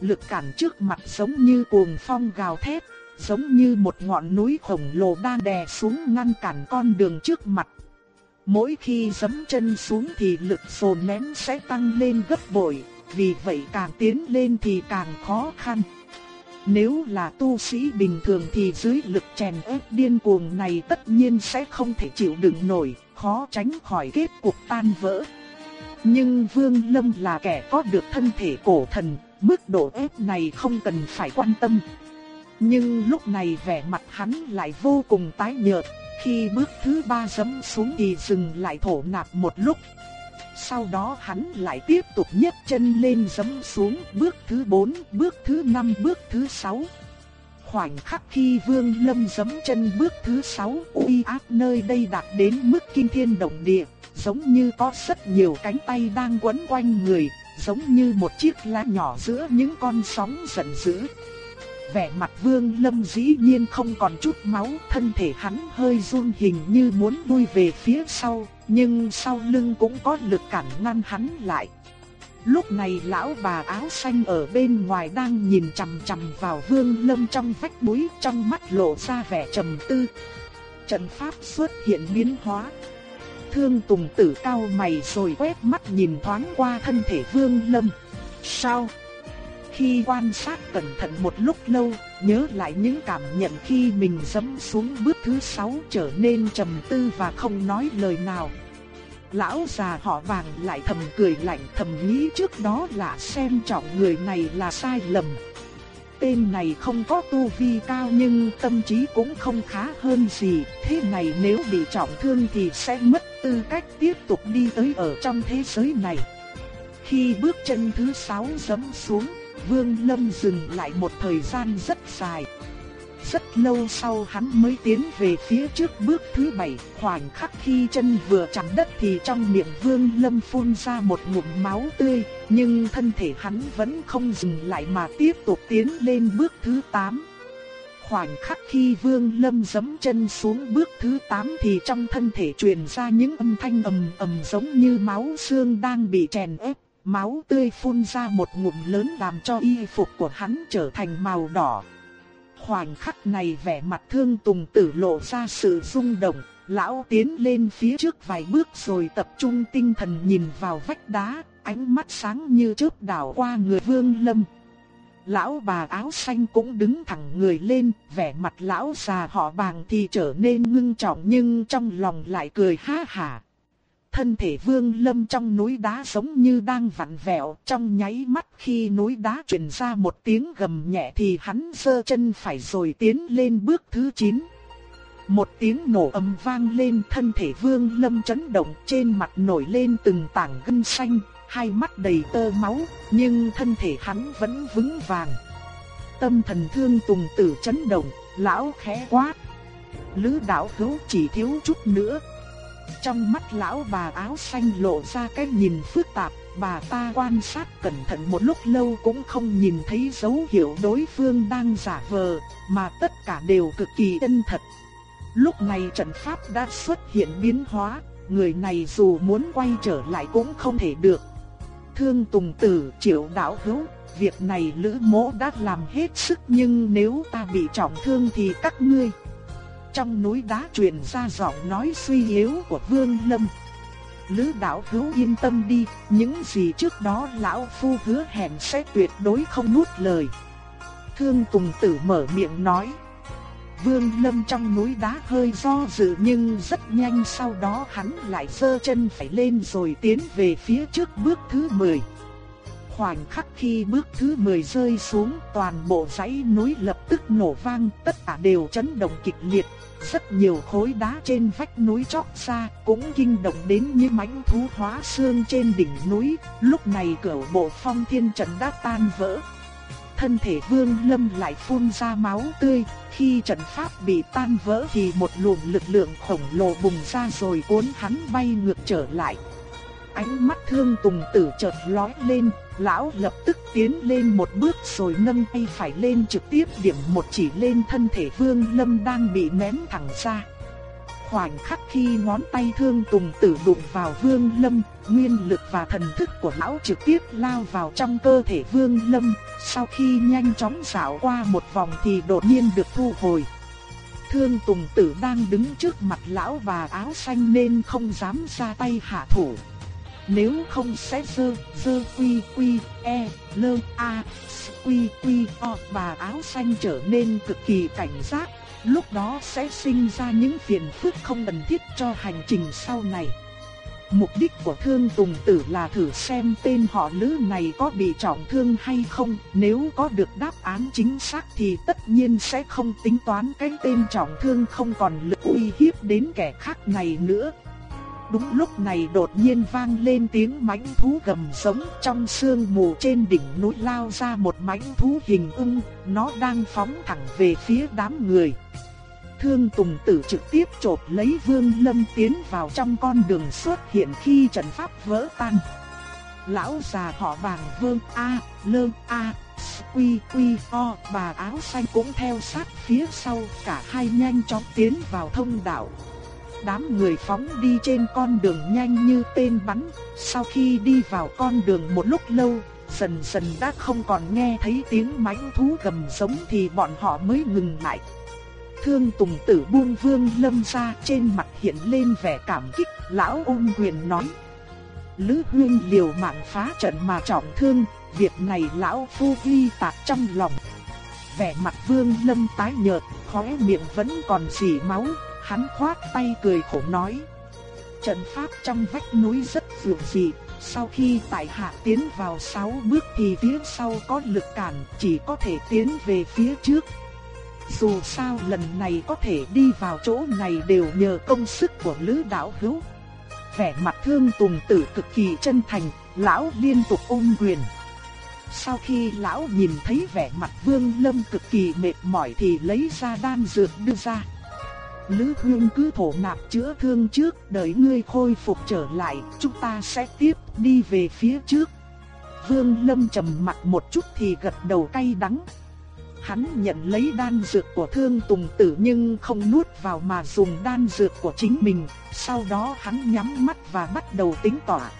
Lực cản trước mặt giống như cuồng phong gào thét, giống như một ngọn núi khổng lồ đang đè xuống ngăn cản con đường trước mặt. Mỗi khi giẫm chân xuống thì lực dồn nén sẽ tăng lên gấp bội, vì vậy càng tiến lên thì càng khó khăn. Nếu là tu sĩ bình thường thì dưới lực chèn ép điên cuồng này tất nhiên sẽ không thể chịu đựng nổi, khó tránh khỏi kết cục tan vỡ. Nhưng Vương Lâm là kẻ có được thân thể cổ thần, mức độ ép này không cần phải quan tâm. Nhưng lúc này vẻ mặt hắn lại vô cùng tái nhợt, khi bước thứ ba giẫm xuống thì dừng lại thổ nạp một lúc. Sau đó hắn lại tiếp tục nhấc chân lên giẫm xuống, bước thứ bốn, bước thứ năm, bước thứ sáu. Khoảnh khắc khi Vương Lâm giẫm chân bước thứ sáu, uy áp nơi đây đạt đến mức kinh thiên động địa, giống như có rất nhiều cánh tay đang quấn quanh người, giống như một chiếc lá nhỏ giữa những con sóng giận dữ vẻ mặt Vương Lâm dĩ nhiên không còn chút máu, thân thể hắn hơi run hình như muốn lui về phía sau, nhưng sau lưng cũng có lực cản ngăn hắn lại. Lúc này lão bà áo xanh ở bên ngoài đang nhìn chằm chằm vào Vương Lâm trong vách búi trong mắt lộ ra vẻ trầm tư. Trận pháp xuất hiện biến hóa. Thương Tùng Tử cao mày rồi quét mắt nhìn thoáng qua thân thể Vương Lâm. Sao? Khi quan sát cẩn thận một lúc lâu, nhớ lại những cảm nhận khi mình dẫm xuống bước thứ sáu trở nên trầm tư và không nói lời nào. Lão già họ vàng lại thầm cười lạnh thầm nghĩ trước đó là xem trọng người này là sai lầm. Tên này không có tu vi cao nhưng tâm trí cũng không khá hơn gì, thế này nếu bị trọng thương thì sẽ mất tư cách tiếp tục đi tới ở trong thế giới này. Khi bước chân thứ sáu dẫm xuống, Vương Lâm dừng lại một thời gian rất dài. Rất lâu sau hắn mới tiến về phía trước bước thứ bảy, khoảnh khắc khi chân vừa chạm đất thì trong miệng Vương Lâm phun ra một ngụm máu tươi, nhưng thân thể hắn vẫn không dừng lại mà tiếp tục tiến lên bước thứ tám. Khoảnh khắc khi Vương Lâm giẫm chân xuống bước thứ 8 thì trong thân thể truyền ra những âm thanh ầm ầm giống như máu xương đang bị chèn ép, máu tươi phun ra một ngụm lớn làm cho y phục của hắn trở thành màu đỏ. Khoảnh khắc này vẻ mặt Thương Tùng Tử lộ ra sự rung động, lão tiến lên phía trước vài bước rồi tập trung tinh thần nhìn vào vách đá, ánh mắt sáng như chớp đảo qua người Vương Lâm. Lão bà áo xanh cũng đứng thẳng người lên, vẻ mặt lão già họ bàng thì trở nên ngưng trọng nhưng trong lòng lại cười ha hả. Thân thể vương lâm trong núi đá giống như đang vặn vẹo trong nháy mắt khi núi đá truyền ra một tiếng gầm nhẹ thì hắn sơ chân phải rồi tiến lên bước thứ 9. Một tiếng nổ ầm vang lên thân thể vương lâm chấn động trên mặt nổi lên từng tảng gân xanh, hai mắt đầy tơ máu, nhưng thân thể hắn vẫn vững vàng. Tâm thần thương tùng tử chấn động, lão khẽ quát. Lữ đạo hữu chỉ thiếu chút nữa. Trong mắt lão bà áo xanh lộ ra cái nhìn phức tạp, bà ta quan sát cẩn thận một lúc lâu cũng không nhìn thấy dấu hiệu đối phương đang giả vờ, mà tất cả đều cực kỳ chân thật. Lúc này trận pháp đã xuất hiện biến hóa, người này dù muốn quay trở lại cũng không thể được. Thương Tùng Tử triệu đạo hữu, việc này Lữ Mỗ đã làm hết sức nhưng nếu ta bị trọng thương thì các ngươi. Trong núi đá truyền ra giọng nói suy yếu của Vương Lâm. Lữ đạo hữu yên tâm đi, những gì trước đó lão phu hứa hẹn sẽ tuyệt đối không nuốt lời. Thương Tùng Tử mở miệng nói. Vương Lâm trong núi đá hơi do dự nhưng rất nhanh sau đó hắn lại giơ chân phải lên rồi tiến về phía trước bước thứ 10. Khoảnh khắc khi bước thứ 10 rơi xuống toàn bộ dãy núi lập tức nổ vang tất cả đều chấn động kịch liệt. Rất nhiều khối đá trên vách núi chóc ra cũng kinh động đến như mãnh thú hóa xương trên đỉnh núi. Lúc này cửa bộ phong thiên trận đã tan vỡ thân thể Vương Lâm lại phun ra máu tươi, khi trận pháp bị tan vỡ thì một luồng lực lượng khổng lồ bùng ra rồi cuốn hắn bay ngược trở lại. Ánh mắt Thương Tùng Tử chợt lóe lên, lão lập tức tiến lên một bước rồi nâng tay phải lên trực tiếp điểm một chỉ lên thân thể Vương Lâm đang bị ném thẳng ra khoảnh khắc khi ngón tay thương tùng tử đụng vào vương lâm, nguyên lực và thần thức của lão trực tiếp lao vào trong cơ thể vương lâm, sau khi nhanh chóng xảo qua một vòng thì đột nhiên được thu hồi. Thương tùng tử đang đứng trước mặt lão và áo xanh nên không dám ra tay hạ thủ. Nếu không sẽ dơ, dơ quy quy, e, lơ, a, quy quy, o bà áo xanh trở nên cực kỳ cảnh giác lúc đó sẽ sinh ra những phiền phức không cần thiết cho hành trình sau này. Mục đích của Thương Tùng Tử là thử xem tên họ Lữ này có bị trọng thương hay không, nếu có được đáp án chính xác thì tất nhiên sẽ không tính toán cái tên trọng thương không còn lực uy hiếp đến kẻ khác này nữa. Đúng lúc này đột nhiên vang lên tiếng mãnh thú gầm sống trong sương mù trên đỉnh núi lao ra một mãnh thú hình ưng, nó đang phóng thẳng về phía đám người. Thương Tùng Tử trực tiếp chộp lấy Vương Lâm tiến vào trong con đường xuất hiện khi trận pháp vỡ tan. Lão già họ vàng Vương A, Lơ A, Quy Quy O, bà áo xanh cũng theo sát phía sau, cả hai nhanh chóng tiến vào thông đạo. Đám người phóng đi trên con đường nhanh như tên bắn, sau khi đi vào con đường một lúc lâu, dần dần đã không còn nghe thấy tiếng mãnh thú gầm giống thì bọn họ mới ngừng lại. Thương Tùng Tử buông Vương Lâm ra trên mặt hiện lên vẻ cảm kích, lão ôn quyền nói. Lữ Huyên liều mạng phá trận mà trọng thương, việc này lão phu ghi tạc trong lòng. Vẻ mặt Vương Lâm tái nhợt, khóe miệng vẫn còn dì máu, hắn khoát tay cười khổ nói. Trận pháp trong vách núi rất dịu dị, sau khi tại hạ tiến vào sáu bước thì phía sau có lực cản, chỉ có thể tiến về phía trước, dù sao lần này có thể đi vào chỗ này đều nhờ công sức của Lữ Đạo Hữu. Vẻ mặt thương tùng tử cực kỳ chân thành, lão liên tục ôm quyền. Sau khi lão nhìn thấy vẻ mặt Vương Lâm cực kỳ mệt mỏi thì lấy ra đan dược đưa ra. Lữ Hương cứ thổ nạp chữa thương trước, đợi ngươi khôi phục trở lại, chúng ta sẽ tiếp đi về phía trước. Vương Lâm trầm mặt một chút thì gật đầu cay đắng. Hắn nhận lấy đan dược của thương tùng tử nhưng không nuốt vào mà dùng đan dược của chính mình, sau đó hắn nhắm mắt và bắt đầu tính tỏa.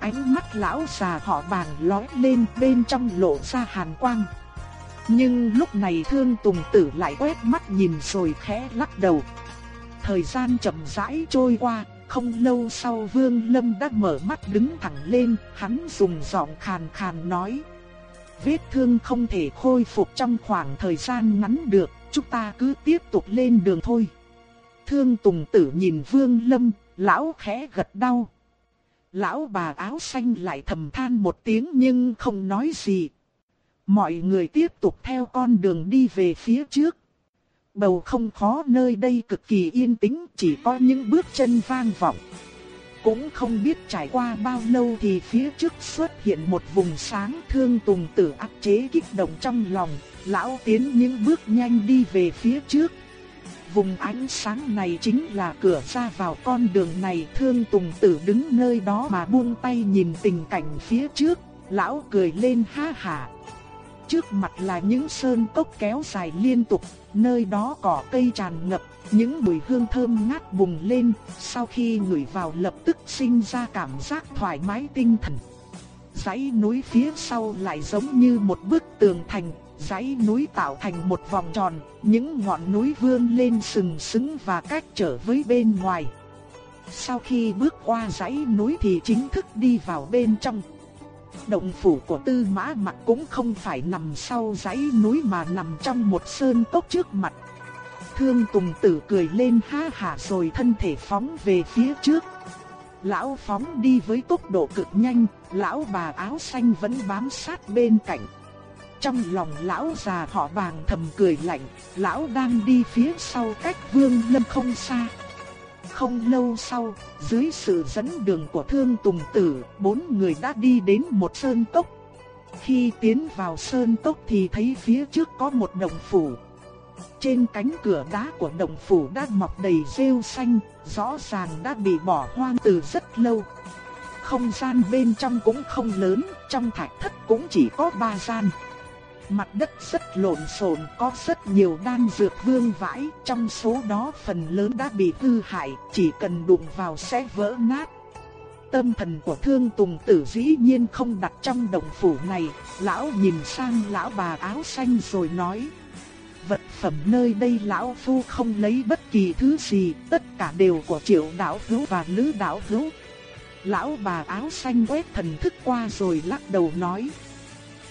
Ánh mắt lão già họ bàn lói lên bên trong lộ ra hàn quang. Nhưng lúc này thương tùng tử lại quét mắt nhìn rồi khẽ lắc đầu. Thời gian chậm rãi trôi qua, không lâu sau Vương Lâm đã mở mắt đứng thẳng lên, hắn dùng giọng khàn khàn nói. Vết thương không thể khôi phục trong khoảng thời gian ngắn được, chúng ta cứ tiếp tục lên đường thôi. Thương Tùng Tử nhìn Vương Lâm, lão khẽ gật đầu. Lão bà áo xanh lại thầm than một tiếng nhưng không nói gì. Mọi người tiếp tục theo con đường đi về phía trước. Bầu không khó nơi đây cực kỳ yên tĩnh, chỉ có những bước chân vang vọng. Cũng không biết trải qua bao lâu thì phía trước xuất hiện một vùng sáng thương tùng tử áp chế kích động trong lòng, lão tiến những bước nhanh đi về phía trước. Vùng ánh sáng này chính là cửa ra vào con đường này thương tùng tử đứng nơi đó mà buông tay nhìn tình cảnh phía trước, lão cười lên ha hả, trước mặt là những sơn cốc kéo dài liên tục, nơi đó cỏ cây tràn ngập, những mùi hương thơm ngát bùng lên, sau khi ngửi vào lập tức sinh ra cảm giác thoải mái tinh thần. Dãy núi phía sau lại giống như một bức tường thành, dãy núi tạo thành một vòng tròn, những ngọn núi vươn lên sừng sững và cách trở với bên ngoài. Sau khi bước qua dãy núi thì chính thức đi vào bên trong. Động phủ của tư mã Mặc cũng không phải nằm sau dãy núi mà nằm trong một sơn cốc trước mặt. Thương Tùng Tử cười lên ha hả rồi thân thể phóng về phía trước. Lão phóng đi với tốc độ cực nhanh, lão bà áo xanh vẫn bám sát bên cạnh. Trong lòng lão già họ vàng thầm cười lạnh, lão đang đi phía sau cách vương lâm không xa. Không lâu sau, dưới sự dẫn đường của Thương Tùng Tử, bốn người đã đi đến một sơn cốc. Khi tiến vào sơn cốc thì thấy phía trước có một đồng phủ. Trên cánh cửa đá của đồng phủ đã mọc đầy rêu xanh, rõ ràng đã bị bỏ hoang từ rất lâu. Không gian bên trong cũng không lớn, trong thạch thất cũng chỉ có ba gian. Mặt đất rất lộn xộn, có rất nhiều đan dược vương vãi, trong số đó phần lớn đã bị hư hại, chỉ cần đụng vào sẽ vỡ nát. Tâm thần của Thương Tùng Tử dĩ nhiên không đặt trong động phủ này, lão nhìn sang lão bà áo xanh rồi nói: "Vật phẩm nơi đây lão phu không lấy bất kỳ thứ gì, tất cả đều của Triệu đạo hữu và Lữ đạo hữu." Lão bà áo xanh quét thần thức qua rồi lắc đầu nói: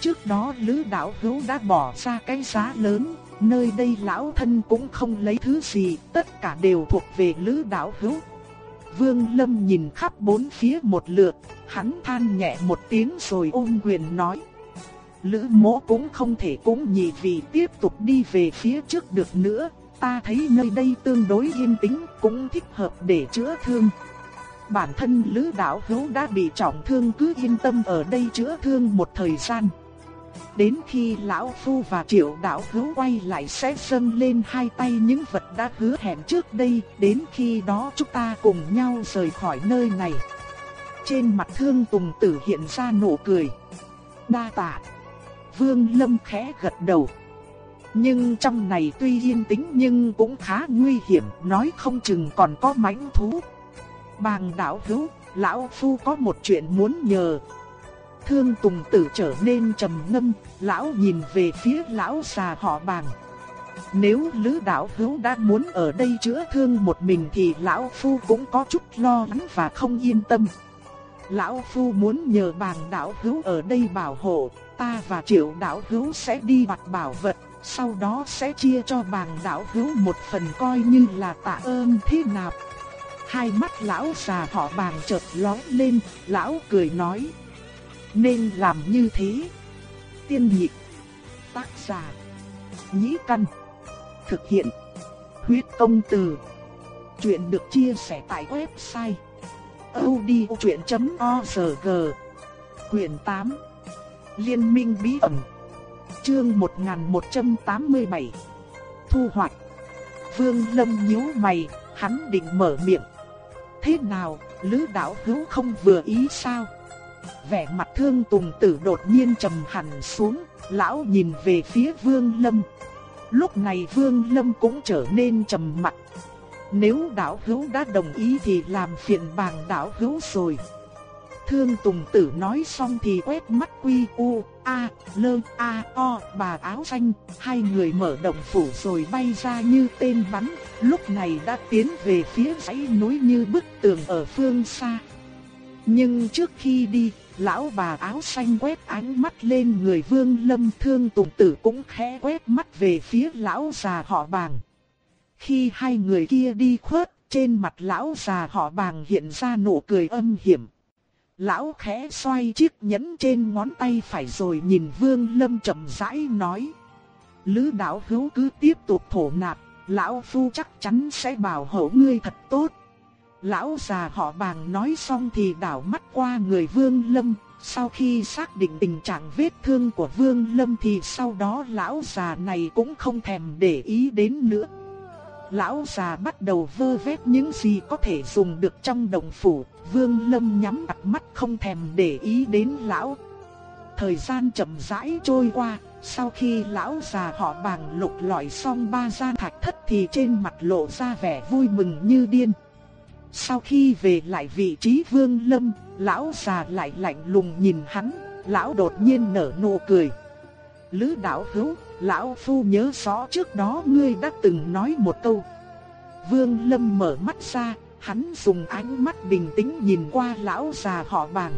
Trước đó Lữ Đạo Hữu đã bỏ ra cái giá lớn, nơi đây lão thân cũng không lấy thứ gì, tất cả đều thuộc về Lữ Đạo Hữu. Vương Lâm nhìn khắp bốn phía một lượt, hắn than nhẹ một tiếng rồi ôm quyền nói. Lữ mỗ cũng không thể cũng nhị vì tiếp tục đi về phía trước được nữa, ta thấy nơi đây tương đối yên tĩnh, cũng thích hợp để chữa thương. Bản thân Lữ Đạo Hữu đã bị trọng thương cứ yên tâm ở đây chữa thương một thời gian. Đến khi lão phu và triệu đạo hữu quay lại sẽ dâng lên hai tay những vật đã hứa hẹn trước đây, đến khi đó chúng ta cùng nhau rời khỏi nơi này. Trên mặt thương tùng tử hiện ra nụ cười. Đa tạ. Vương Lâm khẽ gật đầu. Nhưng trong này tuy yên tĩnh nhưng cũng khá nguy hiểm, nói không chừng còn có mãnh thú. Bàng đạo hữu, lão phu có một chuyện muốn nhờ, Thương Tùng Tử trở nên trầm ngâm, lão nhìn về phía lão già họ Bàng. Nếu Lữ đạo hữu đã muốn ở đây chữa thương một mình thì lão phu cũng có chút lo lắng và không yên tâm. Lão phu muốn nhờ Bàng đạo hữu ở đây bảo hộ, ta và Triệu đạo hữu sẽ đi đoạt bảo vật, sau đó sẽ chia cho Bàng đạo hữu một phần coi như là tạ ơn thế nào. Hai mắt lão già họ Bàng chợt lóe lên, lão cười nói: nên làm như thế. Tiên nhị tác giả, nhĩ căn, thực hiện, huyết công từ. Chuyện được chia sẻ tại website odchuyện.org Quyền 8 Liên minh bí ẩn Chương 1187 Thu hoạch Vương Lâm nhíu mày, hắn định mở miệng Thế nào, Lữ đạo hữu không vừa ý sao? Vẻ mặt thương tùng tử đột nhiên trầm hẳn xuống, lão nhìn về phía vương lâm. Lúc này vương lâm cũng trở nên trầm mặt. Nếu đạo hữu đã đồng ý thì làm phiền bàng đạo hữu rồi. Thương Tùng Tử nói xong thì quét mắt quy u, a, lơ, a, o, bà áo xanh, hai người mở động phủ rồi bay ra như tên bắn, lúc này đã tiến về phía dãy núi như bức tường ở phương xa. Nhưng trước khi đi, lão bà áo xanh quét ánh mắt lên người Vương Lâm Thương Tùng Tử cũng khẽ quét mắt về phía lão già họ Bàng. Khi hai người kia đi khuất, trên mặt lão già họ Bàng hiện ra nụ cười âm hiểm. Lão khẽ xoay chiếc nhẫn trên ngón tay phải rồi nhìn Vương Lâm chậm rãi nói. Lữ đạo hữu cứ tiếp tục thổ nạp, lão phu chắc chắn sẽ bảo hộ ngươi thật tốt. Lão già họ bàng nói xong thì đảo mắt qua người Vương Lâm, sau khi xác định tình trạng vết thương của Vương Lâm thì sau đó lão già này cũng không thèm để ý đến nữa. Lão già bắt đầu vơ vét những gì có thể dùng được trong đồng phủ, Vương Lâm nhắm mặt mắt không thèm để ý đến lão. Thời gian chậm rãi trôi qua, sau khi lão già họ bàng lục lọi xong ba gian thạch thất thì trên mặt lộ ra vẻ vui mừng như điên. Sau khi về lại vị trí Vương Lâm, lão già lại lạnh lùng nhìn hắn, lão đột nhiên nở nụ cười. Lữ đạo hữu, lão phu nhớ rõ trước đó ngươi đã từng nói một câu. Vương Lâm mở mắt ra, hắn dùng ánh mắt bình tĩnh nhìn qua lão già họ bàng.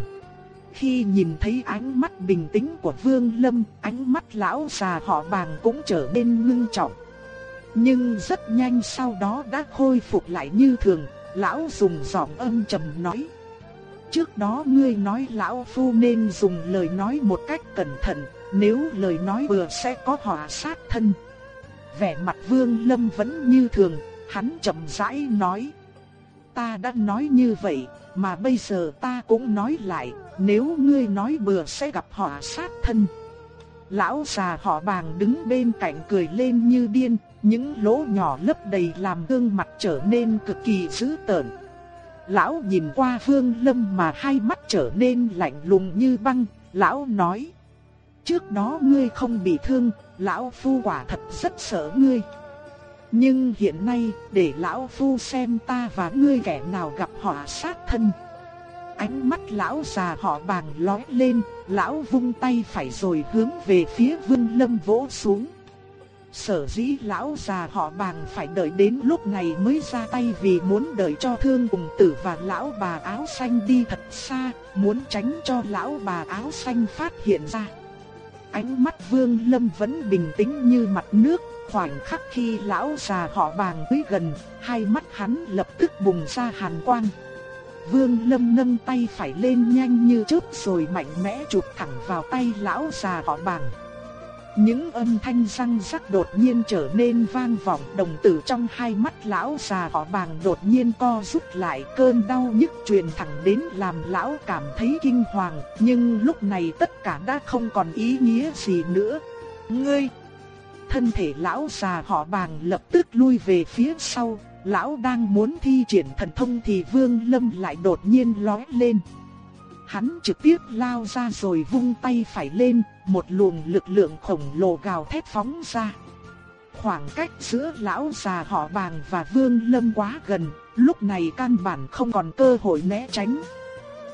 Khi nhìn thấy ánh mắt bình tĩnh của Vương Lâm, ánh mắt lão già họ bàng cũng trở nên ngưng trọng. Nhưng rất nhanh sau đó đã khôi phục lại như thường, lão dùng giọng âm trầm nói. Trước đó ngươi nói lão phu nên dùng lời nói một cách cẩn thận, nếu lời nói vừa sẽ có họa sát thân. Vẻ mặt Vương Lâm vẫn như thường, hắn chậm rãi nói: "Ta đã nói như vậy, mà bây giờ ta cũng nói lại, nếu ngươi nói bừa sẽ gặp họa sát thân." Lão già họ Bàng đứng bên cạnh cười lên như điên, những lỗ nhỏ lấp đầy làm gương mặt trở nên cực kỳ dữ tợn. Lão nhìn qua Vương Lâm mà hai mắt trở nên lạnh lùng như băng, lão nói: Trước đó ngươi không bị thương, lão phu quả thật rất sợ ngươi. Nhưng hiện nay, để lão phu xem ta và ngươi kẻ nào gặp họa sát thân. Ánh mắt lão già họ bàng lóe lên, lão vung tay phải rồi hướng về phía Vương Lâm vỗ xuống. Sở dĩ lão già họ bàng phải đợi đến lúc này mới ra tay vì muốn đợi cho thương cùng tử và lão bà áo xanh đi thật xa, muốn tránh cho lão bà áo xanh phát hiện ra. Ánh mắt vương lâm vẫn bình tĩnh như mặt nước, khoảnh khắc khi lão già họ bàng tới gần, hai mắt hắn lập tức bùng ra hàn quang. Vương lâm nâng tay phải lên nhanh như chớp rồi mạnh mẽ chụp thẳng vào tay lão già họ bàng. Những âm thanh răng rắc đột nhiên trở nên vang vọng, đồng tử trong hai mắt lão già họ bàng đột nhiên co rút lại, cơn đau nhức truyền thẳng đến làm lão cảm thấy kinh hoàng. Nhưng lúc này tất cả đã không còn ý nghĩa gì nữa. Ngươi! Thân thể lão già họ bàng lập tức lui về phía sau. Lão đang muốn thi triển thần thông thì vương lâm lại đột nhiên lói lên. Hắn trực tiếp lao ra rồi vung tay phải lên, một luồng lực lượng khổng lồ gào thét phóng ra. Khoảng cách giữa lão già họ bàng và vương lâm quá gần, lúc này căn bản không còn cơ hội né tránh.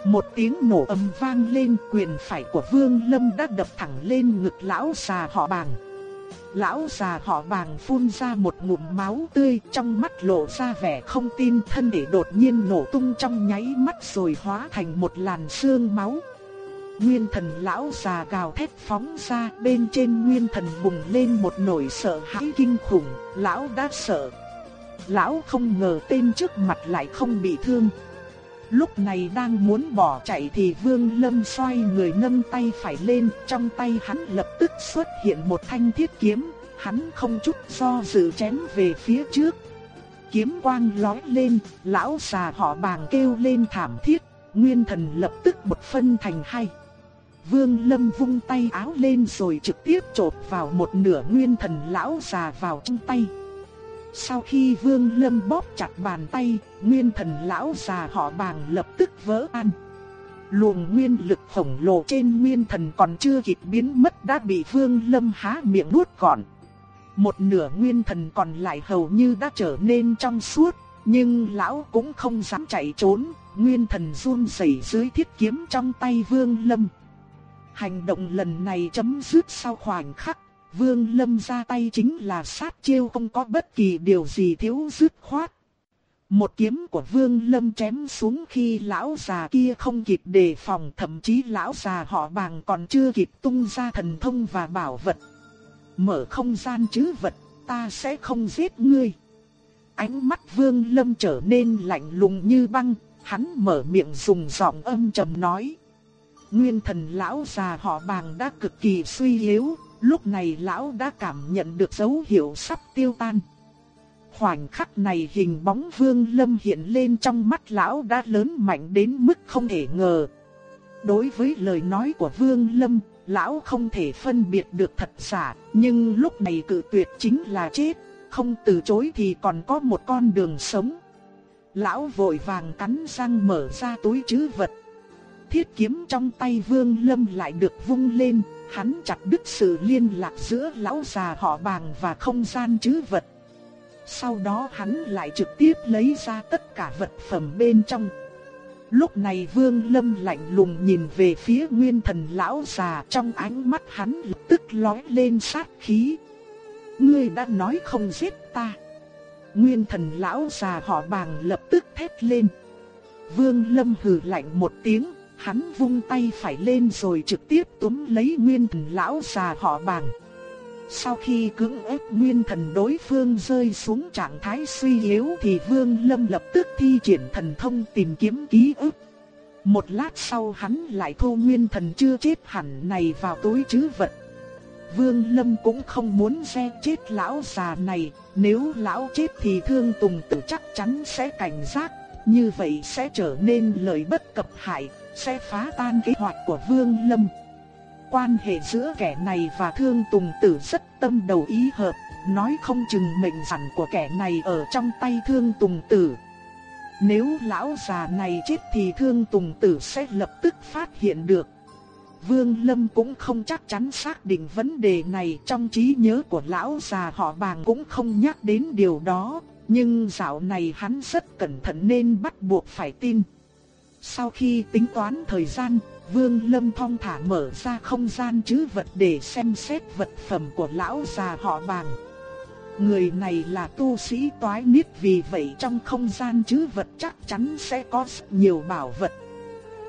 Một tiếng nổ ầm vang lên quyền phải của vương lâm đã đập thẳng lên ngực lão già họ bàng. Lão già họ bàng phun ra một ngụm máu tươi trong mắt lộ ra vẻ không tin thân thể đột nhiên nổ tung trong nháy mắt rồi hóa thành một làn sương máu. Nguyên thần lão già gào thét phóng ra bên trên nguyên thần bùng lên một nỗi sợ hãi kinh khủng, lão đã sợ. Lão không ngờ tên trước mặt lại không bị thương. Lúc này đang muốn bỏ chạy thì Vương Lâm xoay người nâng tay phải lên, trong tay hắn lập tức xuất hiện một thanh thiết kiếm, hắn không chút do dự chém về phía trước. Kiếm quang lói lên, lão già họ bàng kêu lên thảm thiết, nguyên thần lập tức một phân thành hai. Vương Lâm vung tay áo lên rồi trực tiếp chộp vào một nửa nguyên thần lão già vào trong tay. Sau khi Vương Lâm bóp chặt bàn tay, nguyên thần lão già họ bàng lập tức vỡ ăn. Luồng nguyên lực khổng lồ trên nguyên thần còn chưa kịp biến mất đã bị Vương Lâm há miệng nuốt gọn. Một nửa nguyên thần còn lại hầu như đã trở nên trong suốt, nhưng lão cũng không dám chạy trốn, nguyên thần run rẩy dưới thiết kiếm trong tay Vương Lâm. Hành động lần này chấm dứt sau khoảnh khắc, Vương Lâm ra tay chính là sát chiêu không có bất kỳ điều gì thiếu dứt khoát. Một kiếm của Vương Lâm chém xuống khi lão già kia không kịp đề phòng, thậm chí lão già họ bàng còn chưa kịp tung ra thần thông và bảo vật. Mở không gian chứ vật, ta sẽ không giết ngươi. Ánh mắt Vương Lâm trở nên lạnh lùng như băng, hắn mở miệng dùng giọng âm trầm nói. Nguyên thần lão già họ bàng đã cực kỳ suy yếu, lúc này lão đã cảm nhận được dấu hiệu sắp tiêu tan. Khoảnh khắc này hình bóng vương lâm hiện lên trong mắt lão đã lớn mạnh đến mức không thể ngờ. Đối với lời nói của vương lâm, lão không thể phân biệt được thật giả, nhưng lúc này cự tuyệt chính là chết, không từ chối thì còn có một con đường sống. Lão vội vàng cắn răng mở ra túi trữ vật. Thiết kiếm trong tay vương lâm lại được vung lên, hắn chặt đứt sự liên lạc giữa lão già họ bàng và không gian chứ vật. Sau đó hắn lại trực tiếp lấy ra tất cả vật phẩm bên trong. Lúc này Vương Lâm lạnh lùng nhìn về phía nguyên thần lão già trong ánh mắt hắn lập tức lóe lên sát khí. Ngươi đã nói không giết ta. Nguyên thần lão già họ bàng lập tức thét lên. Vương Lâm hừ lạnh một tiếng, hắn vung tay phải lên rồi trực tiếp túm lấy nguyên thần lão già họ bàng. Sau khi cưỡng ép nguyên thần đối phương rơi xuống trạng thái suy yếu thì Vương Lâm lập tức thi triển thần thông tìm kiếm ký ức. Một lát sau hắn lại thu nguyên thần chưa chết hẳn này vào túi trữ vật. Vương Lâm cũng không muốn xe chết lão già này, nếu lão chết thì thương tùng tử chắc chắn sẽ cảnh giác, như vậy sẽ trở nên lời bất cập hại, sẽ phá tan kế hoạch của Vương Lâm. Quan hệ giữa kẻ này và Thương Tùng Tử rất tâm đầu ý hợp, nói không chừng mệnh sản của kẻ này ở trong tay Thương Tùng Tử. Nếu lão già này chết thì Thương Tùng Tử sẽ lập tức phát hiện được. Vương Lâm cũng không chắc chắn xác định vấn đề này trong trí nhớ của lão già họ bàng cũng không nhắc đến điều đó, nhưng dạo này hắn rất cẩn thận nên bắt buộc phải tin. Sau khi tính toán thời gian, Vương Lâm thong thả mở ra không gian chứ vật để xem xét vật phẩm của lão già họ bàng. Người này là tu sĩ toái niết vì vậy trong không gian chứ vật chắc chắn sẽ có rất nhiều bảo vật.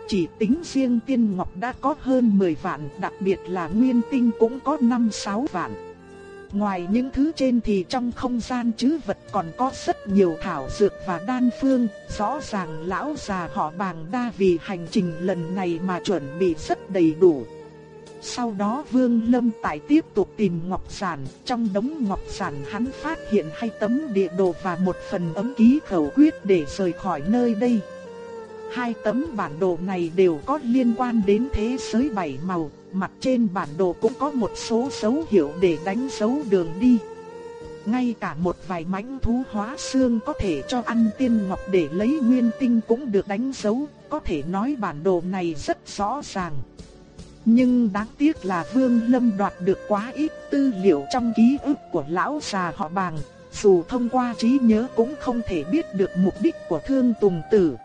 Chỉ tính riêng tiên ngọc đã có hơn 10 vạn, đặc biệt là nguyên tinh cũng có 5-6 vạn. Ngoài những thứ trên thì trong không gian chứ vật còn có rất nhiều thảo dược và đan phương, rõ ràng lão già họ bàng đa vì hành trình lần này mà chuẩn bị rất đầy đủ. Sau đó Vương Lâm tại tiếp tục tìm ngọc giản, trong đống ngọc giản hắn phát hiện hai tấm địa đồ và một phần ấm ký khẩu quyết để rời khỏi nơi đây. Hai tấm bản đồ này đều có liên quan đến thế giới bảy màu, mặt trên bản đồ cũng có một số dấu hiệu để đánh dấu đường đi. Ngay cả một vài mãnh thú hóa xương có thể cho ăn tiên ngọc để lấy nguyên tinh cũng được đánh dấu, có thể nói bản đồ này rất rõ ràng. Nhưng đáng tiếc là Vương Lâm đoạt được quá ít tư liệu trong ký ức của lão già họ Bàng, dù thông qua trí nhớ cũng không thể biết được mục đích của Thương Tùng Tử.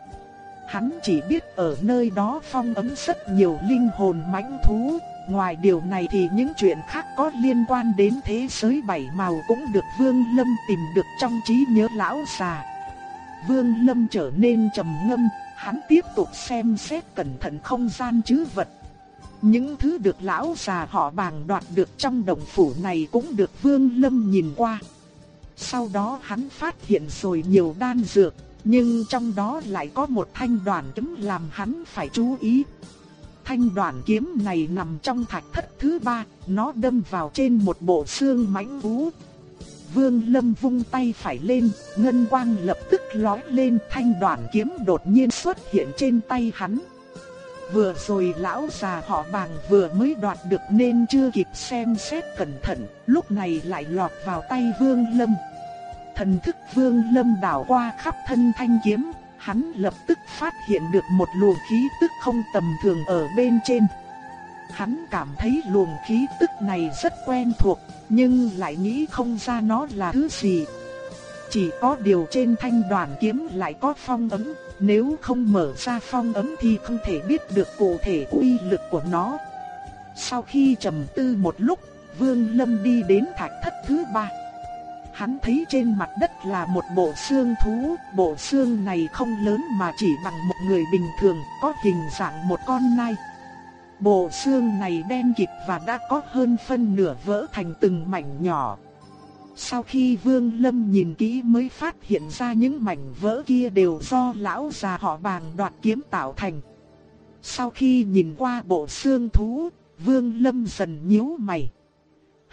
Hắn chỉ biết ở nơi đó phong ấn rất nhiều linh hồn mãnh thú, ngoài điều này thì những chuyện khác có liên quan đến thế giới bảy màu cũng được Vương Lâm tìm được trong trí nhớ lão già. Vương Lâm trở nên trầm ngâm, hắn tiếp tục xem xét cẩn thận không gian chứ vật. Những thứ được lão già họ bàng đoạt được trong đồng phủ này cũng được Vương Lâm nhìn qua. Sau đó hắn phát hiện rồi nhiều đan dược, nhưng trong đó lại có một thanh đoàn kiếm làm hắn phải chú ý. Thanh đoàn kiếm này nằm trong thạch thất thứ ba, nó đâm vào trên một bộ xương mãnh thú. Vương Lâm vung tay phải lên, ngân quang lập tức lói lên, thanh đoàn kiếm đột nhiên xuất hiện trên tay hắn. Vừa rồi lão già họ bàng vừa mới đoạt được nên chưa kịp xem xét cẩn thận, lúc này lại lọt vào tay Vương Lâm. Thần thức Vương Lâm đảo qua khắp thân thanh kiếm, hắn lập tức phát hiện được một luồng khí tức không tầm thường ở bên trên. Hắn cảm thấy luồng khí tức này rất quen thuộc, nhưng lại nghĩ không ra nó là thứ gì. Chỉ có điều trên thanh đoàn kiếm lại có phong ấm, nếu không mở ra phong ấm thì không thể biết được cụ thể uy lực của nó. Sau khi trầm tư một lúc, Vương Lâm đi đến thạch thất thứ ba. Hắn thấy trên mặt đất là một bộ xương thú, bộ xương này không lớn mà chỉ bằng một người bình thường, có hình dạng một con nai. Bộ xương này đen kịt và đã có hơn phân nửa vỡ thành từng mảnh nhỏ. Sau khi Vương Lâm nhìn kỹ mới phát hiện ra những mảnh vỡ kia đều do lão già họ bàng đoạt kiếm tạo thành. Sau khi nhìn qua bộ xương thú, Vương Lâm dần nhíu mày.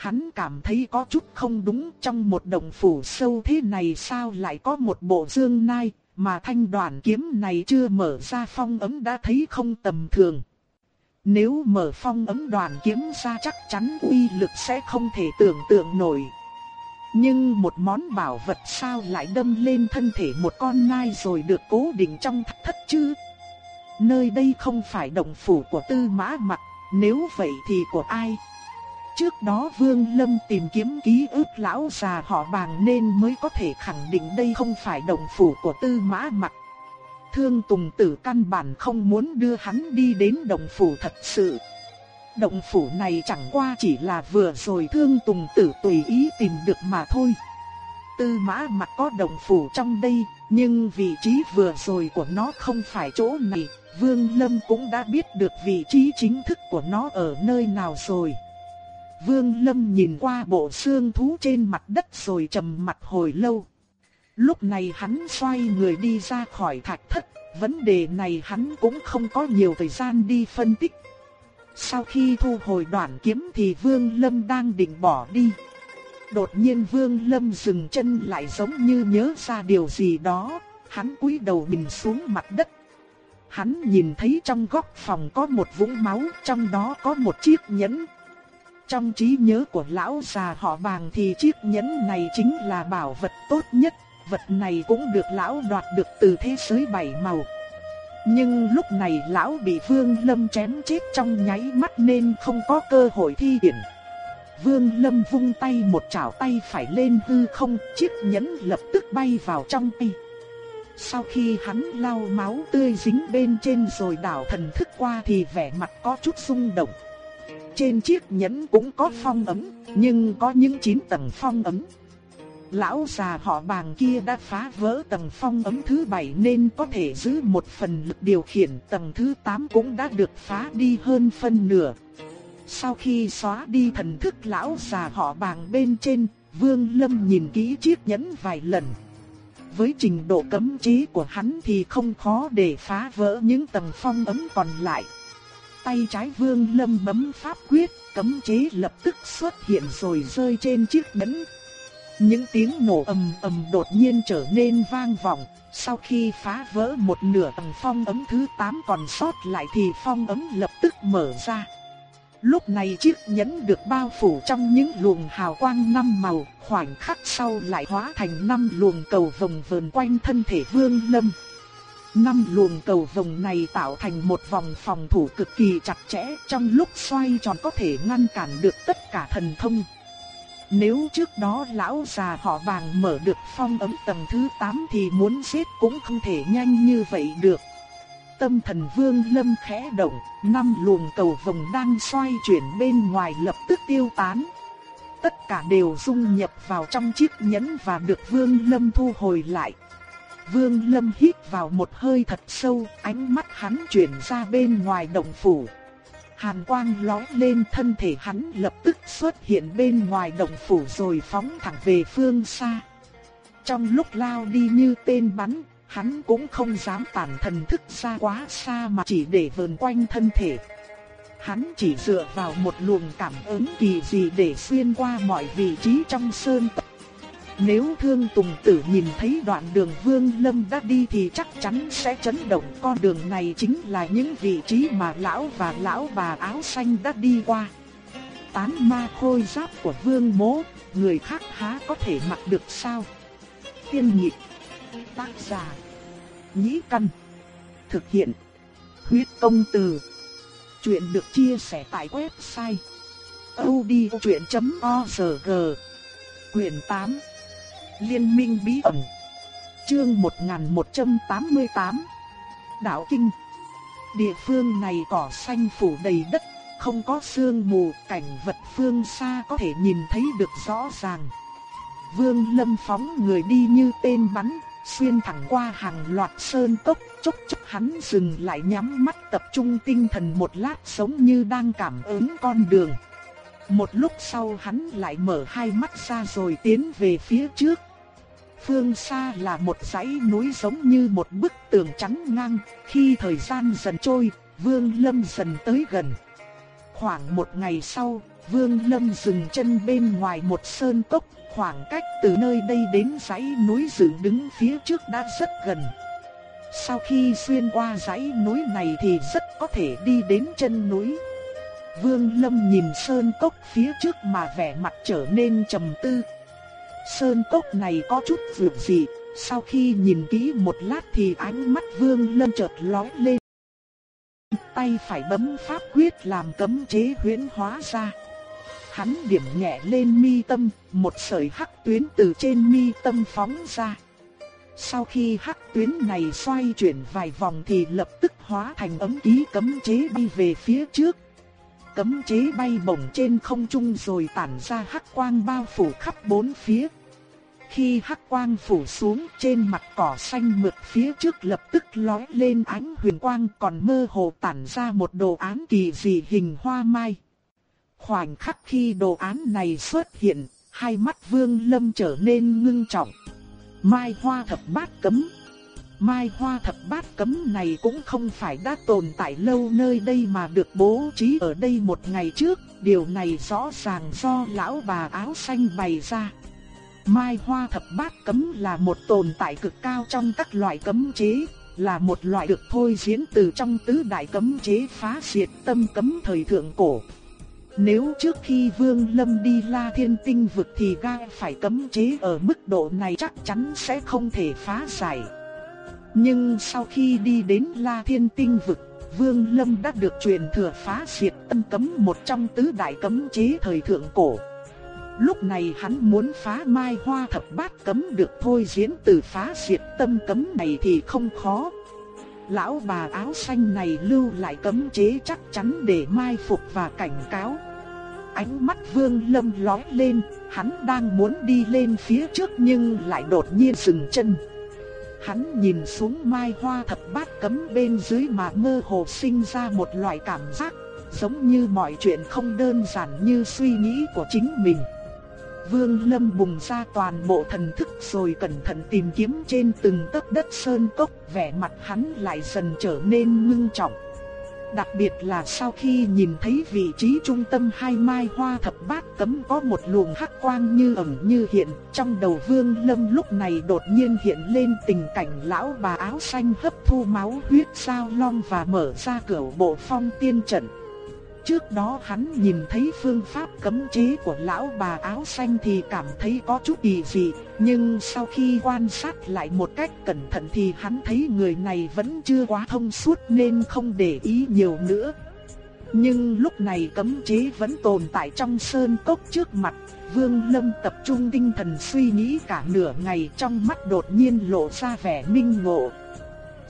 Hắn cảm thấy có chút không đúng trong một đồng phủ sâu thế này sao lại có một bộ dương nai, mà thanh đoàn kiếm này chưa mở ra phong ấm đã thấy không tầm thường. Nếu mở phong ấm đoàn kiếm ra chắc chắn uy lực sẽ không thể tưởng tượng nổi. Nhưng một món bảo vật sao lại đâm lên thân thể một con nai rồi được cố định trong thất thất chứ? Nơi đây không phải động phủ của tư mã mặc, nếu vậy thì của ai? Trước đó Vương Lâm tìm kiếm ký ức lão già họ bàng nên mới có thể khẳng định đây không phải động phủ của tư mã mặc. Thương Tùng Tử căn bản không muốn đưa hắn đi đến động phủ thật sự. Động phủ này chẳng qua chỉ là vừa rồi Thương Tùng Tử tùy ý tìm được mà thôi. Tư mã mặc có động phủ trong đây, nhưng vị trí vừa rồi của nó không phải chỗ này. Vương Lâm cũng đã biết được vị trí chính thức của nó ở nơi nào rồi. Vương Lâm nhìn qua bộ xương thú trên mặt đất rồi trầm mặt hồi lâu. Lúc này hắn xoay người đi ra khỏi thạch thất, vấn đề này hắn cũng không có nhiều thời gian đi phân tích. Sau khi thu hồi đoạn kiếm thì Vương Lâm đang định bỏ đi. Đột nhiên Vương Lâm dừng chân lại giống như nhớ ra điều gì đó, hắn cúi đầu nhìn xuống mặt đất. Hắn nhìn thấy trong góc phòng có một vũng máu, trong đó có một chiếc nhẫn, trong trí nhớ của lão già họ bàng thì chiếc nhẫn này chính là bảo vật tốt nhất, vật này cũng được lão đoạt được từ thế giới bảy màu. Nhưng lúc này lão bị Vương Lâm chém chết trong nháy mắt nên không có cơ hội thi triển. Vương Lâm vung tay một chảo tay phải lên hư không, chiếc nhẫn lập tức bay vào trong tay. Sau khi hắn lau máu tươi dính bên trên rồi đảo thần thức qua thì vẻ mặt có chút rung động. Trên chiếc nhẫn cũng có phong ấm, nhưng có những 9 tầng phong ấm. Lão già họ bàng kia đã phá vỡ tầng phong ấm thứ 7 nên có thể giữ một phần lực điều khiển tầng thứ 8 cũng đã được phá đi hơn phân nửa. Sau khi xóa đi thần thức lão già họ bàng bên trên, Vương Lâm nhìn kỹ chiếc nhẫn vài lần. Với trình độ cấm trí của hắn thì không khó để phá vỡ những tầng phong ấm còn lại tay trái Vương Lâm bấm pháp quyết, cấm chế lập tức xuất hiện rồi rơi trên chiếc nhẫn. Những tiếng nổ ầm ầm đột nhiên trở nên vang vọng, sau khi phá vỡ một nửa tầng phong ấm thứ 8 còn sót lại thì phong ấm lập tức mở ra. Lúc này chiếc nhẫn được bao phủ trong những luồng hào quang năm màu, khoảnh khắc sau lại hóa thành năm luồng cầu vòng vờn quanh thân thể Vương Lâm. Năm luồng cầu vồng này tạo thành một vòng phòng thủ cực kỳ chặt chẽ, trong lúc xoay tròn có thể ngăn cản được tất cả thần thông. Nếu trước đó lão già họ vàng mở được phong ấm tầng thứ 8 thì muốn giết cũng không thể nhanh như vậy được. Tâm thần vương lâm khẽ động, năm luồng cầu vồng đang xoay chuyển bên ngoài lập tức tiêu tán. Tất cả đều dung nhập vào trong chiếc nhẫn và được vương lâm thu hồi lại. Vương Lâm hít vào một hơi thật sâu, ánh mắt hắn chuyển ra bên ngoài động phủ. Hàn quang lóe lên thân thể hắn lập tức xuất hiện bên ngoài động phủ rồi phóng thẳng về phương xa. Trong lúc lao đi như tên bắn, hắn cũng không dám tản thần thức ra quá xa mà chỉ để vờn quanh thân thể. Hắn chỉ dựa vào một luồng cảm ứng kỳ dị để xuyên qua mọi vị trí trong sơn tộc nếu Thương Tùng Tử nhìn thấy đoạn đường Vương Lâm đã đi thì chắc chắn sẽ chấn động con đường này chính là những vị trí mà lão và lão bà áo xanh đã đi qua. Tán ma khôi giáp của Vương Mố, người khác há có thể mặc được sao? Tiên nhị Tác giả nhĩ căn. Thực hiện. Huyết công từ. Chuyện được chia sẻ tại website. odchuyện.org Quyền 8 Liên minh bí ẩn Chương 1188 Đạo Kinh Địa phương này cỏ xanh phủ đầy đất, không có sương mù, cảnh vật phương xa có thể nhìn thấy được rõ ràng. Vương Lâm phóng người đi như tên bắn, xuyên thẳng qua hàng loạt sơn cốc, chốc chốc hắn dừng lại nhắm mắt tập trung tinh thần một lát giống như đang cảm ứng con đường. Một lúc sau hắn lại mở hai mắt ra rồi tiến về phía trước. Phương xa là một dãy núi giống như một bức tường trắng ngang, khi thời gian dần trôi, Vương Lâm dần tới gần. Khoảng một ngày sau, Vương Lâm dừng chân bên ngoài một sơn cốc, khoảng cách từ nơi đây đến dãy núi dựng đứng phía trước đã rất gần. Sau khi xuyên qua dãy núi này thì rất có thể đi đến chân núi. Vương Lâm nhìn sơn cốc phía trước mà vẻ mặt trở nên trầm tư. Sơn cốc này có chút vượt gì? sau khi nhìn kỹ một lát thì ánh mắt Vương Lâm chợt lóe lên. Tay phải bấm pháp quyết làm cấm chế huyễn hóa ra. Hắn điểm nhẹ lên mi tâm, một sợi hắc tuyến từ trên mi tâm phóng ra. Sau khi hắc tuyến này xoay chuyển vài vòng thì lập tức hóa thành ấm ký cấm chế đi về phía trước. Cấm chế bay bổng trên không trung rồi tản ra hắc quang bao phủ khắp bốn phía. Khi hắc quang phủ xuống trên mặt cỏ xanh mượt phía trước lập tức lói lên ánh huyền quang còn mơ hồ tản ra một đồ án kỳ dị hình hoa mai. Khoảnh khắc khi đồ án này xuất hiện, hai mắt vương lâm trở nên ngưng trọng. Mai hoa thập bát cấm. Mai hoa thập bát cấm này cũng không phải đã tồn tại lâu nơi đây mà được bố trí ở đây một ngày trước, điều này rõ ràng do lão bà áo xanh bày ra. Mai hoa thập bát cấm là một tồn tại cực cao trong các loại cấm chế, là một loại được thôi diễn từ trong tứ đại cấm chế phá diệt tâm cấm thời thượng cổ. Nếu trước khi Vương Lâm đi La Thiên Tinh vực thì ga phải cấm chế ở mức độ này chắc chắn sẽ không thể phá giải. Nhưng sau khi đi đến La Thiên Tinh vực, Vương Lâm đã được truyền thừa phá diệt tâm cấm một trong tứ đại cấm chế thời thượng cổ. Lúc này hắn muốn phá mai hoa thập bát cấm được thôi diễn từ phá diệt tâm cấm này thì không khó. Lão bà áo xanh này lưu lại cấm chế chắc chắn để mai phục và cảnh cáo. Ánh mắt vương lâm lóe lên, hắn đang muốn đi lên phía trước nhưng lại đột nhiên dừng chân. Hắn nhìn xuống mai hoa thập bát cấm bên dưới mà mơ hồ sinh ra một loại cảm giác, giống như mọi chuyện không đơn giản như suy nghĩ của chính mình. Vương Lâm bùng ra toàn bộ thần thức rồi cẩn thận tìm kiếm trên từng tấc đất sơn cốc, vẻ mặt hắn lại dần trở nên ngưng trọng. Đặc biệt là sau khi nhìn thấy vị trí trung tâm hai mai hoa thập bát cấm có một luồng hắc quang như ẩn như hiện, trong đầu Vương Lâm lúc này đột nhiên hiện lên tình cảnh lão bà áo xanh hấp thu máu huyết sao long và mở ra cửa bộ phong tiên trận. Trước đó hắn nhìn thấy phương pháp cấm chế của lão bà áo xanh thì cảm thấy có chút kỳ dị, nhưng sau khi quan sát lại một cách cẩn thận thì hắn thấy người này vẫn chưa quá thông suốt nên không để ý nhiều nữa. Nhưng lúc này cấm chế vẫn tồn tại trong sơn cốc trước mặt, Vương Lâm tập trung tinh thần suy nghĩ cả nửa ngày trong mắt đột nhiên lộ ra vẻ minh ngộ.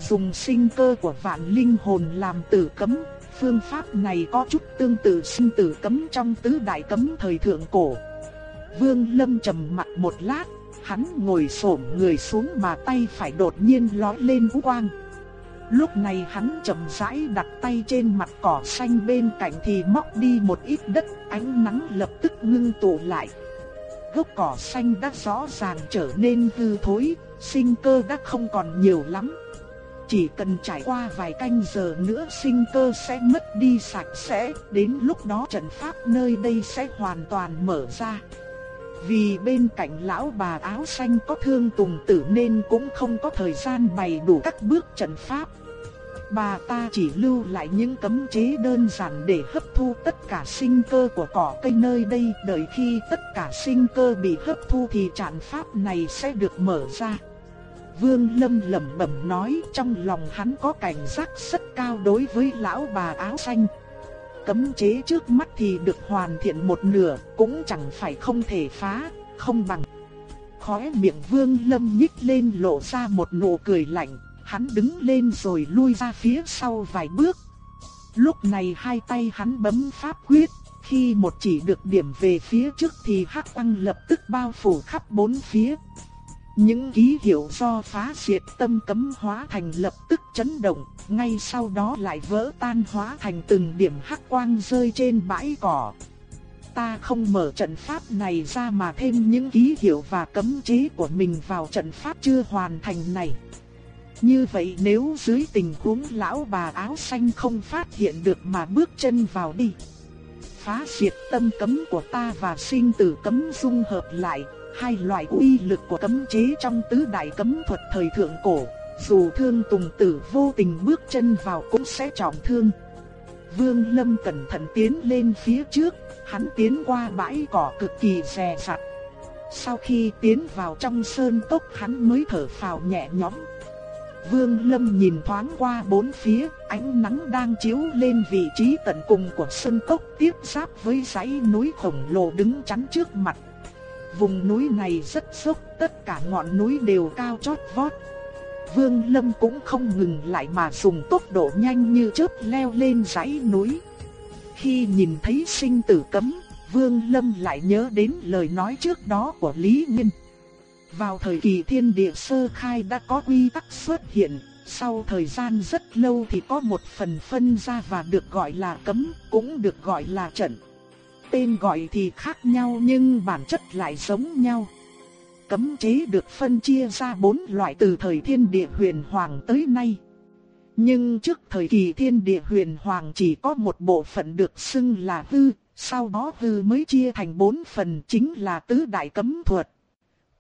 Dùng sinh cơ của vạn linh hồn làm tử cấm, phương pháp này có chút tương tự sinh tử cấm trong tứ đại cấm thời thượng cổ. Vương Lâm trầm mặt một lát, hắn ngồi xổm người xuống mà tay phải đột nhiên lóe lên vũ quang. Lúc này hắn chậm rãi đặt tay trên mặt cỏ xanh bên cạnh thì móc đi một ít đất, ánh nắng lập tức ngưng tụ lại. Gốc cỏ xanh đã rõ ràng trở nên hư thối, sinh cơ đã không còn nhiều lắm. Chỉ cần trải qua vài canh giờ nữa sinh cơ sẽ mất đi sạch sẽ, đến lúc đó trận pháp nơi đây sẽ hoàn toàn mở ra. Vì bên cạnh lão bà áo xanh có thương tùng tử nên cũng không có thời gian bày đủ các bước trận pháp. Bà ta chỉ lưu lại những cấm chế đơn giản để hấp thu tất cả sinh cơ của cỏ cây nơi đây, đợi khi tất cả sinh cơ bị hấp thu thì trận pháp này sẽ được mở ra. Vương Lâm lẩm bẩm nói trong lòng hắn có cảnh giác rất cao đối với lão bà áo xanh. Cấm chế trước mắt thì được hoàn thiện một nửa, cũng chẳng phải không thể phá, không bằng. Khóe miệng Vương Lâm nhích lên lộ ra một nụ cười lạnh, hắn đứng lên rồi lui ra phía sau vài bước. Lúc này hai tay hắn bấm pháp quyết, khi một chỉ được điểm về phía trước thì hắc quang lập tức bao phủ khắp bốn phía. Những ký hiệu do phá diệt tâm cấm hóa thành lập tức chấn động, ngay sau đó lại vỡ tan hóa thành từng điểm hắc quang rơi trên bãi cỏ. Ta không mở trận pháp này ra mà thêm những ký hiệu và cấm chế của mình vào trận pháp chưa hoàn thành này. Như vậy nếu dưới tình huống lão bà áo xanh không phát hiện được mà bước chân vào đi. Phá diệt tâm cấm của ta và sinh tử cấm dung hợp lại, hai loại uy lực của cấm chế trong tứ đại cấm thuật thời thượng cổ, dù thương tùng tử vô tình bước chân vào cũng sẽ trọng thương. Vương Lâm cẩn thận tiến lên phía trước, hắn tiến qua bãi cỏ cực kỳ xè dặt. Sau khi tiến vào trong sơn tốc hắn mới thở phào nhẹ nhõm. Vương Lâm nhìn thoáng qua bốn phía, ánh nắng đang chiếu lên vị trí tận cùng của sơn cốc tiếp giáp với dãy núi khổng lồ đứng chắn trước mặt. Vùng núi này rất dốc, tất cả ngọn núi đều cao chót vót. Vương Lâm cũng không ngừng lại mà dùng tốc độ nhanh như chớp leo lên dãy núi. Khi nhìn thấy sinh tử cấm, Vương Lâm lại nhớ đến lời nói trước đó của Lý Nguyên. Vào thời kỳ thiên địa sơ khai đã có quy tắc xuất hiện, sau thời gian rất lâu thì có một phần phân ra và được gọi là cấm, cũng được gọi là trận. Tên gọi thì khác nhau nhưng bản chất lại giống nhau. Cấm chế được phân chia ra bốn loại từ thời thiên địa huyền hoàng tới nay. Nhưng trước thời kỳ thiên địa huyền hoàng chỉ có một bộ phận được xưng là hư, sau đó hư mới chia thành bốn phần chính là tứ đại cấm thuật.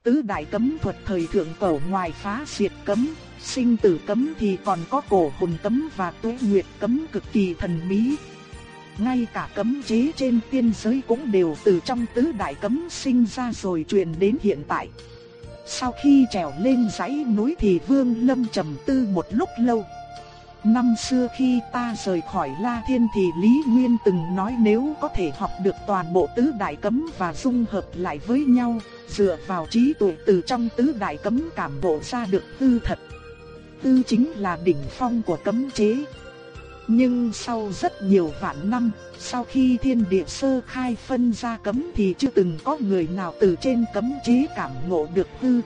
Tứ đại cấm thuật thời thượng cổ ngoài phá diệt cấm, sinh tử cấm thì còn có cổ hồn cấm và tuế nguyệt cấm cực kỳ thần bí. Ngay cả cấm chế trên tiên giới cũng đều từ trong tứ đại cấm sinh ra rồi truyền đến hiện tại. Sau khi trèo lên dãy núi thì Vương Lâm trầm tư một lúc lâu. Năm xưa khi ta rời khỏi La Thiên thì Lý Nguyên từng nói nếu có thể học được toàn bộ tứ đại cấm và dung hợp lại với nhau, dựa vào trí tuệ từ trong tứ đại cấm cảm ngộ ra được tư thật. Tư chính là đỉnh phong của cấm chế. Nhưng sau rất nhiều vạn năm, sau khi thiên địa sơ khai phân ra cấm thì chưa từng có người nào từ trên cấm chí cảm ngộ được tư.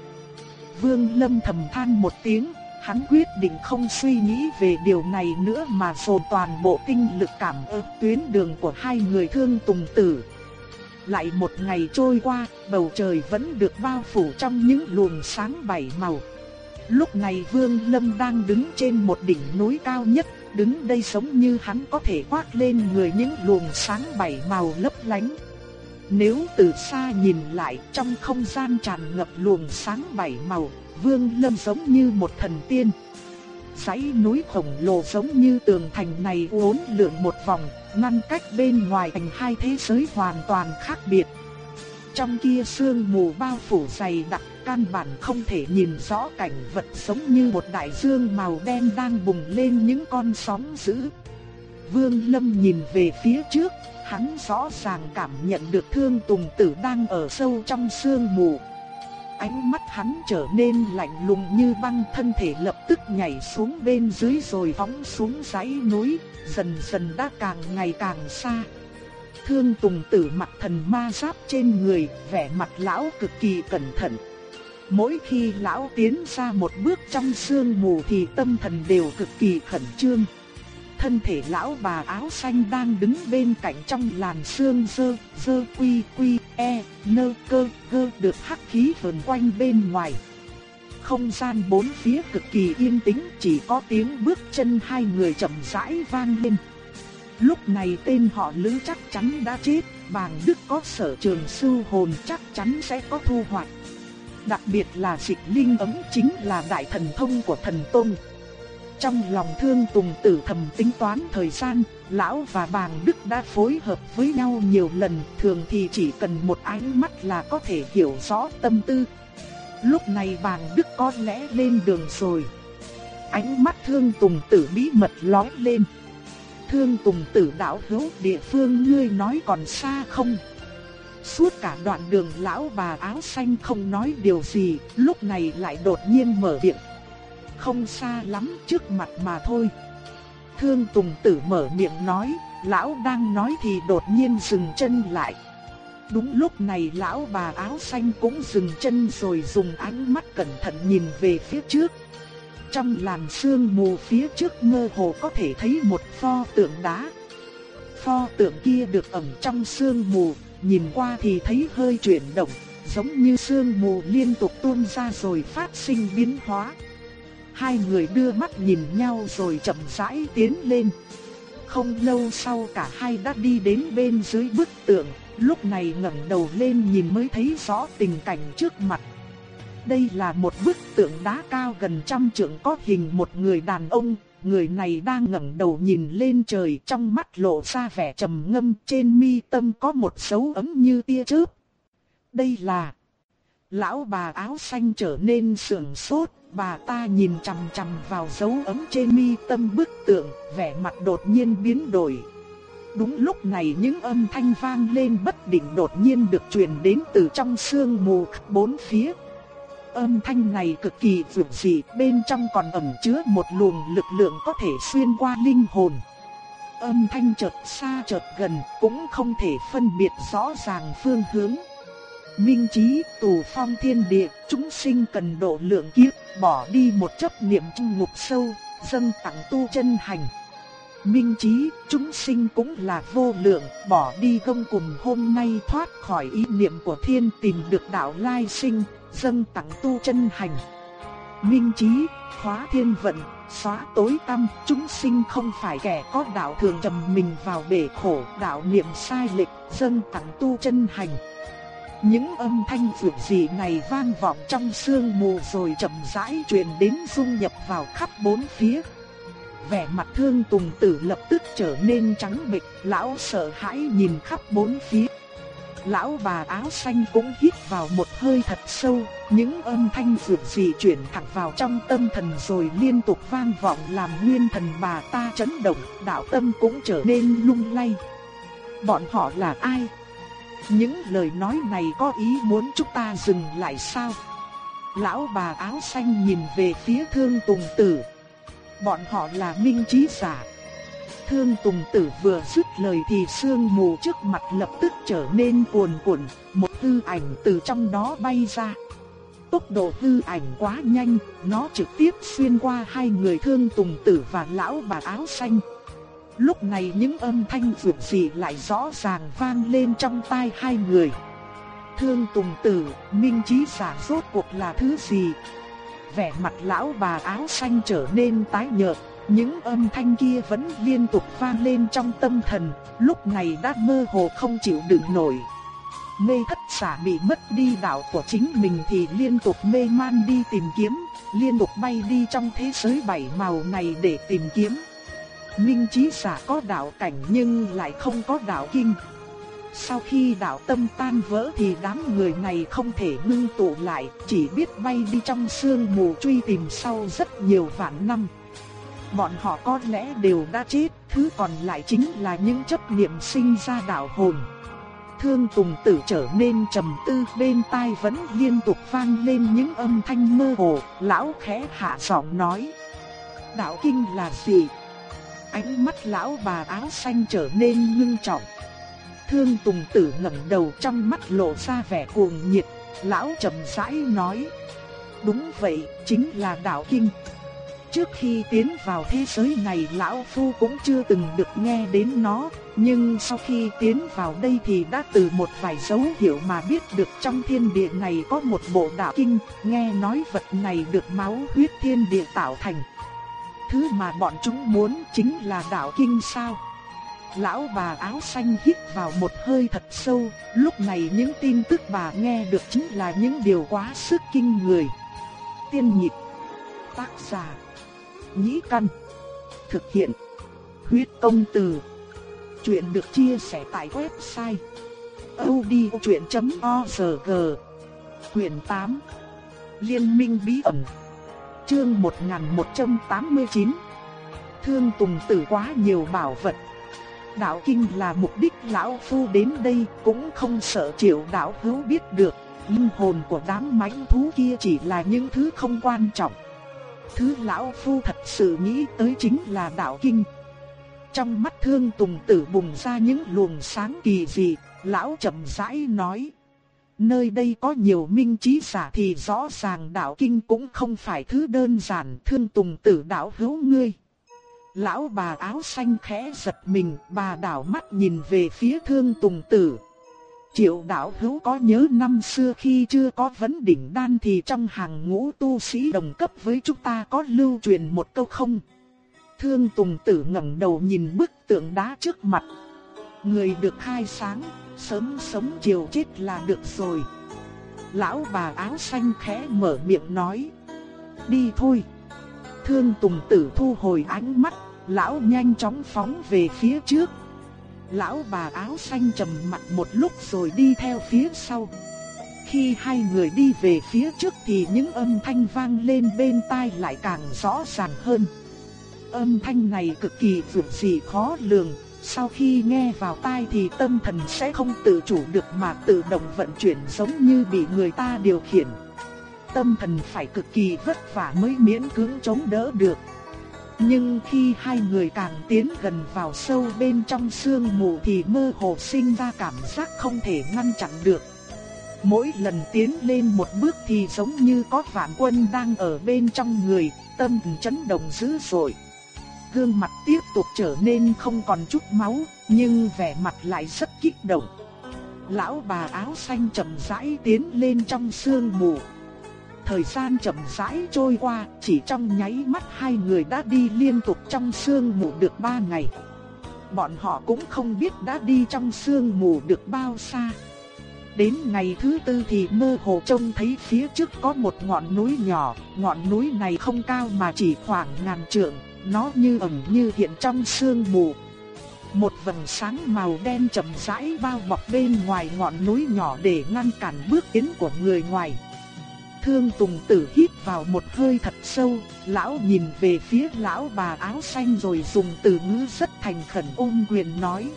Vương Lâm thầm than một tiếng, hắn quyết định không suy nghĩ về điều này nữa mà dồn toàn bộ tinh lực cảm ơn tuyến đường của hai người thương tùng tử. Lại một ngày trôi qua, bầu trời vẫn được bao phủ trong những luồng sáng bảy màu. Lúc này Vương Lâm đang đứng trên một đỉnh núi cao nhất, đứng đây giống như hắn có thể quát lên người những luồng sáng bảy màu lấp lánh. Nếu từ xa nhìn lại trong không gian tràn ngập luồng sáng bảy màu, Vương Lâm giống như một thần tiên. Dãy núi khổng lồ giống như tường thành này uốn lượn một vòng, ngăn cách bên ngoài thành hai thế giới hoàn toàn khác biệt. Trong kia sương mù bao phủ dày đặc, căn bản không thể nhìn rõ cảnh vật sống như một đại dương màu đen đang bùng lên những con sóng dữ. Vương Lâm nhìn về phía trước, hắn rõ ràng cảm nhận được thương tùng tử đang ở sâu trong sương mù. Ánh mắt hắn trở nên lạnh lùng như băng thân thể lập tức nhảy xuống bên dưới rồi phóng xuống dãy núi, dần dần đã càng ngày càng xa. Thương Tùng Tử mặt thần ma giáp trên người, vẻ mặt lão cực kỳ cẩn thận. Mỗi khi lão tiến ra một bước trong sương mù thì tâm thần đều cực kỳ khẩn trương. Thân thể lão bà áo xanh đang đứng bên cạnh trong làn sương dơ, dơ quy quy, e, nơ cơ, cơ được hắc khí vần quanh bên ngoài. Không gian bốn phía cực kỳ yên tĩnh, chỉ có tiếng bước chân hai người chậm rãi vang lên. Lúc này tên họ Lữ chắc chắn đã chết, bàng đức có sở trường sư hồn chắc chắn sẽ có thu hoạch. Đặc biệt là dịch linh ấm chính là đại thần thông của thần tôn. Trong lòng thương tùng tử thầm tính toán thời gian, lão và bàng đức đã phối hợp với nhau nhiều lần, thường thì chỉ cần một ánh mắt là có thể hiểu rõ tâm tư. lúc này bàng đức có lẽ lên đường rồi. Ánh mắt thương tùng tử bí mật lóe lên. Thương tùng tử đạo hữu địa phương ngươi nói còn xa không? Suốt cả đoạn đường lão bà áo xanh không nói điều gì, lúc này lại đột nhiên mở miệng. Không xa lắm trước mặt mà thôi. Thương Tùng Tử mở miệng nói, lão đang nói thì đột nhiên dừng chân lại. Đúng lúc này lão bà áo xanh cũng dừng chân rồi dùng ánh mắt cẩn thận nhìn về phía trước. Trong làn sương mù phía trước mơ hồ có thể thấy một pho tượng đá. Pho tượng kia được ẩn trong sương mù, nhìn qua thì thấy hơi chuyển động, giống như sương mù liên tục tuôn ra rồi phát sinh biến hóa. Hai người đưa mắt nhìn nhau rồi chậm rãi tiến lên. Không lâu sau cả hai đã đi đến bên dưới bức tượng, lúc này ngẩng đầu lên nhìn mới thấy rõ tình cảnh trước mặt. Đây là một bức tượng đá cao gần trăm trượng có hình một người đàn ông, người này đang ngẩng đầu nhìn lên trời trong mắt lộ ra vẻ trầm ngâm trên mi tâm có một dấu ấm như tia chớp. Đây là... Lão bà áo xanh trở nên sườn sốt, bà ta nhìn chằm chằm vào dấu ấm trên mi tâm bức tượng, vẻ mặt đột nhiên biến đổi. Đúng lúc này những âm thanh vang lên bất định đột nhiên được truyền đến từ trong sương mù bốn phía. Âm thanh này cực kỳ dường dị, bên trong còn ẩn chứa một luồng lực lượng có thể xuyên qua linh hồn. Âm thanh chợt xa chợt gần, cũng không thể phân biệt rõ ràng phương hướng. Minh trí, tù phong thiên địa, chúng sinh cần độ lượng kiếp, bỏ đi một chấp niệm trong ngục sâu, dâng tặng tu chân hành. Minh trí, chúng sinh cũng là vô lượng, bỏ đi gông cùng hôm nay thoát khỏi ý niệm của thiên tìm được đạo lai sinh, dâng tặng tu chân hành. Minh trí, khóa thiên vận, xóa tối tâm, chúng sinh không phải kẻ có đạo thường trầm mình vào bể khổ, đạo niệm sai lệch, dâng tặng tu chân hành. Những âm thanh phượng dị này vang vọng trong sương mù rồi chậm rãi truyền đến dung nhập vào khắp bốn phía. Vẻ mặt thương tùng tử lập tức trở nên trắng bệch, lão sợ hãi nhìn khắp bốn phía. Lão bà áo xanh cũng hít vào một hơi thật sâu, những âm thanh dược dị chuyển thẳng vào trong tâm thần rồi liên tục vang vọng làm nguyên thần bà ta chấn động, đạo tâm cũng trở nên lung lay. Bọn họ là ai? Những lời nói này có ý muốn chúng ta dừng lại sao? Lão bà áo xanh nhìn về phía thương tùng tử. Bọn họ là minh trí giả. Thương tùng tử vừa dứt lời thì sương mù trước mặt lập tức trở nên cuồn cuộn, một hư ảnh từ trong đó bay ra. Tốc độ hư ảnh quá nhanh, nó trực tiếp xuyên qua hai người thương tùng tử và lão bà áo xanh. Lúc này những âm thanh vượt dị lại rõ ràng vang lên trong tai hai người. Thương Tùng Tử, Minh trí giả rốt cuộc là thứ gì? Vẻ mặt lão bà áo xanh trở nên tái nhợt, những âm thanh kia vẫn liên tục vang lên trong tâm thần, lúc này đã mơ hồ không chịu đựng nổi. Mê thất xả bị mất đi đạo của chính mình thì liên tục mê man đi tìm kiếm, liên tục bay đi trong thế giới bảy màu này để tìm kiếm. Minh trí xả có đạo cảnh nhưng lại không có đạo kinh. Sau khi đạo tâm tan vỡ thì đám người này không thể ngưng tụ lại, chỉ biết bay đi trong sương mù truy tìm sau rất nhiều vạn năm. Bọn họ có lẽ đều đã chết, thứ còn lại chính là những chấp niệm sinh ra đạo hồn. Thương Tùng Tử trở nên trầm tư, bên tai vẫn liên tục vang lên những âm thanh mơ hồ, lão khẽ hạ giọng nói: "Đạo kinh là gì?" Ánh mắt lão bà áo xanh trở nên ngưng trọng. Thương Tùng Tử ngẩng đầu trong mắt lộ ra vẻ cuồng nhiệt, lão trầm rãi nói: "Đúng vậy, chính là đạo kinh." Trước khi tiến vào thế giới này lão phu cũng chưa từng được nghe đến nó, nhưng sau khi tiến vào đây thì đã từ một vài dấu hiệu mà biết được trong thiên địa này có một bộ đạo kinh, nghe nói vật này được máu huyết thiên địa tạo thành. Thứ mà bọn chúng muốn chính là đạo kinh sao. Lão bà áo xanh hít vào một hơi thật sâu, lúc này những tin tức bà nghe được chính là những điều quá sức kinh người. Tiên nhịp, tác giả, nhĩ căn, thực hiện, huyết công từ. Chuyện được chia sẻ tại website odchuyện.org, quyển 8, Liên minh bí ẩn. Chương 1189. Thương Tùng Tử quá nhiều bảo vật. Đạo kinh là mục đích lão phu đến đây, cũng không sợ Triệu đạo hữu biết được, linh hồn của đám mãnh thú kia chỉ là những thứ không quan trọng. Thứ lão phu thật sự nghĩ tới chính là đạo kinh. Trong mắt Thương Tùng Tử bùng ra những luồng sáng kỳ dị, lão chậm rãi nói: Nơi đây có nhiều minh trí giả thì rõ ràng đạo kinh cũng không phải thứ đơn giản thương tùng tử đạo hữu ngươi. Lão bà áo xanh khẽ giật mình, bà đảo mắt nhìn về phía thương tùng tử. Triệu đạo hữu có nhớ năm xưa khi chưa có vấn đỉnh đan thì trong hàng ngũ tu sĩ đồng cấp với chúng ta có lưu truyền một câu không? Thương tùng tử ngẩng đầu nhìn bức tượng đá trước mặt. Người được khai sáng, sớm sống chiều chết là được rồi. Lão bà áo xanh khẽ mở miệng nói. Đi thôi. Thương Tùng Tử thu hồi ánh mắt, lão nhanh chóng phóng về phía trước. Lão bà áo xanh trầm mặt một lúc rồi đi theo phía sau. Khi hai người đi về phía trước thì những âm thanh vang lên bên tai lại càng rõ ràng hơn. Âm thanh này cực kỳ dường dị khó lường, sau khi nghe vào tai thì tâm thần sẽ không tự chủ được mà tự động vận chuyển giống như bị người ta điều khiển. Tâm thần phải cực kỳ vất vả mới miễn cưỡng chống đỡ được. Nhưng khi hai người càng tiến gần vào sâu bên trong sương mù thì mơ hồ sinh ra cảm giác không thể ngăn chặn được. Mỗi lần tiến lên một bước thì giống như có vạn quân đang ở bên trong người, tâm chấn động dữ dội gương mặt tiếp tục trở nên không còn chút máu, nhưng vẻ mặt lại rất kích động. Lão bà áo xanh chậm rãi tiến lên trong sương mù. Thời gian chậm rãi trôi qua, chỉ trong nháy mắt hai người đã đi liên tục trong sương mù được ba ngày. Bọn họ cũng không biết đã đi trong sương mù được bao xa. Đến ngày thứ tư thì mơ hồ trông thấy phía trước có một ngọn núi nhỏ, ngọn núi này không cao mà chỉ khoảng ngàn trượng, nó như ẩn như hiện trong sương mù. Một vầng sáng màu đen chậm rãi bao bọc bên ngoài ngọn núi nhỏ để ngăn cản bước tiến của người ngoài. Thương Tùng Tử hít vào một hơi thật sâu, lão nhìn về phía lão bà áo xanh rồi dùng từ ngữ rất thành khẩn ôm quyền nói.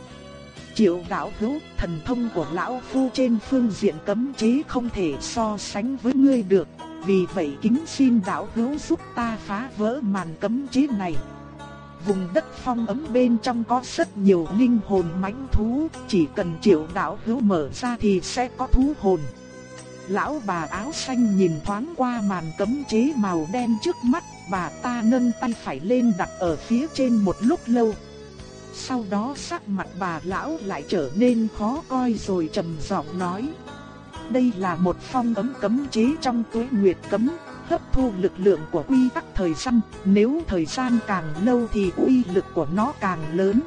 Triệu đạo hữu, thần thông của lão phu trên phương diện cấm chế không thể so sánh với ngươi được, vì vậy kính xin đạo hữu giúp ta phá vỡ màn cấm chế này. Vùng đất phong ấm bên trong có rất nhiều linh hồn mãnh thú, chỉ cần triệu đạo hữu mở ra thì sẽ có thú hồn. Lão bà áo xanh nhìn thoáng qua màn cấm chế màu đen trước mắt, bà ta nâng tay phải lên đặt ở phía trên một lúc lâu. Sau đó sắc mặt bà lão lại trở nên khó coi rồi trầm giọng nói. Đây là một phong ấm cấm chế trong tuế nguyệt cấm, hấp thu lực lượng của quy tắc thời gian, nếu thời gian càng lâu thì uy lực của nó càng lớn.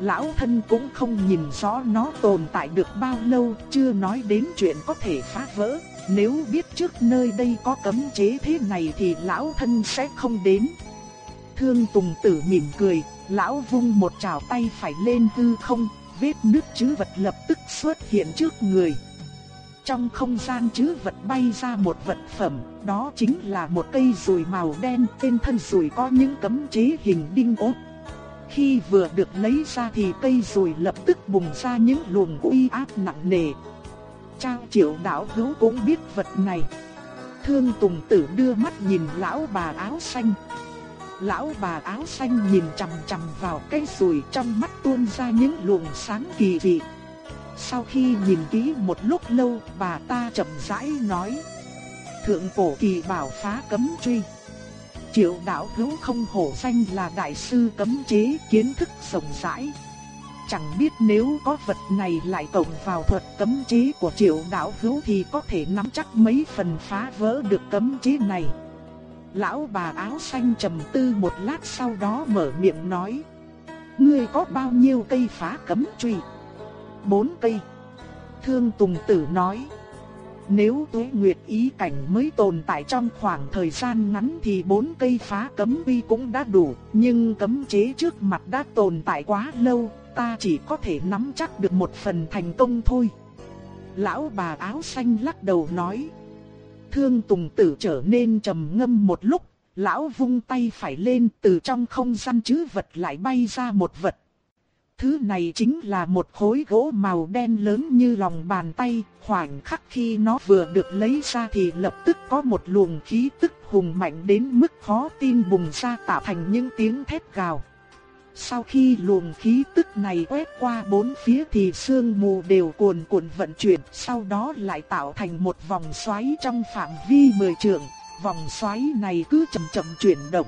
Lão thân cũng không nhìn rõ nó tồn tại được bao lâu, chưa nói đến chuyện có thể phá vỡ. Nếu biết trước nơi đây có cấm chế thế này thì lão thân sẽ không đến. Thương Tùng Tử mỉm cười, lão vung một trào tay phải lên hư không, vết nước chữ vật lập tức xuất hiện trước người. Trong không gian chữ vật bay ra một vật phẩm, đó chính là một cây rùi màu đen, trên thân rùi có những cấm chế hình đinh ốp. Khi vừa được lấy ra thì cây rùi lập tức bùng ra những luồng uy áp nặng nề. Trang triệu đạo hữu cũng biết vật này. Thương Tùng Tử đưa mắt nhìn lão bà áo xanh. Lão bà áo xanh nhìn chằm chằm vào cây rùi trong mắt tuôn ra những luồng sáng kỳ dị. Sau khi nhìn kỹ một lúc lâu, bà ta chậm rãi nói: "Thượng cổ kỳ bảo phá cấm truy." Triệu đạo hữu không hổ danh là đại sư cấm chế kiến thức rộng rãi. Chẳng biết nếu có vật này lại cộng vào thuật cấm chế của triệu đạo hữu thì có thể nắm chắc mấy phần phá vỡ được cấm chế này. Lão bà áo xanh trầm tư một lát sau đó mở miệng nói. Ngươi có bao nhiêu cây phá cấm truy? bốn cây. Thương Tùng Tử nói, nếu tuế nguyệt ý cảnh mới tồn tại trong khoảng thời gian ngắn thì bốn cây phá cấm vi cũng đã đủ, nhưng cấm chế trước mặt đã tồn tại quá lâu, ta chỉ có thể nắm chắc được một phần thành công thôi. Lão bà áo xanh lắc đầu nói, Thương Tùng Tử trở nên trầm ngâm một lúc, lão vung tay phải lên từ trong không gian chứ vật lại bay ra một vật. Thứ này chính là một khối gỗ màu đen lớn như lòng bàn tay, khoảnh khắc khi nó vừa được lấy ra thì lập tức có một luồng khí tức hùng mạnh đến mức khó tin bùng ra tạo thành những tiếng thét gào. Sau khi luồng khí tức này quét qua bốn phía thì sương mù đều cuồn cuộn vận chuyển, sau đó lại tạo thành một vòng xoáy trong phạm vi mười trượng. Vòng xoáy này cứ chậm chậm chuyển động.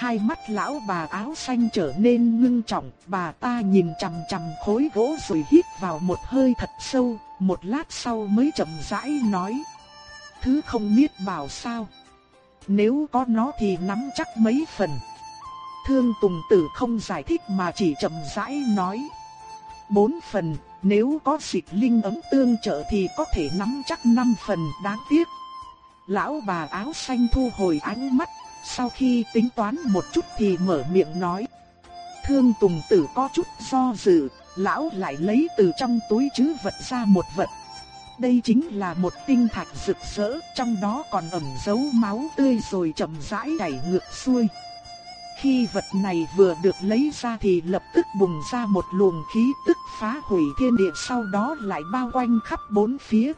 Hai mắt lão bà áo xanh trở nên ngưng trọng, bà ta nhìn chằm chằm khối gỗ rồi hít vào một hơi thật sâu, một lát sau mới chậm rãi nói. Thứ không biết bảo sao. Nếu có nó thì nắm chắc mấy phần. Thương Tùng Tử không giải thích mà chỉ chậm rãi nói. Bốn phần, nếu có dịch linh ấm tương trợ thì có thể nắm chắc năm phần đáng tiếc. Lão bà áo xanh thu hồi ánh mắt, sau khi tính toán một chút thì mở miệng nói. Thương Tùng Tử có chút do dự, lão lại lấy từ trong túi chứ vật ra một vật. Đây chính là một tinh thạch rực rỡ, trong đó còn ẩn dấu máu tươi rồi chậm rãi chảy ngược xuôi. Khi vật này vừa được lấy ra thì lập tức bùng ra một luồng khí tức phá hủy thiên địa sau đó lại bao quanh khắp bốn phía.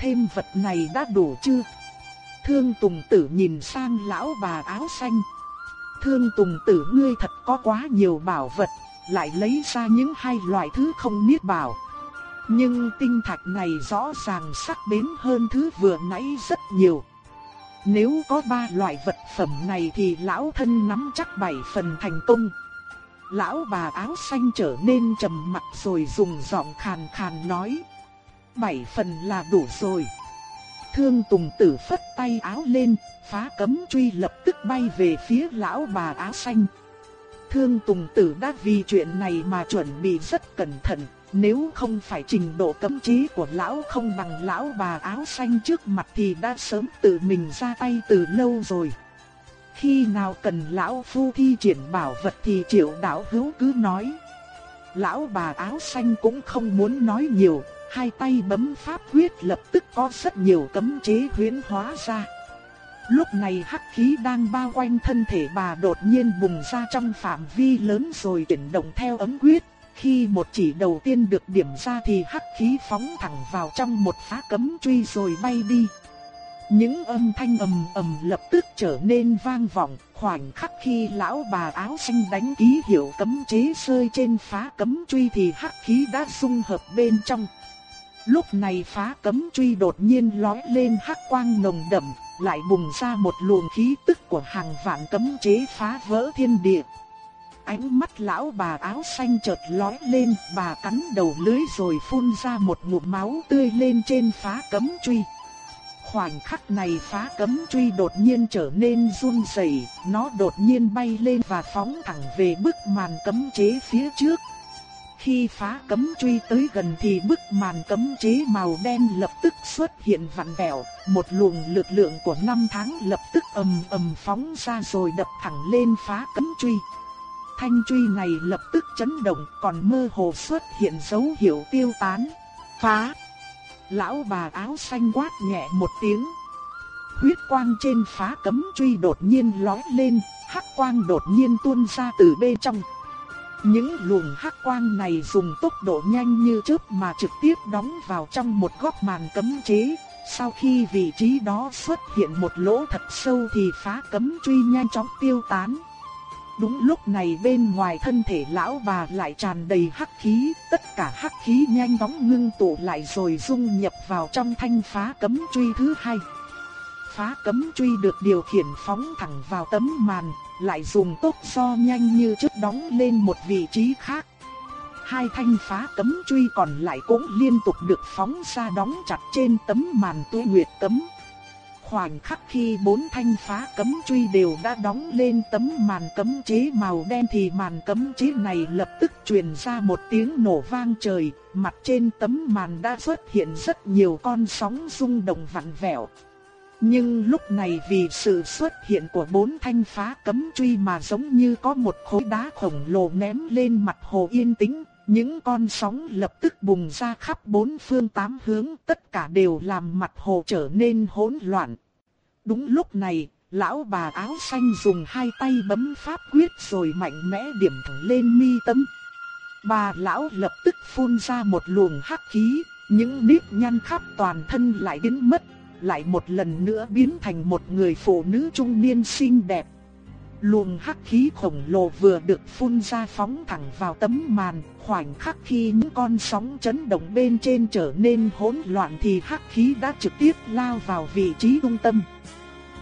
Thêm vật này đã đủ chưa? Thương Tùng Tử nhìn sang lão bà áo xanh. Thương Tùng Tử ngươi thật có quá nhiều bảo vật, lại lấy ra những hai loại thứ không biết bảo. Nhưng tinh thạch này rõ ràng sắc bén hơn thứ vừa nãy rất nhiều. Nếu có ba loại vật phẩm này thì lão thân nắm chắc bảy phần thành công. Lão bà áo xanh trở nên trầm mặc rồi dùng giọng khàn khàn nói. Bảy phần là đủ rồi. Thương Tùng Tử phất tay áo lên, phá cấm truy lập tức bay về phía lão bà áo xanh. Thương Tùng Tử đã vì chuyện này mà chuẩn bị rất cẩn thận, nếu không phải trình độ cấm trí của lão không bằng lão bà áo xanh trước mặt thì đã sớm tự mình ra tay từ lâu rồi. Khi nào cần lão phu thi triển bảo vật thì triệu đạo hữu cứ nói. Lão bà áo xanh cũng không muốn nói nhiều, hai tay bấm pháp quyết lập tức có rất nhiều cấm chế huyễn hóa ra. Lúc này hắc khí đang bao quanh thân thể bà đột nhiên bùng ra trong phạm vi lớn rồi chuyển động theo ấm quyết. Khi một chỉ đầu tiên được điểm ra thì hắc khí phóng thẳng vào trong một phá cấm truy rồi bay đi. Những âm thanh ầm ầm lập tức trở nên vang vọng, khoảnh khắc khi lão bà áo xanh đánh ký hiệu cấm chế rơi trên phá cấm truy thì hắc khí đã xung hợp bên trong. Lúc này phá cấm truy đột nhiên lói lên hắc quang nồng đậm, lại bùng ra một luồng khí tức của hàng vạn cấm chế phá vỡ thiên địa. Ánh mắt lão bà áo xanh chợt lói lên, bà cắn đầu lưới rồi phun ra một ngụm máu tươi lên trên phá cấm truy. Khoảnh khắc này phá cấm truy đột nhiên trở nên run rẩy, nó đột nhiên bay lên và phóng thẳng về bức màn cấm chế phía trước. Khi phá cấm truy tới gần thì bức màn cấm chế màu đen lập tức xuất hiện vặn vẹo, một luồng lực lượng của năm tháng lập tức ầm ầm phóng ra rồi đập thẳng lên phá cấm truy. Thanh truy này lập tức chấn động còn mơ hồ xuất hiện dấu hiệu tiêu tán. Phá! Lão bà áo xanh quát nhẹ một tiếng. Huyết quang trên phá cấm truy đột nhiên lói lên, hắc quang đột nhiên tuôn ra từ bên trong. Những luồng hắc quang này dùng tốc độ nhanh như chớp mà trực tiếp đóng vào trong một góc màn cấm chế. Sau khi vị trí đó xuất hiện một lỗ thật sâu thì phá cấm truy nhanh chóng tiêu tán. Đúng lúc này bên ngoài thân thể lão bà lại tràn đầy hắc khí, tất cả hắc khí nhanh chóng ngưng tụ lại rồi dung nhập vào trong thanh phá cấm truy thứ hai. Phá cấm truy được điều khiển phóng thẳng vào tấm màn, lại dùng tốc so nhanh như chớp đóng lên một vị trí khác. Hai thanh phá cấm truy còn lại cũng liên tục được phóng ra đóng chặt trên tấm màn tuế nguyệt cấm. Khoảnh khắc khi bốn thanh phá cấm truy đều đã đóng lên tấm màn cấm chế màu đen thì màn cấm chế này lập tức truyền ra một tiếng nổ vang trời, mặt trên tấm màn đã xuất hiện rất nhiều con sóng rung động vặn vẹo. Nhưng lúc này vì sự xuất hiện của bốn thanh phá cấm truy mà giống như có một khối đá khổng lồ ném lên mặt hồ yên tĩnh, những con sóng lập tức bùng ra khắp bốn phương tám hướng, tất cả đều làm mặt hồ trở nên hỗn loạn. Đúng lúc này, lão bà áo xanh dùng hai tay bấm pháp quyết rồi mạnh mẽ điểm thẳng lên mi tâm. Bà lão lập tức phun ra một luồng hắc khí, những nếp nhăn khắp toàn thân lại biến mất, lại một lần nữa biến thành một người phụ nữ trung niên xinh đẹp. Luồng hắc khí khổng lồ vừa được phun ra phóng thẳng vào tấm màn, khoảnh khắc khi những con sóng chấn động bên trên trở nên hỗn loạn thì hắc khí đã trực tiếp lao vào vị trí trung tâm.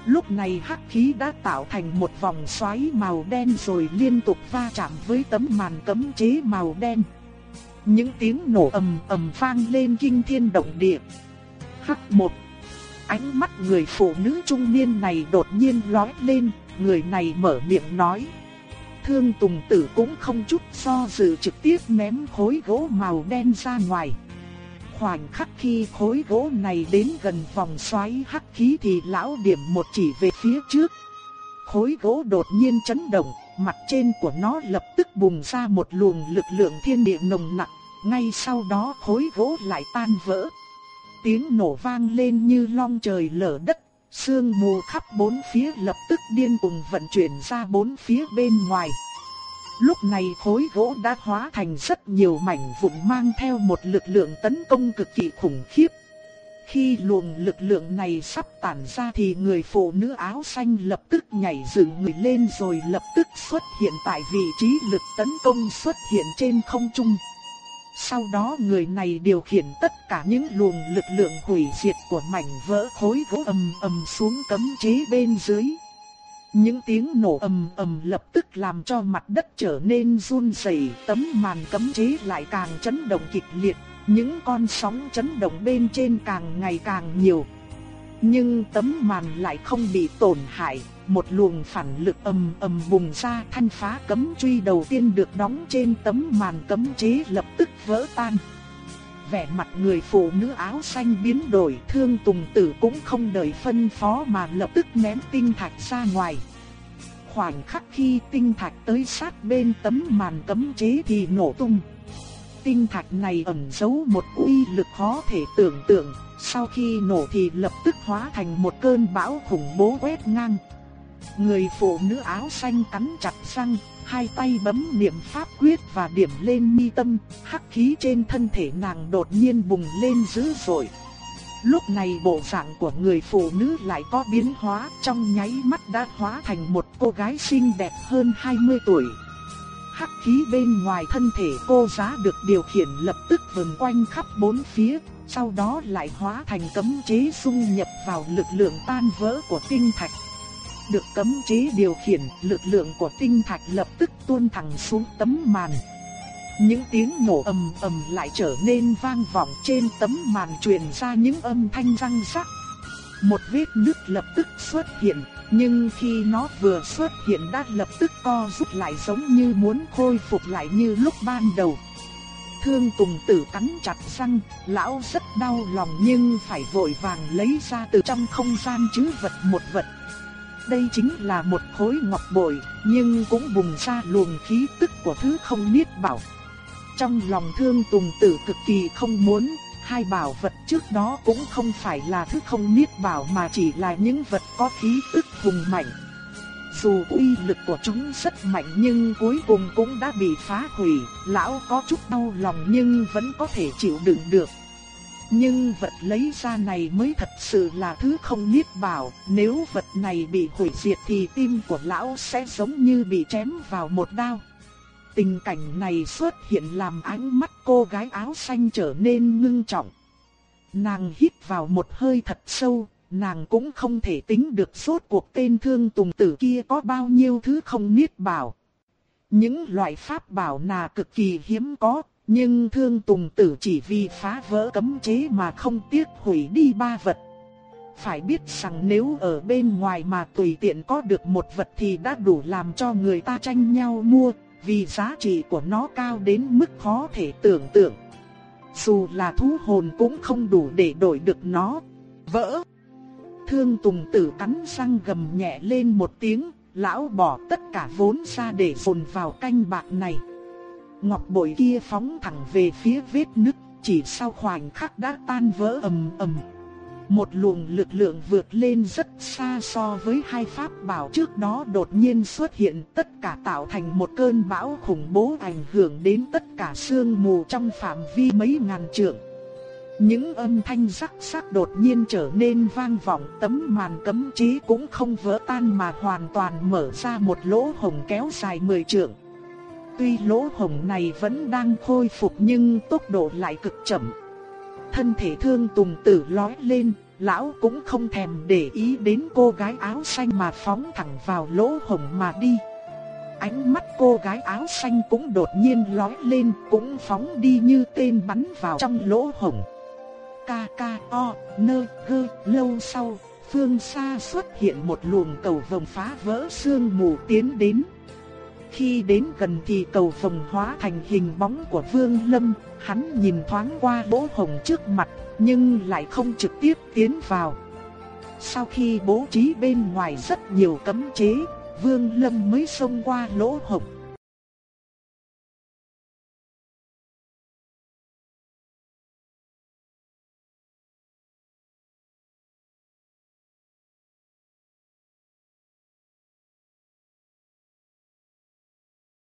Lúc này hắc khí đã tạo thành một vòng xoáy màu đen rồi liên tục va chạm với tấm màn cấm chế màu đen. Những tiếng nổ ầm ầm vang lên kinh thiên động địa. Hắc một Ánh mắt người phụ nữ trung niên này đột nhiên lóe lên, người này mở miệng nói. Thương Tùng Tử cũng không chút do dự trực tiếp ném khối gỗ màu đen ra ngoài. Khoảnh khắc khi khối gỗ này đến gần vòng xoáy hắc khí thì lão điểm một chỉ về phía trước. Khối gỗ đột nhiên chấn động, mặt trên của nó lập tức bùng ra một luồng lực lượng thiên địa nồng nặng. ngay sau đó khối gỗ lại tan vỡ. Tiếng nổ vang lên như long trời lở đất, sương mù khắp bốn phía lập tức điên cuồng vận chuyển ra bốn phía bên ngoài. Lúc này khối gỗ đã hóa thành rất nhiều mảnh vụn mang theo một lực lượng tấn công cực kỳ khủng khiếp. Khi luồng lực lượng này sắp tản ra thì người phụ nữ áo xanh lập tức nhảy dựng người lên rồi lập tức xuất hiện tại vị trí lực tấn công xuất hiện trên không trung. Sau đó người này điều khiển tất cả những luồng lực lượng hủy diệt của mảnh vỡ khối gỗ ầm ầm xuống cấm chế bên dưới. Những tiếng nổ ầm ầm lập tức làm cho mặt đất trở nên run rẩy, tấm màn cấm chế lại càng chấn động kịch liệt, những con sóng chấn động bên trên càng ngày càng nhiều. Nhưng tấm màn lại không bị tổn hại, một luồng phản lực ầm ầm bùng ra thanh phá cấm truy đầu tiên được đóng trên tấm màn cấm chế lập tức vỡ tan. Vẻ mặt người phụ nữ áo xanh biến đổi thương tùng tử cũng không đợi phân phó mà lập tức ném tinh thạch ra ngoài. Khoảnh khắc khi tinh thạch tới sát bên tấm màn cấm chế thì nổ tung. Tinh thạch này ẩn giấu một uy lực khó thể tưởng tượng, sau khi nổ thì lập tức hóa thành một cơn bão khủng bố quét ngang. Người phụ nữ áo xanh cắn chặt răng, hai tay bấm niệm pháp quyết và điểm lên mi tâm, hắc khí trên thân thể nàng đột nhiên bùng lên dữ dội. Lúc này bộ dạng của người phụ nữ lại có biến hóa, trong nháy mắt đã hóa thành một cô gái xinh đẹp hơn 20 tuổi. Hắc khí bên ngoài thân thể cô giá được điều khiển lập tức vần quanh khắp bốn phía, sau đó lại hóa thành cấm chế xung nhập vào lực lượng tan vỡ của tinh thạch được cấm chế điều khiển, lực lượng của tinh thạch lập tức tuôn thẳng xuống tấm màn. Những tiếng nổ ầm ầm lại trở nên vang vọng trên tấm màn truyền ra những âm thanh răng rắc. Một vết nứt lập tức xuất hiện, nhưng khi nó vừa xuất hiện đã lập tức co rút lại giống như muốn khôi phục lại như lúc ban đầu. Thương Tùng Tử cắn chặt răng, lão rất đau lòng nhưng phải vội vàng lấy ra từ trong không gian chứ vật một vật đây chính là một khối ngọc bội, nhưng cũng bùng ra luồng khí tức của thứ không niết bảo. Trong lòng thương tùng tử cực kỳ không muốn, hai bảo vật trước đó cũng không phải là thứ không niết bảo mà chỉ là những vật có khí tức hùng mạnh. Dù uy lực của chúng rất mạnh nhưng cuối cùng cũng đã bị phá hủy, lão có chút đau lòng nhưng vẫn có thể chịu đựng được. Nhưng vật lấy ra này mới thật sự là thứ không niết bảo, nếu vật này bị hủy diệt thì tim của lão sẽ giống như bị chém vào một đao. Tình cảnh này xuất hiện làm ánh mắt cô gái áo xanh trở nên ngưng trọng. Nàng hít vào một hơi thật sâu, nàng cũng không thể tính được suốt cuộc tên thương tùng tử kia có bao nhiêu thứ không niết bảo. Những loại pháp bảo nà cực kỳ hiếm có, nhưng thương tùng tử chỉ vì phá vỡ cấm chế mà không tiếc hủy đi ba vật. Phải biết rằng nếu ở bên ngoài mà tùy tiện có được một vật thì đã đủ làm cho người ta tranh nhau mua, vì giá trị của nó cao đến mức khó thể tưởng tượng. Dù là thú hồn cũng không đủ để đổi được nó. Vỡ! Thương Tùng Tử cắn răng gầm nhẹ lên một tiếng, lão bỏ tất cả vốn ra để dồn vào canh bạc này. ngọc bội kia phóng thẳng về phía vết nứt, chỉ sau khoảnh khắc đã tan vỡ ầm ầm. Một luồng lực lượng vượt lên rất xa so với hai pháp bảo trước đó đột nhiên xuất hiện tất cả tạo thành một cơn bão khủng bố ảnh hưởng đến tất cả sương mù trong phạm vi mấy ngàn trượng. Những âm thanh rắc rắc đột nhiên trở nên vang vọng tấm màn cấm chế cũng không vỡ tan mà hoàn toàn mở ra một lỗ hồng kéo dài 10 trượng. Tuy lỗ hồng này vẫn đang khôi phục nhưng tốc độ lại cực chậm. Thân thể thương tùng tử lói lên, lão cũng không thèm để ý đến cô gái áo xanh mà phóng thẳng vào lỗ hồng mà đi. Ánh mắt cô gái áo xanh cũng đột nhiên lói lên, cũng phóng đi như tên bắn vào trong lỗ hồng. Ca ca o, nơ, gơ, lâu sau, phương xa xuất hiện một luồng cầu vồng phá vỡ sương mù tiến đến. Khi đến gần thì cầu vồng hóa thành hình bóng của Vương Lâm, hắn nhìn thoáng qua lỗ hồng trước mặt, nhưng lại không trực tiếp tiến vào. Sau khi bố trí bên ngoài rất nhiều cấm chế, Vương Lâm mới xông qua lỗ hồng.